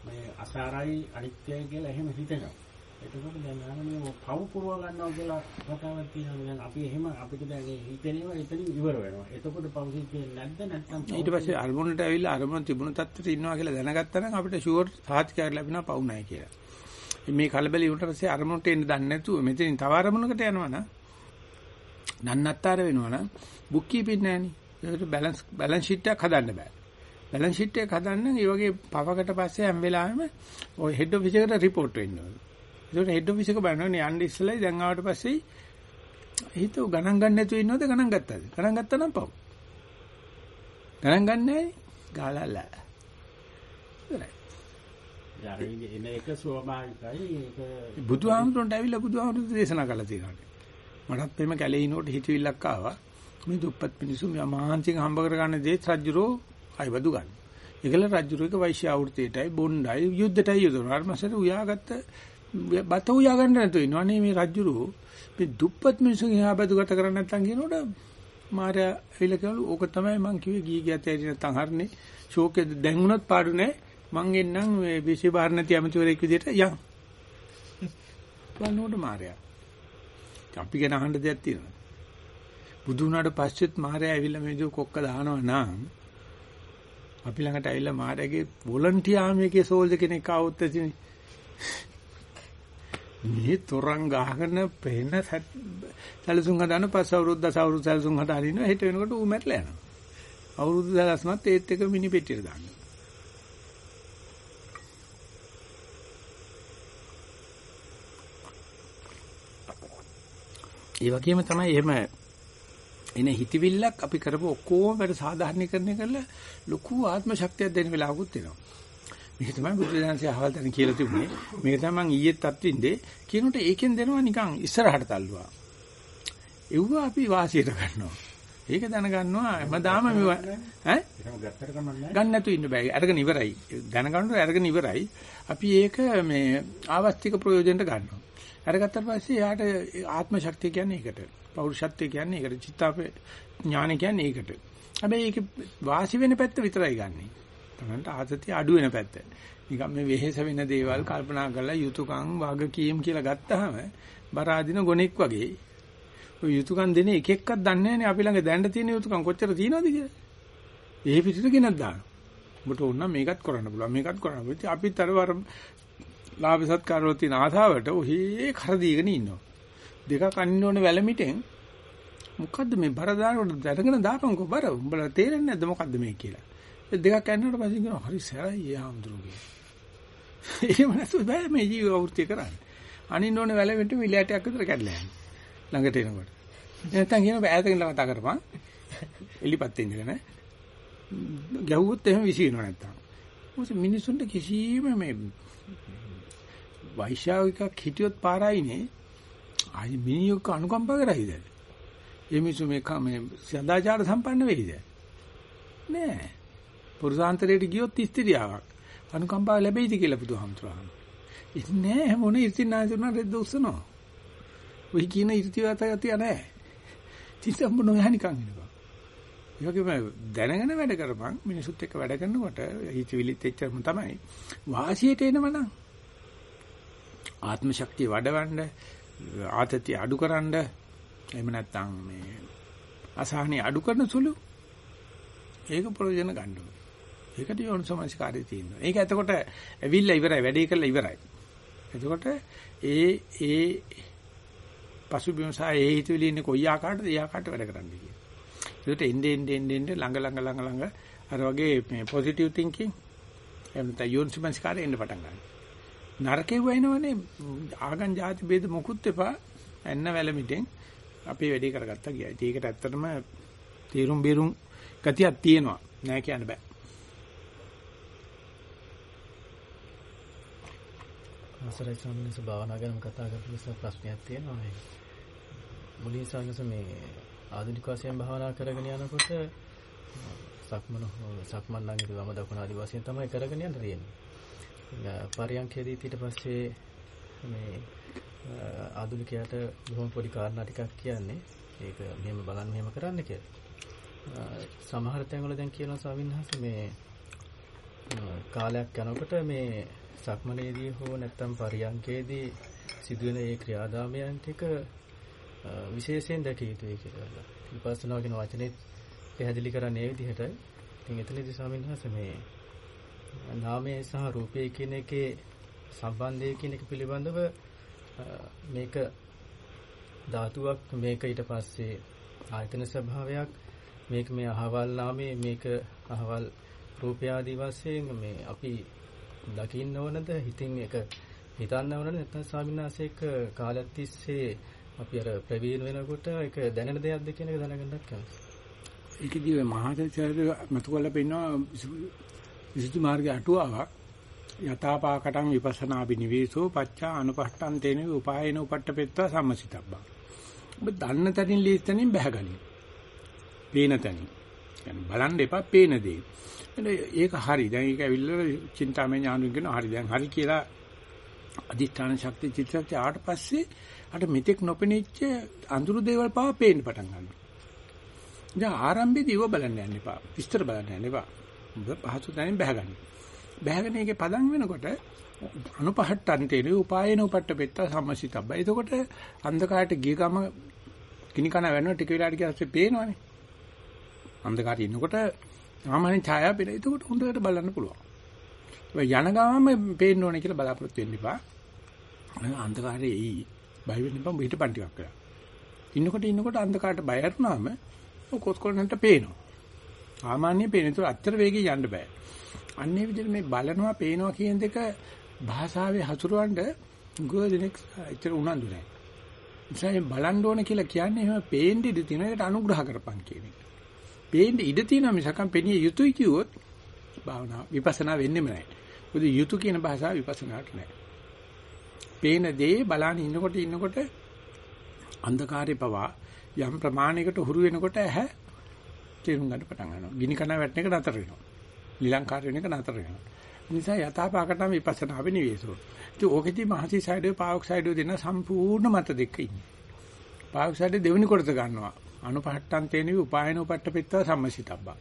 මේ අසාරයි අනිත්‍යයි කියලා එහෙම හිතෙනවා. එතකොට දැන් ආනමනේ පව් පුරව ගන්නවා කියලා කතාවක් තියෙනවා. දැන් අපි එහෙම අපිට දැන් හිතේනවා එතනින් ඉවර වෙනවා. එතකොට පව් සිද්ධියේ නැද්ද නැත්නම් ඊට පස්සේ අරමුණට ඇවිල්ලා අරමුණ තිබුණු තත්ත්වෙට ඉන්නවා කියලා දැනගත්තා නම් අපිට ෂුවර් සාහිත්‍යයක් ලැබෙනවා පව් නැහැ කියලා. මේ කලබල ඉවුනට පස්සේ අරමුණට එන්න දන්නේ නැතුව මෙතනින් තව අරමුණකට යනවා නම් නන්නත්තර වෙනවා නම් බුක් කීපින් නැහනේ. ඒකට බැලන්ස් බැලන්ස් ෂීට් එකක් හදන්න බෑ. බැලන්ස් ෂීට් එක හදන්න මේ වගේ පවකට පස්සේ හැම වෙලාවෙම ওই හෙඩ් ඔෆිස් එකට රිපෝට් වෙන්න ඕනේ. ඒකට හෙඩ් ඔෆිස් එක බලනවනේ යන්න ඉස්සෙල්ලා දැන් ආවට පස්සේ හිතුව ගණන් ගන්න නැතුව ඉන්නවද ගණන් ගත්තද? ගණන් ගත්තා නම් පව්. ගණන් ගන්නෑ ගාලලා. යාර එන එක ස්වභාවිකයි ඒක බුදුහාමුදුරන්ට ඇවිල්ලා බුදුහාමුදුරු දේශනා කළා තියෙනවා. මටත් එimhe කැලේ ඉනකොට හිතවිල්ලක් ආවා. මේ දුප්පත් මිනිස්සු මහාන්සික හම්බ කරගන්න දේ රජුරෝ අයවදු ගන්න. ඒකල රජුරෝ එක වෛශ්‍ය ආවෘතියටයි බොණ්ඩයි යුද්ධයටයි යොදවනවා. අර මාසෙට උයාගත්ත බත උයා ගන්න නැතුව ඉන්නවනේ මේ රජුරෝ. මේ දුප්පත් මිනිස්සුන් එහා බදු ගත කරන්නේ නැත්තම් කියනකොට මාර්යා ඇවිල්ලා කියනලු ඕක තමයි මං කිව්වේ ගිහි ගියත් ඇරි නැත්තම් හරිනේ. ෂෝකේ දැන් උනත් පාඩු නැහැ. මං එන්නම් මේ විශේෂ බාර නැති අමතිවරයෙක් විදිහට යන්. බලනකොට මාර්යා. අපි ගැන අහන්න දෙයක් තියෙනවා. බුදු වුණාට පස්සෙත් මාර්යා ඇවිල්ලා මේ දු කොක්ක දානවා නම් අපි ළඟට ඇවිල්ලා මාර්යාගේ වොලන්ටියර් ආමියගේ සෝල්ජර් කෙනෙක් ආවොත් ඇතිනේ. මේ තොරන් ගහගෙන පේන සැලසුම් හදාන පස් අවුරුද්ද සවුරුදු සැලසුම් හදාගෙන ඉනවා හෙට වෙනකොට ඌ මැරලා යනවා. අවුරුදු සැලසුමත් ඒත් එක මිනි පෙට්ටියට දානවා. ඒ වගේම තමයි එහෙම එන හිතවිල්ලක් අපි කරපු ඔක්කොම වැඩ සාධාරණීකරණය කරලා ලොකු ආත්ම ශක්තියක් දෙන්න වෙලාවකුත් එනවා. මේක තමයි බුදු දහමසේ අහවල් තැන කියලා තිබුණේ. මේක තමයි මං ඊයේත් අත්විඳේ. කියනකොට ඒකෙන් දෙනවා නිකන් ඉස්සරහට තල්ලුවා. එව්ව අපි වාසියට ගන්නවා. ඒක දැනගන්නවා හැමදාම මෙව ඈ එහෙම ගත්තට කමන්නේ ගන්න නැතු ඉන්න බෑ. අරගෙන ඉවරයි. දැනගන්නකොට අරගෙන ඉවරයි. අපි ඒක මේ ආවස්තික ප්‍රයෝජනට ගන්නවා. අරගත්තට පස්සේ යාට ආත්ම ශක්තිය කියන්නේ ඒකට. පෞරුෂත්වය කියන්නේ ඒකට. චිත්තාපේ ඥාන කියන්නේ ඒකට. හැබැයි ඒක වාසි වෙන පැත්ත විතරයි ගන්නෙ. තමන්ට ආතතිය අඩු වෙන පැත්ත. නිකන් මේ වෙහෙස වෙන දේවල් කල්පනා කරලා යුතුයකම් වගකීම් කියලා ගත්තාම බර අදින ගොනෙක් වගේ ඔය යුතුයකම් දෙන එක එක්කක් දන්නේ නැහැනේ අපි ළඟ දැන්න තියෙන යුතුයකම් කොච්චර තියෙනවද කියලා. ඒ පිටිට ගෙනත් දානවා. ඔබට ඕන නම් මේකත් කරන්න පුළුවන් මේකත් කරන්න පුළුවන්. අපිත් අර වර ලාභ සත්කාර වල තියෙන ආසාවට ඔහේ කරදීගෙන ඉන්නවා. දෙකක් අනින්න ඕනේ වැලමිටෙන් මොකද්ද මේ බර දානකොට දැනගෙන දාපන්කෝ බර උඹලා තේරෙන්නේ නැද්ද මොකද්ද මේ කියලා. ඒ දෙකක් ඇන්නට පස්සේ කියනවා හරි සරයි යාම්දුරුගේ. එහෙම නැතුව බෑ මේ ජීව වෘත්ති කරන්නේ. අනින්න ඕනේ වැලමිට විලයටයක් විතර කැඩලා යන්නේ. ළඟට එනකොට. නැත්තම් කියන ඈතකින් කතා කරපන්. එලිපත් ඉඳගෙන. ගැහුවොත් එහෙම විසිනවා නැත්තම්. මොකද මිනිසුන්ට කිසිම මේ වෛශාවිකක් හිටියොත් පාරයිනේ ආයි මිනිහෙක් අනුකම්පා කරයිද? ඒ මිනිස්සු මේ මේ සදාචාර සම්පන්න වෙයිද? නෑ. පුරුෂාන්තරයට ගියොත් ස්ත්‍රියාවක් අනුකම්පාව ලැබෙයිද කියලා බුදුහාමුදුරුවෝ. ඉන්නේ මොන ඉතිනාසුන රෙද්ද උස්සනවා. ඔයි කියන ඉතිවත යතිය නෑ. තිසම් මොන යහනිකන් ඉන්නවා. ඒ වගේම දැනගෙන වැඩ කරපන් මිනිසුත් එක්ක වැඩ කරනකොට හිතවිලිත් එච්චරම තමයි. වාසියට එනවනම් ආත්ම ශක්තිය වඩවන්න ආතතිය අඩුකරනද එහෙම නැත්නම් මේ අසහනිය අඩු කරන සුළු ඒක ප්‍රයෝජන ගන්න ඕනේ. ඒකට යෝනිසමස්කාරය තියෙනවා. ඒක එතකොට ඇවිල්ලා ඉවරයි වැඩේ කරලා ඉවරයි. එතකොට ඒ ඒ පසුබිම සහ ඒ හිතවිලි ඉන්නේ කොයි ආකාරයටද ඒ ආකාරයට වැඩ කරන්නේ කියන්නේ. ඒකට එන්නේ එන්නේ එන්නේ ළඟ ළඟ ළඟ ළඟ අර වගේ මේ පොසිටිව් තින්කින් එහෙම නැත්නම් යෝනිසමස්කාරය එන්න පටන් ගන්නවා. නරකේ වෙනවනේ ආගම් ಜಾති ભેද මොකුත් එපා එන්න වැලමිටෙන් අපේ වැඩේ කරගත්තා ගියා. ඒකට ඇත්තටම තීරුම් බීරුම් ගතියක් තියෙනවා. නෑ කියන්න බෑ. අවසරයි සම්මිස භාවනා ගැන කතා කරපු නිසා ප්‍රශ්නයක් තියෙනවා. මේ මුලින් සම්මිස මේ ආධුනික වශයෙන් භාවනා කරගෙන යනකොට සක්මන සක්මන් නම් ඉතින් වම දකුණ ආදි වශයෙන් තමයි කරගෙන යන්න තියෙන්නේ. පරියන්කේදී ඊට පස්සේ මේ ආධුනිකයාට බොහොම පොඩි කාරණා ටිකක් කියන්නේ. ඒක මෙහෙම බලන්න මෙහෙම කරන්න කියලා. සමහර තැන්වල දැන් කියනවා ස්වාමීන් මේ කාලයක් යනකොට මේ සක්මනේදී හෝ නැත්නම් පරියන්කේදී සිදුවෙන ඒ ක්‍රියාදාමයන් ටික විශේෂයෙන් දැකිය යුතුයි කියලා. විපස්සනා කියන වචනේ පැහැදිලි කරන්නේ ඒ විදිහට. ඉතින් එතනදී ස්වාමීන් වහන්සේ මේ නාමය සහ රූපය කියන එකේ සම්බන්ධය කියන එක පිළිබඳව මේක ධාතුවක් මේක ඊට පස්සේ ආයතන ස්වභාවයක් මේක මේ අහවල් නාමයේ මේක අහවල් රූපය ආදී වශයෙන් මේ අපි දකින්න ඕනද හිතින් එක හිතන්න ඕනද නැත්නම් ස්වාමීන් වහන්සේක කාලයක් තිස්සේ අපි අර ප්‍රවීණ වෙනකොට ඒක දැනෙන දෙයක්ද කියන එක දැනගන්නත් කැමතියි. ඒකදී මහාචාර්ය මතුකල පෙන්නවා විසුද්ධි මාර්ගයේ අටුවාවක් යථාපාකටං විපස්සනා බිනිවේසෝ පච්චා අනුපහට්ටන් තේන උපායන උපට්ඨපෙත්තා සම්මසිතබ්බා. ඔබ දන්න තැනින් ලීස්තනින් බහගනි. පේන තැනින්. يعني බලන්න එපා පේන දේ. ඒක හරි. දැන් ඒක ඇවිල්ලා චින්තාමය ඥානුන් කියන හරි. දැන් හරි කියලා අධිෂ්ඨාන ශක්තිය චිත්ත ශක්තිය ආවට පස්සේ අර මෙතෙක් නොපෙනෙච්ච අඳුරු දේවල් පාව පේන්න පටන් ගන්නවා. දැන් ආරම්භයේදී ඉව බලන්න යන්න එපා. විස්තර බලන්න යන්න එපා. ඔබ පහසු තැනින් බහගන්න. බහගෙන ඒකේ පදම් වෙනකොට අනුපහට්ටන්තේ උපායන උපට්ඨ පෙත්ත සම්මසිතබ්බ. එතකොට අන්ධකාරයට ගිය ගම කිනි කන වෙනවා ටික වෙලාවට ගියාට පේනවනේ. අන්ධකාරයේ ඉන්නකොට සාමාන්‍ය ඡායාව පේන. එතකොට හොඳට බලන්න පුළුවන්. ඒ යන ගමම පේන්න ඕනේ කියලා බලාපොරොත්තු වෙන්න එපා. අන්ධකාරයේ එයි. බය වෙන්න එපා පිටපන් ටිකක් කරලා. ඉන්නකොට ඉන්නකොට අන්ධකාරයට බය වුණාම කොස්කොලන්ට පේනවා. සාමාන්‍ය පේන. ඒතර අත්තර වේගෙන් යන්න බෑ. අන්නේ විදිහට මේ බලනවා පේනවා කියන දෙක භාෂාවේ හසුරවන්න ගොඩනෙක් ඇත්තට උනන්දු නැහැ. ඉතින් බලන්න ඕන කියලා කියන්නේ එහෙම පේන්න ඉඳ තියෙන එකට අනුග්‍රහ කරපන් කියන එක. පේන්න ඉඩ තියෙනවා මිසකම් පෙනිය යුතුයි කිව්වොත් භාවනා විපස්සනා වෙන්නෙම නැහැ. මොකද යුතු කියන භාෂාව විපස්සනාට නැහැ. පේන දේ බලන්න ඉන්නකොට ඉන්නකොට අන්ධකාරේ පවා යම් ප්‍රමාණයකට හුරු වෙනකොට ඇහැ තේරුම් ගන්න පටන් ගන්නවා. ගිනි කන වැටෙන එක නතර වෙනවා. ලිලංකාර වෙන එක නතර වෙනවා. නිසා යථාපාකටම විපස්සනා වෙනිවේසෝ. ඉතින් ඕකෙදි මහසිසයිඩෝ පාවොක්සයිඩෝ දෙන සම්පූර්ණ මත දෙක ඉන්නේ. පාවොක්සයිඩ් දෙවෙනි කොටස ගන්නවා. අනුපහට්ටන් තේනවි උපායන උපට්ඨපිත්ත සම්මසිතබ්බා.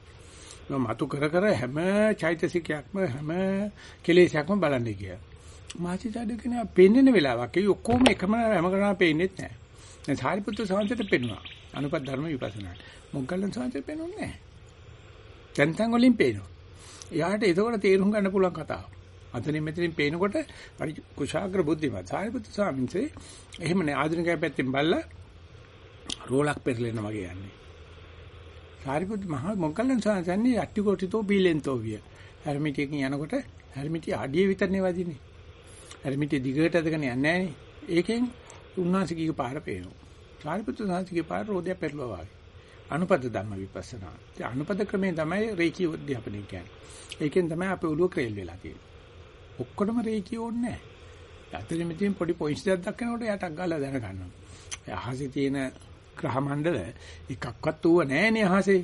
මතු කර කර හැම චෛතසිකයක්ම හැම කෙලෙසයක්ම බලන්නේ කියලා. මාචිචාඩ කියන පෙන්නෙන වෙලාවක් ඒ ඔක්කොම එකම හැම කරනා පේන්නේත් නැහැ. දැන් සාරිපුත්‍ර සාන්තට පෙන්නවා. අනුපත් ධර්ම විපස්සනා. මොග්ගල්ලන් සාන්තට පෙන්වන්නේ නැහැ. දැන් තන් වලින් පේනවා. එයාට ඒකවල තේරුම් ගන්න පුළුවන් කතාව. අතනින් මෙතනින් පේනකොට පරි කුශාග්‍ර බුද්ධිමත්. සාරිපුත්‍ර ස්වාමීන්සේ එහෙම නෑ ආධුනිකය පැත්තෙන් බල්ලා රෝලක් පෙරලෙන වගේ යන්නේ. සාරිපුත් මහ මොග්ගල්ලන් සාසන්නේ යටි කොටිතෝ බීලෙන්තෝ විය. හැර්මිටියකින් යනකොට හැර්මිටිය අඩිය විතරනේ වදින්නේ. හැර්මිටිය දිගට අදගෙන යන්නේ නෑනේ. ඒකෙන් උන්වහන්සේගේ පාර පේනවා. සාරිපුත්‍ර සාංශිකේ පාර රෝදය පෙරලුවා වගේ. අනුපද ධම්ම විපස්සනා. ඒ අනුපද ක්‍රමේ තමයි රේකී උද්‍යපනය කියන්නේ. ඒකෙන් තමයි අපේ ඔළුව ක්‍රේල් වෙලා තියෙන්නේ. ඔක්කොටම රේකී ඕනේ නැහැ. අතන මෙතෙන් පොඩි පොයින්ට්ස් දෙකක් දක්වනකොට යටක් ගාලා දැනගන්නවා. අහසේ තියෙන ග්‍රහ මණ්ඩල එකක්වත් ඌව නැහැනේ අහසේ.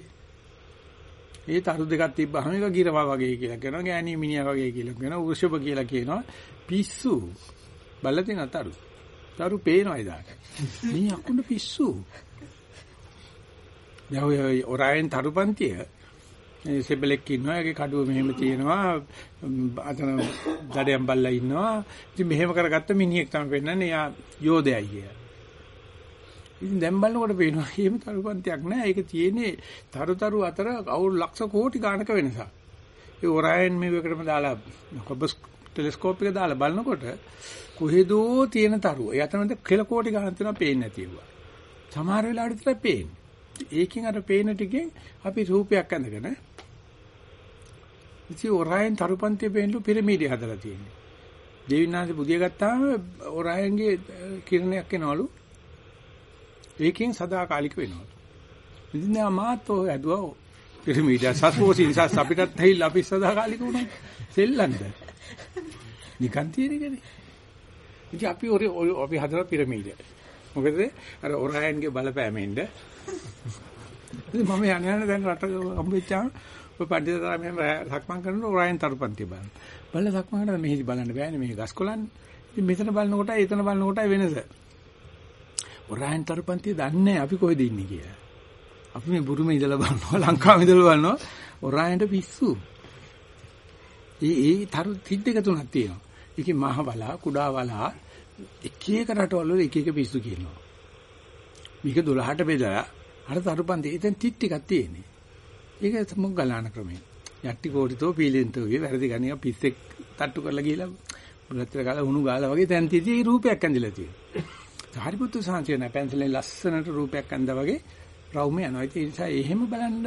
ඒ තරු දෙකක් තිබ්බහම එක ගිරවා වගේ කියලා කියනවා. ගෑණී මිනිහා වගේ කියලා කියනවා. වෘෂභ කියලා කියනවා. පිස්සු. බල්ල තියෙන තරු. තරු පේනවා එදාට. මේ අකුණ පිස්සු. දැන් ඔය ඔරායන් තරුපන්තිය සෙබලෙක් ඉන්නවා. ඒගේ කඩුව මෙහෙම තියෙනවා. අතන දඩයන් බල්ලා ඉන්නවා. ඉතින් මෙහෙම කරගත්ත මිනිහෙක් තමයි පෙන්නන්නේ. යා යෝධයයි කියලා. ඉතින් දැන් බලනකොට පේනවා එහෙම තරුපන්තියක් නෑ. ඒක තියෙන්නේ තරුතරු අතර අවුරු ලක්ෂ කෝටි ගාණක වෙනසක්. ඒ ඔරායන් මේකටම දාලා කොබස් ටෙලස්කෝප් එක දාලා බලනකොට කොහෙදෝ තියෙන තරුව. ඒ අතරමැද කෙල කෝටි ගාණක් තියෙනවා පේන්නේ නැතිවුවා. සමහර වෙලාවට විතරයි පේන්නේ. ඒකෙන් අර පේන ටිකෙන් අපි රූපයක් අඳගෙන ඉතින් ඔරායන් තරුපන්තිය පෙන්නු පිරමීඩය හදලා තියෙන්නේ. දෙවිනාංශ බුදිය ගත්තාම ඔරායන්ගේ කිරණයක් එනවලු. ඒකෙන් සදාකාලික වෙනවලු. ඉතින් දැන් මාත් ඔය ඇදුවා පිරමීඩය සස්පෝසි නිසා අපිටත් ඇහිලා අපි සදාකාලික වුණා. සෙල්ලන්ද? නිකන් තියෙන එකනේ. ඉතින් අපි ඔරි අපි හදලා පිරමීඩය. මොකද අර ඔරායන්ගේ බලපෑමෙන්ද ඉතින් මම යන යන දැන් රට හම්බෙච්චාම ඔය පඬිතුරාමෙන් සක්මන් කරනකොට ඔරායන් තරුපන්ති බලන්න. බලලා සක්මන් කරනකොට මෙහෙදි බලන්න බෑනේ මේ ගස් කොළන්නේ. ඉතින් මෙතන බලනකොටයි එතන බලනකොටයි වෙනස. ඔරායන් තරුපන්ති දන්නේ අපි කොහෙද ඉන්නේ කියලා. අපි මේ බුරුමේ ඉඳලා බලනවා ලංකාවේ ඉඳලා බලනවා ඔරායන්ට පිස්සු. ඒ ඒ තරු තිද්දක තුනක් තියෙනවා. ඒකේ මහ බලා කුඩා බලා එක එක රටවල එක එක පිස්සු කියනවා. මේක 12ට බෙදලා අර තරුපන්ති එතෙන් තිත් ටිකක් තියෙන්නේ. ඒක මොක් ගලාන ක්‍රමය. යට්ටි කෝටිතෝ පීලෙන්තෝ වේ වැරදි ගණිය පිස්සෙක් තට්ටු කරලා ගිහලා බුලත්තර ගාලා උණු ගාලා වගේ තැන් තියදී රූපයක් ඇඳිලා තියෙනවා. සාරිපුත්තු සාංශය නැ පැන්සලෙන් ලස්සනට රූපයක් ඇඳා වගේ රවුම යනවා. ඒ නිසා එහෙම බලන්න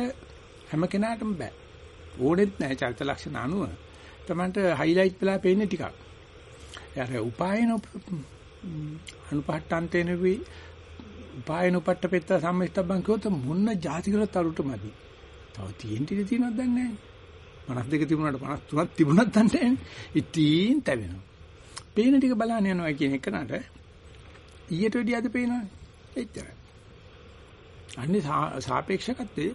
හැම කෙනාටම බෑ. ඕනෙත් නැහැ චරිත ලක්ෂණ අනුව. Tamanට highlight වෙලා පේන්නේ ටිකක්. යාර උපායන අනුපහට්ටන්තේන වී උපායන උපට්ඨපෙත්ත සම්මිස්තබ්බන් කිව්වොත් මොන්න જાති කියලා තරුට මදි. තව තියෙන ටික තියෙනවද දන්නේ නැහැ. 52 තිබුණාට 53ක් තිබුණත් දන්නේ නැහැ. ඉතින් තැවෙනවා. පේන ටික බලන්න යනවා කියන එක නට ඊට වැඩිය අද පේනවනේ. එච්චරයි. අන්නේ සාපේක්ෂකත්වයේ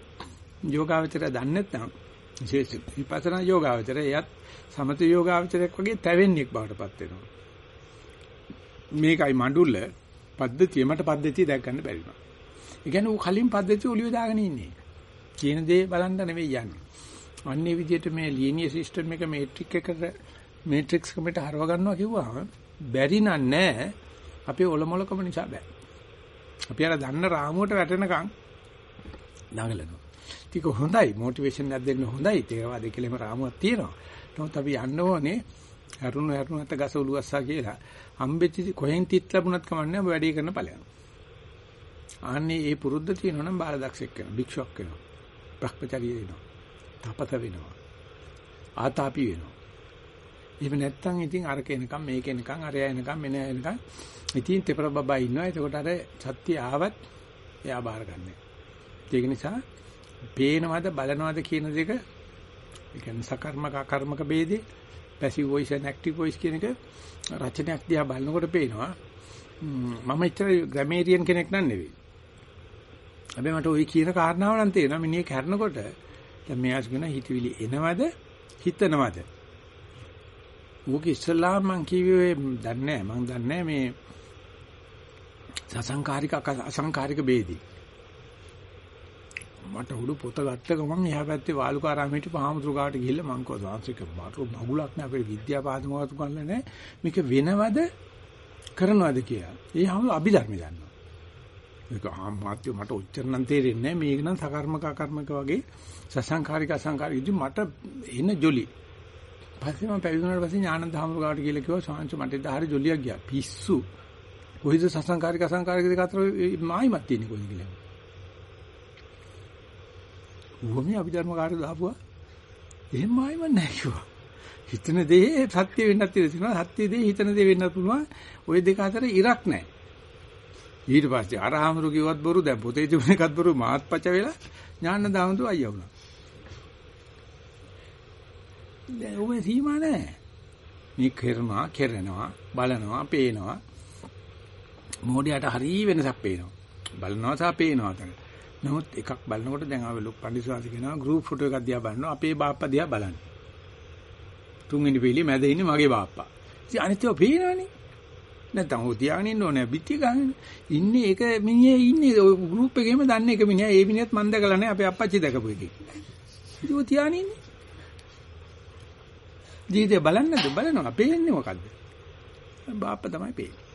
යෝගාවචරය දන්නේ නැත්නම් විශේෂ විපස්සනා යෝගාවචරය එයත් සමත යෝගාවචරයක් වගේ තැවෙන්නේක් බවටපත් වෙනවා. මේකයි මඬුල්ල පද්ධතිය මට පද්ධතිය දැක් ගන්න බැරි වුණා. ඒ කියන්නේ ඌ කලින් පද්ධතිය ඔලිය දාගෙන ඉන්නේ. කියන දේ බලන්න නෙවෙයි යන්නේ. අන්නේ විදිහට මේ ලීනියර් සිස්ටම් එක මේට්‍රික් එකට මේට්‍රික්ස් කමිට හරව ගන්නවා කිව්වම බැරි නෑ අපේ ඔලොමලකම නිසා බෑ. අපි අර දන්න රාමුවට වැටෙනකන් දඟලනවා. ටික හොඳයි මොටිවේෂන් එකක් දෙන්න හොඳයි. ඒකවාද කියලාම රාමුවක් තියෙනවා. නමුත් අපි යන්න ඕනේ හරුණු හරුණු නැත ගස උලුවස්සා කියලා. හම්බෙච්ච කොහෙන් තිත් ලැබුණත් කමන්නේ ඔබ වැඩි කරන ඵලයක්. ආන්නේ ඒ පුරුද්ද තියෙනවා නම් බාලදක්ෂෙක් වෙනවා. භික්ෂුවක් වෙනවා. භ්‍රමචාරිය වෙනවා. තපත වෙනවා. ආතාපි වෙනවා. එහෙම නැත්තම් ඉතින් අර කෙනකම් මේක එනකම් අර එනකම් මෙන එනකම් ඉතින් තෙපර බබා ඉන්නවා. එතකොට අර සත්‍ය ආවත් එයා බාර ගන්නෑ. ඒක නිසා පේනවද බලනවද කියන දෙක? ඒ කියන්නේ සකර්මක අකර්මක ભેදේ. Passive voice and active voice කියන එක රචනයක් දිහා බලනකොට පේනවා. මම ඉතර ග්‍රැමේරියන් කෙනෙක් නන් නෙවෙයි. හැබැයි මට ওই කියන කාරණාව නම් තේරෙනවා. මිනිහ කරනකොට දැන් මෙයාස් කියන හිතවිලි එනවද හිතනවද? ඌක ඉස්සලා මං කිව්වේ දන්නේ නැහැ. මං දන්නේ මේ සසංකාරික අසංකාරික ભેදේ. මට උඩු පොත ගත්ත ගමන් එහා පැත්තේ වාලුකාරාමේට පහමුතුරු ගාවට ගිහිල්ලා මං කෝ සාංශික මාතෘ මගුලක් නෑ අපේ විද්‍යාපාදමවත් කරන්න නෑ මේක වෙනවද කරනවද කියලා. ඒ හැම අභිධර්ම දන්නවා. ඒක ආමාත්‍ය මට ඔච්චර නම් තේරෙන්නේ නෑ මේක නම් සකර්මක අකර්මක වගේ සසංකාරික අසංකාරික ඉතින් මට එන ජොලි. පස්සේ මම පැවිදුණාට පස්සේ ඥානන්ද හැමෝගාවට ගාවට ගිහලා කිව්වා සාංශ මට එදා හරි ජොලියක් ගියා. පිස්සු. කොයිද සසංකාරික අසංකාරික දෙක අතර මායිමක් තියෙන්නේ කොයිද කියලා. ඌමේ අභිධර්මකාරය දාපුවා. එහෙම ආයෙම නැහැ කිව්වා. හිතන දේ සත්‍ය වෙන්නත් තියෙනවා. සත්‍ය දේ හිතන දේ වෙන්නත් පුළුවන්. ওই දෙක අතර ඉරක් නැහැ. ඊට පස්සේ අරහමරු කිව්වත් බොරු දැන් පොතේ තිබුණ එකත් බොරු මාත්පච වෙලා ඥාන දාමතු අයියා වුණා. දැන් ඔබේ සීමා නැහැ. මේ කරනවා, කෙරෙනවා, බලනවා, පේනවා. මොඩියට හරි වෙනසක් පේනවා. බලනවා සහ පේනවා අතර. නමුත් එකක් බලනකොට දැන් ආවේ ලොක් පඬිස්වාමි කියනවා ගෲප් ෆොටෝ එකක් දිහා බලනවා අපේ බාප්පා දිහා බලන්න. තුන්වෙනි පිළි මැද ඉන්නේ මගේ බාප්පා. ඉතින් අනිත් ඒවා පේනවනේ. නැත්තම් හො තියාගෙන ඉන්න ඕනේ පිටිය ගන්න. ඉන්නේ ඒක මිනිහේ ඉන්නේ ඔය ගෲප් එකේම දන්නේ එක මිනිහා ඒ මිනිහත් මන් දැකලා නැහැ අපේ අප්පච්චි දැකපු එකේ. ඉතින් ඔය තියාගෙන ඉන්නේ. ජීවිතේ බලන්නද බලනවා පේන්නේ මොකද්ද? බාප්පා තමයි පේන්නේ.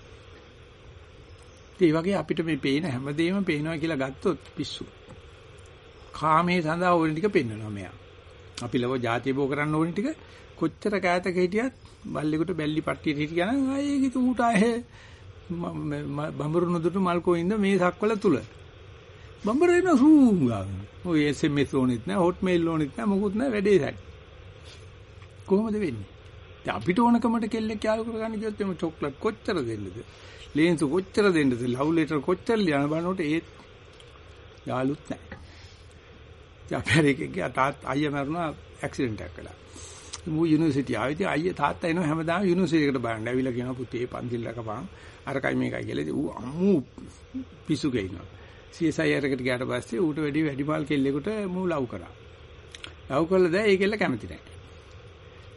ඒ වගේ අපිට මේ පේන හැමදේම පේනවා කියලා ගත්තොත් පිස්සු. කාමයේ සඳහා ඕන ටික පෙන්වනවා මෙයා. අපි ලව ಜಾති බෝ කරන්න ඕන ටික කොච්චර කෑතක හිටියත් බල්ලෙකුට බැල්ලි පට්ටියට හිටියා නම් ආයේ කිත ඌට ආයේ බඹරු නුදුට මල් කොයින්ද මේ සක්වල තුල. බඹර එන සූංගා. ඔය SMS ඕනෙත් නැහැ, හොට්මේල් ඕනෙත් නැහැ, මොකුත් නැහැ වැඩේ සැට. කොහොමද වෙන්නේ? දැන් අපිට ඕනකමට කෙල්ලෙක් යාළු කරගන්න කිව්වොත් එමු චොක්ලට් කොච්චර දෙන්නද? ලේන්සු කොච්චර දෙන්නද? ලව් ලෙටර් කොච්චර ලියන බලනකොට ඒත් යාළුත් නැහැ. අපේරිකගේ තාත් අයියා මරුණා ඇක්සිඩන්ට් එකක් කළා. මූ යුනිවර්සිටි ආවිත් අයියා තාත්තා එනවා හැමදාම යුනිවර්සිටි එකට බලන්න. ඇවිල්ලා කියනවා පුතේ පන්තිල් රකපන්. අරකයි මේකයි කියලා. ඌ අම්මු පිසු ගේනවා. CSI එකට ගියාට පස්සේ ඌට වැඩි වැඩිමාල් කෙල්ලෙකුට මූ ලව් කරා. ලව් කළා දැන් ඒ කෙල්ල කැමති නැහැ.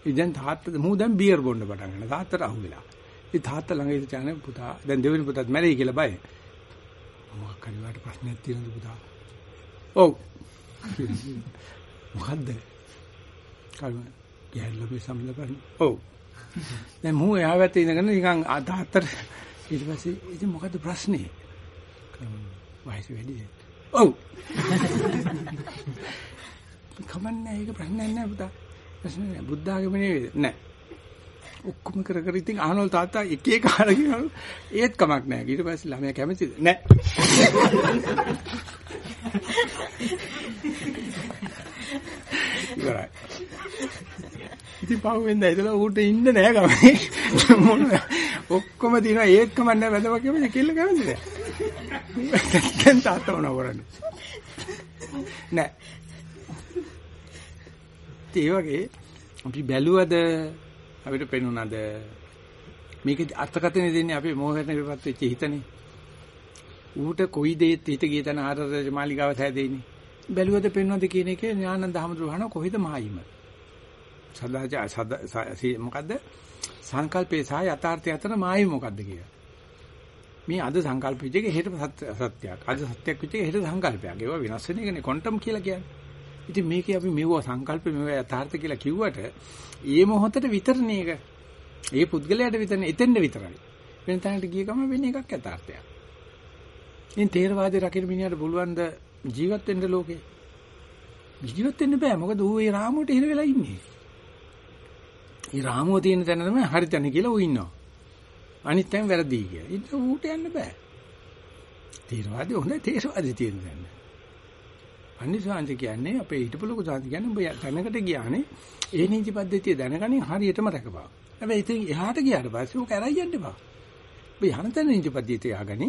ඉතින් තාත්තා මූ දැන් බියර් බොන්න පටන් ගන්න. තාත්තට අහු වෙලා. ඉතින් තාත්තා ළඟ ඉඳන් පුතා දැන් දෙවෙනි පුතාත් මැරෙයි කියලා බය. මොකක් හරි වාට ප්‍රශ්නයක් තියෙනවද පුතා? ඔව්. මොකද්ද? කල්ම ගැල්ල මේ සම්බන්ධ කරන්නේ. ඔව්. දැන් මූ එහා පැත්තේ ඉඳගෙන නිකන් තාත්තට ඊට පස්සේ ඉතින් මොකද්ද ප්‍රශ්නේ? වයස වැඩිද? ඔව්. කමන්නේ ඒක ප්‍රශ්නයක් නෑ පුතා. ප්‍රශ්න නෑ. බුද්ධ ආගම නෙවෙයි. නෑ. ඔක්කොම කර කර ඉතින් අහනවල තාත්තා එක එක අහලා කියනවලු ඒත් කමක් නෑ. ඊට පස්සේ ළමයා කැමතිද? නෑ. ඉවරයි. ඉතින් පහුවෙන්ද ඉතලා ඌට ඉන්න නෑ ගමනේ. මොන ඔක්කොම දිනවා ඒත් කමක් නෑ වැදව කැමති කෙල්ල කැමතිද? දැන් තාත්තා මොනව කරන්නේ? නෑ. ඒ වගේ අපි බැලුවද අපිට පෙනුනද මේක අර්ථකථන දෙන්නේ අපේ මොහොතේ ඉපත් වෙච්ච හිතනේ. ඌට කොයි දෙයත් හිත ගිය තැන ආරද මාලිගාව සෑදෙන්නේ. බැලුවද පෙන්වද කියන එකේ ඥානන්ද හැමතුහන කොහෙද මායිම? සදාචා සද මොකද්ද? සංකල්පේ සහ යථාර්ථය අතර මායිම මොකද්ද කියලා. මේ අද සංකල්ප විදිහක හෙට සත්‍යයක්. අද සත්‍යයක් විදිහක හෙට සංකල්පයක්. ඒවා වෙනස් වෙන එකනේ ක්වොන්ටම් කියලා කියන්නේ. ඉතින් මේකේ අපි මෙව සංකල්ප මෙව යථාර්ථ කියලා කිව්වට ඒ මොහොතට විතරනේ ඒක. ඒ පුද්ගලයාට විතරනේ එතෙන්ද විතරයි. වෙන තැනකට ගිය ගමන් වෙන එකක් යථාර්ථයක්. ඉතින් තේරවාදී රකින්න මිනිහට පුළුවන් ද ජීවත් වෙන්න ලෝකේ? ජීවත් වෙන්න බෑ. මොකද ඌ ඒ රාමුවට හිර වෙලා ඉන්නේ. ඒ රාමුව තියෙන තැන තමයි හරි තැන කියලා ඌ ඉන්නවා. අනිත් තැන් වැරදි කියලා. ඉතින් ඌට යන්න බෑ. තේරවාදී හොඳයි තේරවාදී තියෙන තැන. අනිසාන්ති කියන්නේ අපේ හිටපු ලොකු සාන්ති කියන්නේ ඔබ තැනකට ගියානේ ඒ නීති පද්ධතිය දැනගනින් හරියටම රැකපන්. හැබැයි ඉතින් එහාට ගියාට පස්සේ ඔක ඇරයි යන්න එපා. ඔබ යන තැන නීති පද්ධතිය ය아가නි.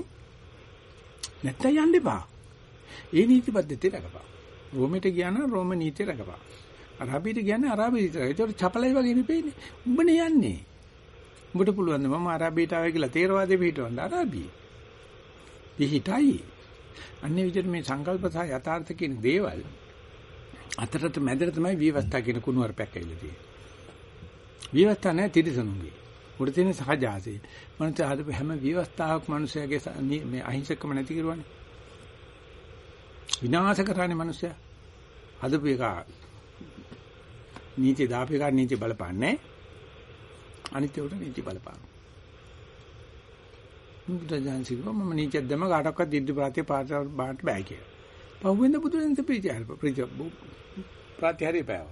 නැත්තම් යන්න එපා. ඒ නීති පද්ධතිය රැකපන්. රෝමෙට ගියා නම් රෝම නීතිය රැකපන්. අරාබියට කියන්නේ අරාබි නීතිය. ඒකට චපලයි වගේ නෙපෙයිනේ. උඹනේ යන්නේ. උඹට පුළුවන් මම අරාබියට ආවේ කියලා තේරවාදෙ පිටවන්න අරාබි. පිහිටයි. අන්නේ විදිහට මේ සංකල්ප සහ යථාර්ථ කියන දේවල් අතරට මැදට තමයි විවස්ථා කියන කුණුවarpයක් ඇවිල්ලා තියෙන්නේ. විවස්ථා නැහැ තිරසනුගේ. උඩ තියෙන සහජාසී. මනස හදපු හැම විවස්ථාවක් මිනිසයාගේ මේ අහිංසකම නැති කරුවානේ. විනාශ කරන්නේ මිනිසයා. හදපු එක නීති දාපේ කා නීති බලපන්නේ. අනිත් ඒකට නීති බලපාන. බුදුදහම සිගෝ මම නීතියක් දැම කාටවත් දිද්දි ප්‍රාතිය පාට බාට බෑ කියලා. පහුවෙන්ද බුදුරජාණන් ප්‍රතිචාර ප්‍රතිහාරය පෑව.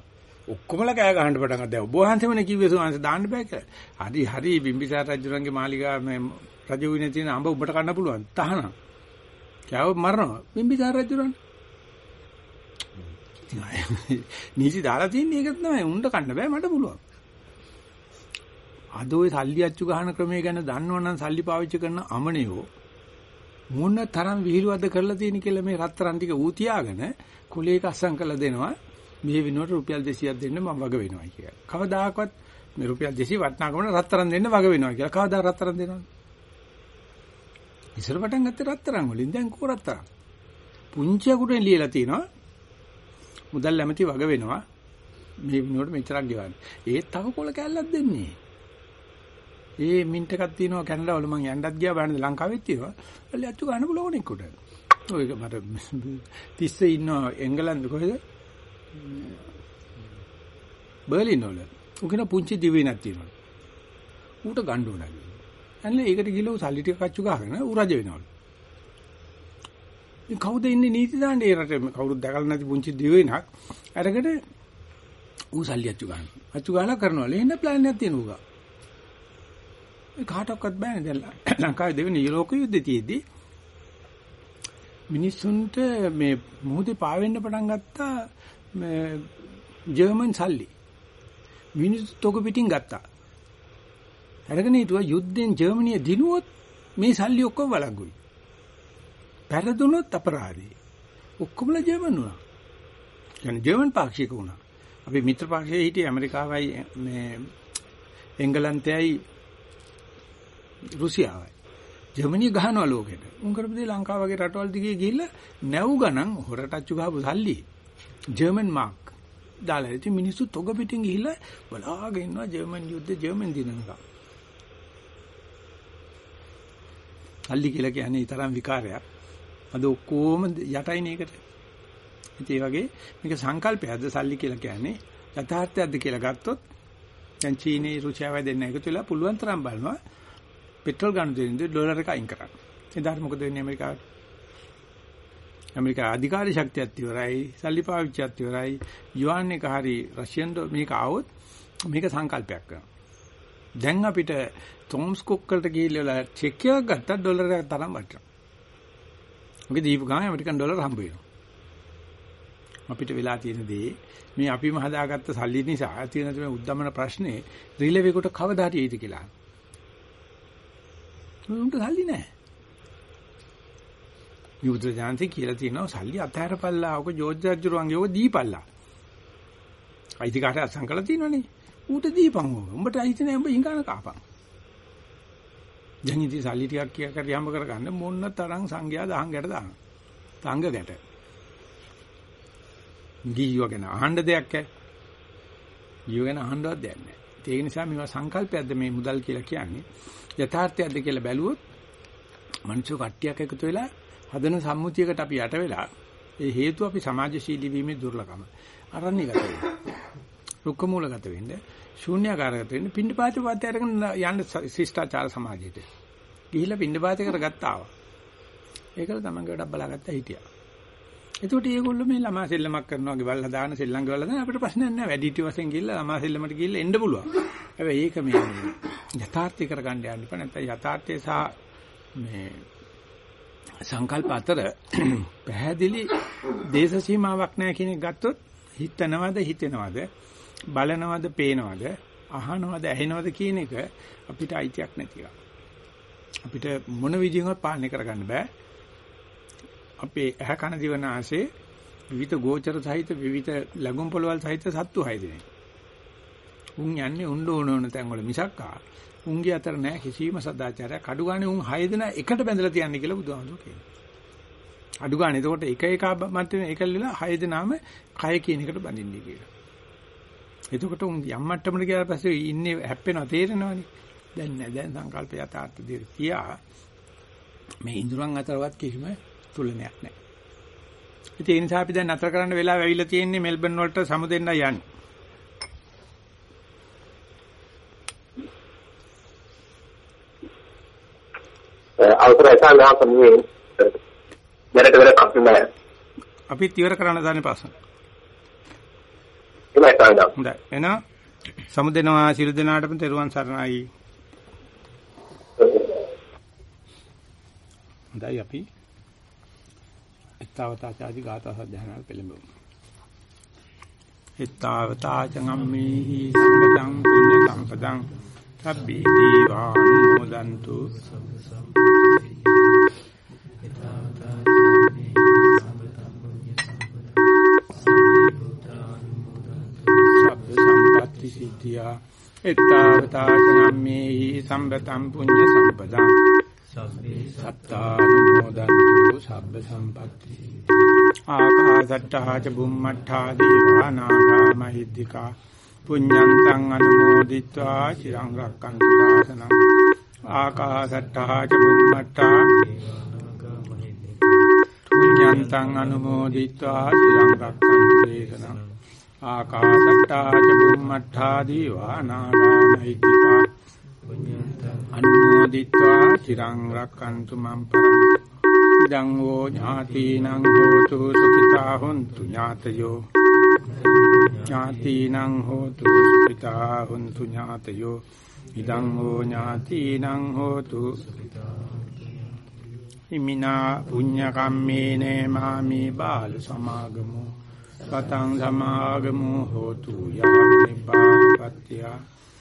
ඔක්කොමලා කෑ ගහන්න පටන් ගත්තා. ඔබ වහන්සේමනේ කිව්වේ සෝංශ දාන්න බෑ කියලා. හරි හරි බිම්බිසාර රජුරන්ගේ මාලිගා මේ රජු විනේ තියෙන අඹ උඹට කන්න පුළුවන්. තහනම්. කෑව මරනවා. බිම්බිසාර රජුරන්. නීති දාලා තින්නේ ඒක තමයි. උණ්ඩ කන්න බෑ මට පුළුවන්. අද ওই සල්ලි අච්චු ගහන ක්‍රමය ගැන දන්නවනම් සල්ලි පාවිච්චි කරන අමනියෝ මොන තරම් විහිළුවක්ද කරලා තියෙන කියලා මේ රත්තරන් ටික ඌ තියාගෙන කුලයක අස්සම් කරලා දෙනවා මේ වෙනුවට රුපියල් 200ක් දෙන්න මම වග වෙනවා කියලා. කවදාකවත් මේ රුපියල් 200 වටනාකමන රත්තරන් දෙන්න වග වෙනවා කියලා. කවදා රත්තරන් දෙනවද? ඉස්සර පටන් ගත්තේ රත්තරන් වලින් දැන් කෝ රත්තරන්. පුංචි අකුරෙන් ලියලා තිනවා මුදල් ඇමති වග වෙනවා මේ වෙනුවට මෙච්චරක් ගෙවන්න. ඒත් තව කොල කැල්ලක් දෙන්නේ. ඒ මින්ට් එකක් තියෙනවා කැනඩා වල මං යන්නත් ගියා බලන්න ලංකාවෙත් තියෙනවා. වල අච්චු ගන්න පුළුවන් එක්කොට. ඔය මට තිස්සේ ඉන්නවා එංගලන්ත කොහෙද? බර්ලින් වල. උගෙන පුංචි දිවයිනක් තියෙනවා. ඌට ගන්න ඕනලු. අන්න ඒකට ගිහලා සල්ලි ටික අච්චු ගහගෙන ඌ රජ වෙනවලු. ඉතින් කවුද ඉන්නේ නීති දාන්නේ ඒ රටේ කවුරුත් දැකලා නැති පුංචි දිවයිනක් අරගෙන ඌ සල්ලි අච්චු ගන්න. අච්චු ගහලා කරනවලු. එහෙනම් ප්ලෑන් එකක් තියෙනවා. කාටවත් බෑනේ දැන් ලංකාවේ දෙවෙනි ලෝක යුද්ධය තියේදී මිනිස්සුන්ට මේ මුහුදේ පාවෙන්න පටන් ගත්තා මේ ජර්මන් සල්ලි. මිනිස්සු තොග පිටින් ගත්තා. අරගෙන හිටුවා යුද්ධෙන් ජර්මනිය දිනුවොත් මේ සල්ලි ඔක්කොම වළංගුයි. පෙරදුනොත් අපරාධේ. ඔක්කොමලා ජර්මන් වුණා. කියන්නේ ජර්මන් පාක්ෂික වුණා. අපි මිත්‍ර පාක්ෂිකයේ හිටියේ ඇමරිකාවයි මේ එංගලන්තයයි රුසියාවයි. ජර්මනිය ගහනවා ලෝකෙට. උන් කරපු ලංකාව වගේ රටවල් දිගේ ගිහිල්ලා නැව් ගණන් හොරටච්චු ගහපු සල්ලි. German mark. දාලා ඉතින් මිනිස්සු තොග පිටින් ගිහිල්ලා බලාගෙන ඉන්නවා ජර්මන් යුද්ධ ජර්මන් දිනනකම්. සල්ලි කියලා කියන්නේ තරම් විකාරයක්. අද ඔක්කොම යටයිනේ ඒකට. ඉතින් ඒ වගේ මේක සංකල්පයක්ද සල්ලි කියලා කියන්නේ යථාර්ථයක්ද කියලා ගත්තොත් දැන් චීනේ රුසියාවයි දෙන්න එකතු වෙලා පුළුවන් තරම් බලනවා පෙට්‍රල් ගන්න දෙන්නේ ඩොලර් එක අයින් කරන්න. එදාට මොකද වෙන්නේ ඇමරිකාවට? ඇමරිකා අධිකාරී ශක්තියත් ඉවරයි, සල්ලි පාවිච්චියත් ඉවරයි. යුවන් එක හරි රෂියන් මේක આવොත් මේක සංකල්පයක් කරනවා. දැන් අපිට තොම්ස් කුක්කලට ගිහිල්ලා චෙක් එකක් ගත්තා ඩොලර් එකක් තරම් වටිනවා. මොකද දීපු ගාම ඇමරිකන් ඩොලර් හම්බ වෙනවා. අපිට වෙලා තියෙන දේ මේ අපිම හදාගත්ත සල්ලි නිසා තියෙන මේ උද්දමන ප්‍රශ්නේ රිලෙවෙකට කවදා හරි එයිද කියලා. උන්ට සල්ලි නැහැ. යුද්ධ ජාන්ති කියලා තියෙනවා සල්ලි අතහැරපල්ලා ඔක ජෝර්ජ් රජුරුවන්ගේ ඔක දීපල්ලා. අයිතිකාට අසං කළා තියෙනවනේ. ඌට දීපන් ඕක. උඹට අයිති නැහැ උඹ හිඟාන කාපන්. දැන් ඉතින් සල්ලි ටිකක් කියා කර යම්බ කරගන්න මොන්න තරම් සංඝයා දහං ගැට දානවා. තංග ගැට. ගියෝ ගැන අහන්න දෙයක් ඈ. ගියෝ ගැන අහන්නවත් දෙයක් නැහැ. ඒක නිසා මේවා සංකල්පයක්ද මේ මුදල් කියලා කියන්නේ. යථාර්ථයක්ද කියලා බැලුවොත් මනුෂ්‍ය කට්ටියක් එකතු වෙලා හදන සම්මුතියකට අපි යට වෙලා ඒ හේතුව අපි සමාජශීලී වීමේ දුර්ලභම. අරණ්‍යගත වෙන්න. රුක්ක මූලගත වෙන්න, ශූන්‍යාකාරගත වෙන්න, පින්ඩපාත වාතය අරගෙන යන්න ශිෂ්ටාචාර සමාජයට. ගිහිල්ලා පින්ඩපාත කරගත්තා ආවා. ඒකල තමන්ගේ වැඩක් බලාගත්තා හිටියා. එතකොට මේගොල්ලෝ මේ ළමා සෙල්ලමක් කරනවා ගෙවල් හදාන සෙල්ලම් ගෙවල් හදාන අපිට ප්‍රශ්නයක් නැහැ. වැඩි හිටිය වශයෙන් ගිහිල්ලා ළමා සෙල්ලමට ගිහිල්ලා එන්න පුළුවන්. හැබැයි ඒක මේ යථාර්ථය කරගන්න යන්න බෑ. නැත්නම් යථාර්ථය සහ මේ සංකල්ප අතර පැහැදිලි දේශ සීමාවක් නැහැ කියන එක ගත්තොත් හිතනවද හිතෙනවද බලනවද පේනවද අහනවද ඇහෙනවද කියන එක අපිට අයිතියක් නැති අපිට මොන විදිහකින්වත් පාලනය කරගන්න බෑ. අපේ ඇහ කන දිව නාසය විවිධ ගෝචර සහිත විවිධ ලැබුම් පොළවල් සහිත සත්තු හය දෙනෙක්. උන් යන්නේ උණ්ඩ ඕන ඕන තැන් වල මිසක්කා උන්ගේ අතර නෑ කිසිම සදාචාරයක්. අඩු ගානේ උන් හය දෙනා එකට බැඳලා තියන්නේ කියලා බුදුහාමුදුරුවෝ කියනවා. අඩු ගානේ එතකොට එක එක මත එකල්ලලා හය දෙනාම කය කියන එකට බඳින්නේ කියලා. එතකොට උන් යම් මට්ටමකට ගියාට පස්සේ ඉන්නේ හැප්පෙනවා තේරෙනවනේ. දැන් නෑ දැන් සංකල්ප යථාර්ථ දෙය කියා මේ ඉඳුරන් අතරවත් කිසිම තුලනයක් නැහැ. ඉතින් ඒ නිසා අපි දැන් නතර කරන්න වෙලාව ඇවිල්ලා තියෙන්නේ මෙල්බන් වලට සමුදෙන්න යන්නේ. අවසරයි සාමාන්‍යයෙන් දැනට වෙන ප්‍රශ්න නැහැ. අපිත් ඉවර කරන්න දාන්නේ ප්‍රශ්න. එහෙමයි සාමාන්‍යයෙන්. හොඳයි. එහෙනම් සමුදෙනවා සියලු දෙනාටම තෙරුවන් සරණයි. හොඳයි අපි එත්තාවතා ආදී ගාථා සජ්ජායනා පෙළඹෙමු. එත්තාවතා චංගම්මේහි සම්පතං පුඤ්ඤ සම්පතං සබ්බේ දීවානුමෝදන්තු සම්පත්‍ති සිද්ධියා. එත්තාවතා චංගම්මේහි සම්පතං පුඤ්ඤ සම්පතං සබ්බේ සත්තානුමෝදන්තු සබ්බ සම්පatti ආකාසට්ටා ච බුම්මට්ටා දේවා නාග මහිද්దికා. පුඤ්ඤන්තං අනුමෝදිත්වා චිරං රක්කන්තු දාසනං ආකාසට්ටා ච බුම්මට්ටා පුඤ්ඤන්තං අනුමෝදිත්වා චිරං රක්කන්තු දේශනං. ආකාසට්ටා ච බුම්මට්ටා දේවා නාග මහිද්దికා. අනුමෝදිත්වා චිරං රක්칸තු මම් පරං ඉදං වූ ඥාතිනං හෝතු සුඛිතා හොන්තු ඥාතයෝ. ඥාතිනං හෝතු සුඛිතා හොන්තු ඥාතයෝ. ඉදං වූ ඥාතිනං හෝතු ඉමිනා පුඤ්ඤ කම්මේන මාමි බාල සමාගමෝ. සතං සමාගමෝ හෝතු යාව නිපාතය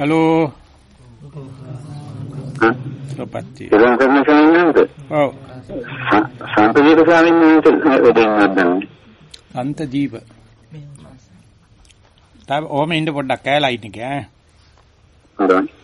හලෝ සපත්ටි ඉතින් කරන ස්වාමීන් ඔව් සම්පජීක ස්වාමීන් වහන්සේ දෙන්නත් දැන් අන්ත ජීව තව ඕම ඉන්න පොඩ්ඩක් ඈ ලයිට් එක ඈ හොඳයි සුපත්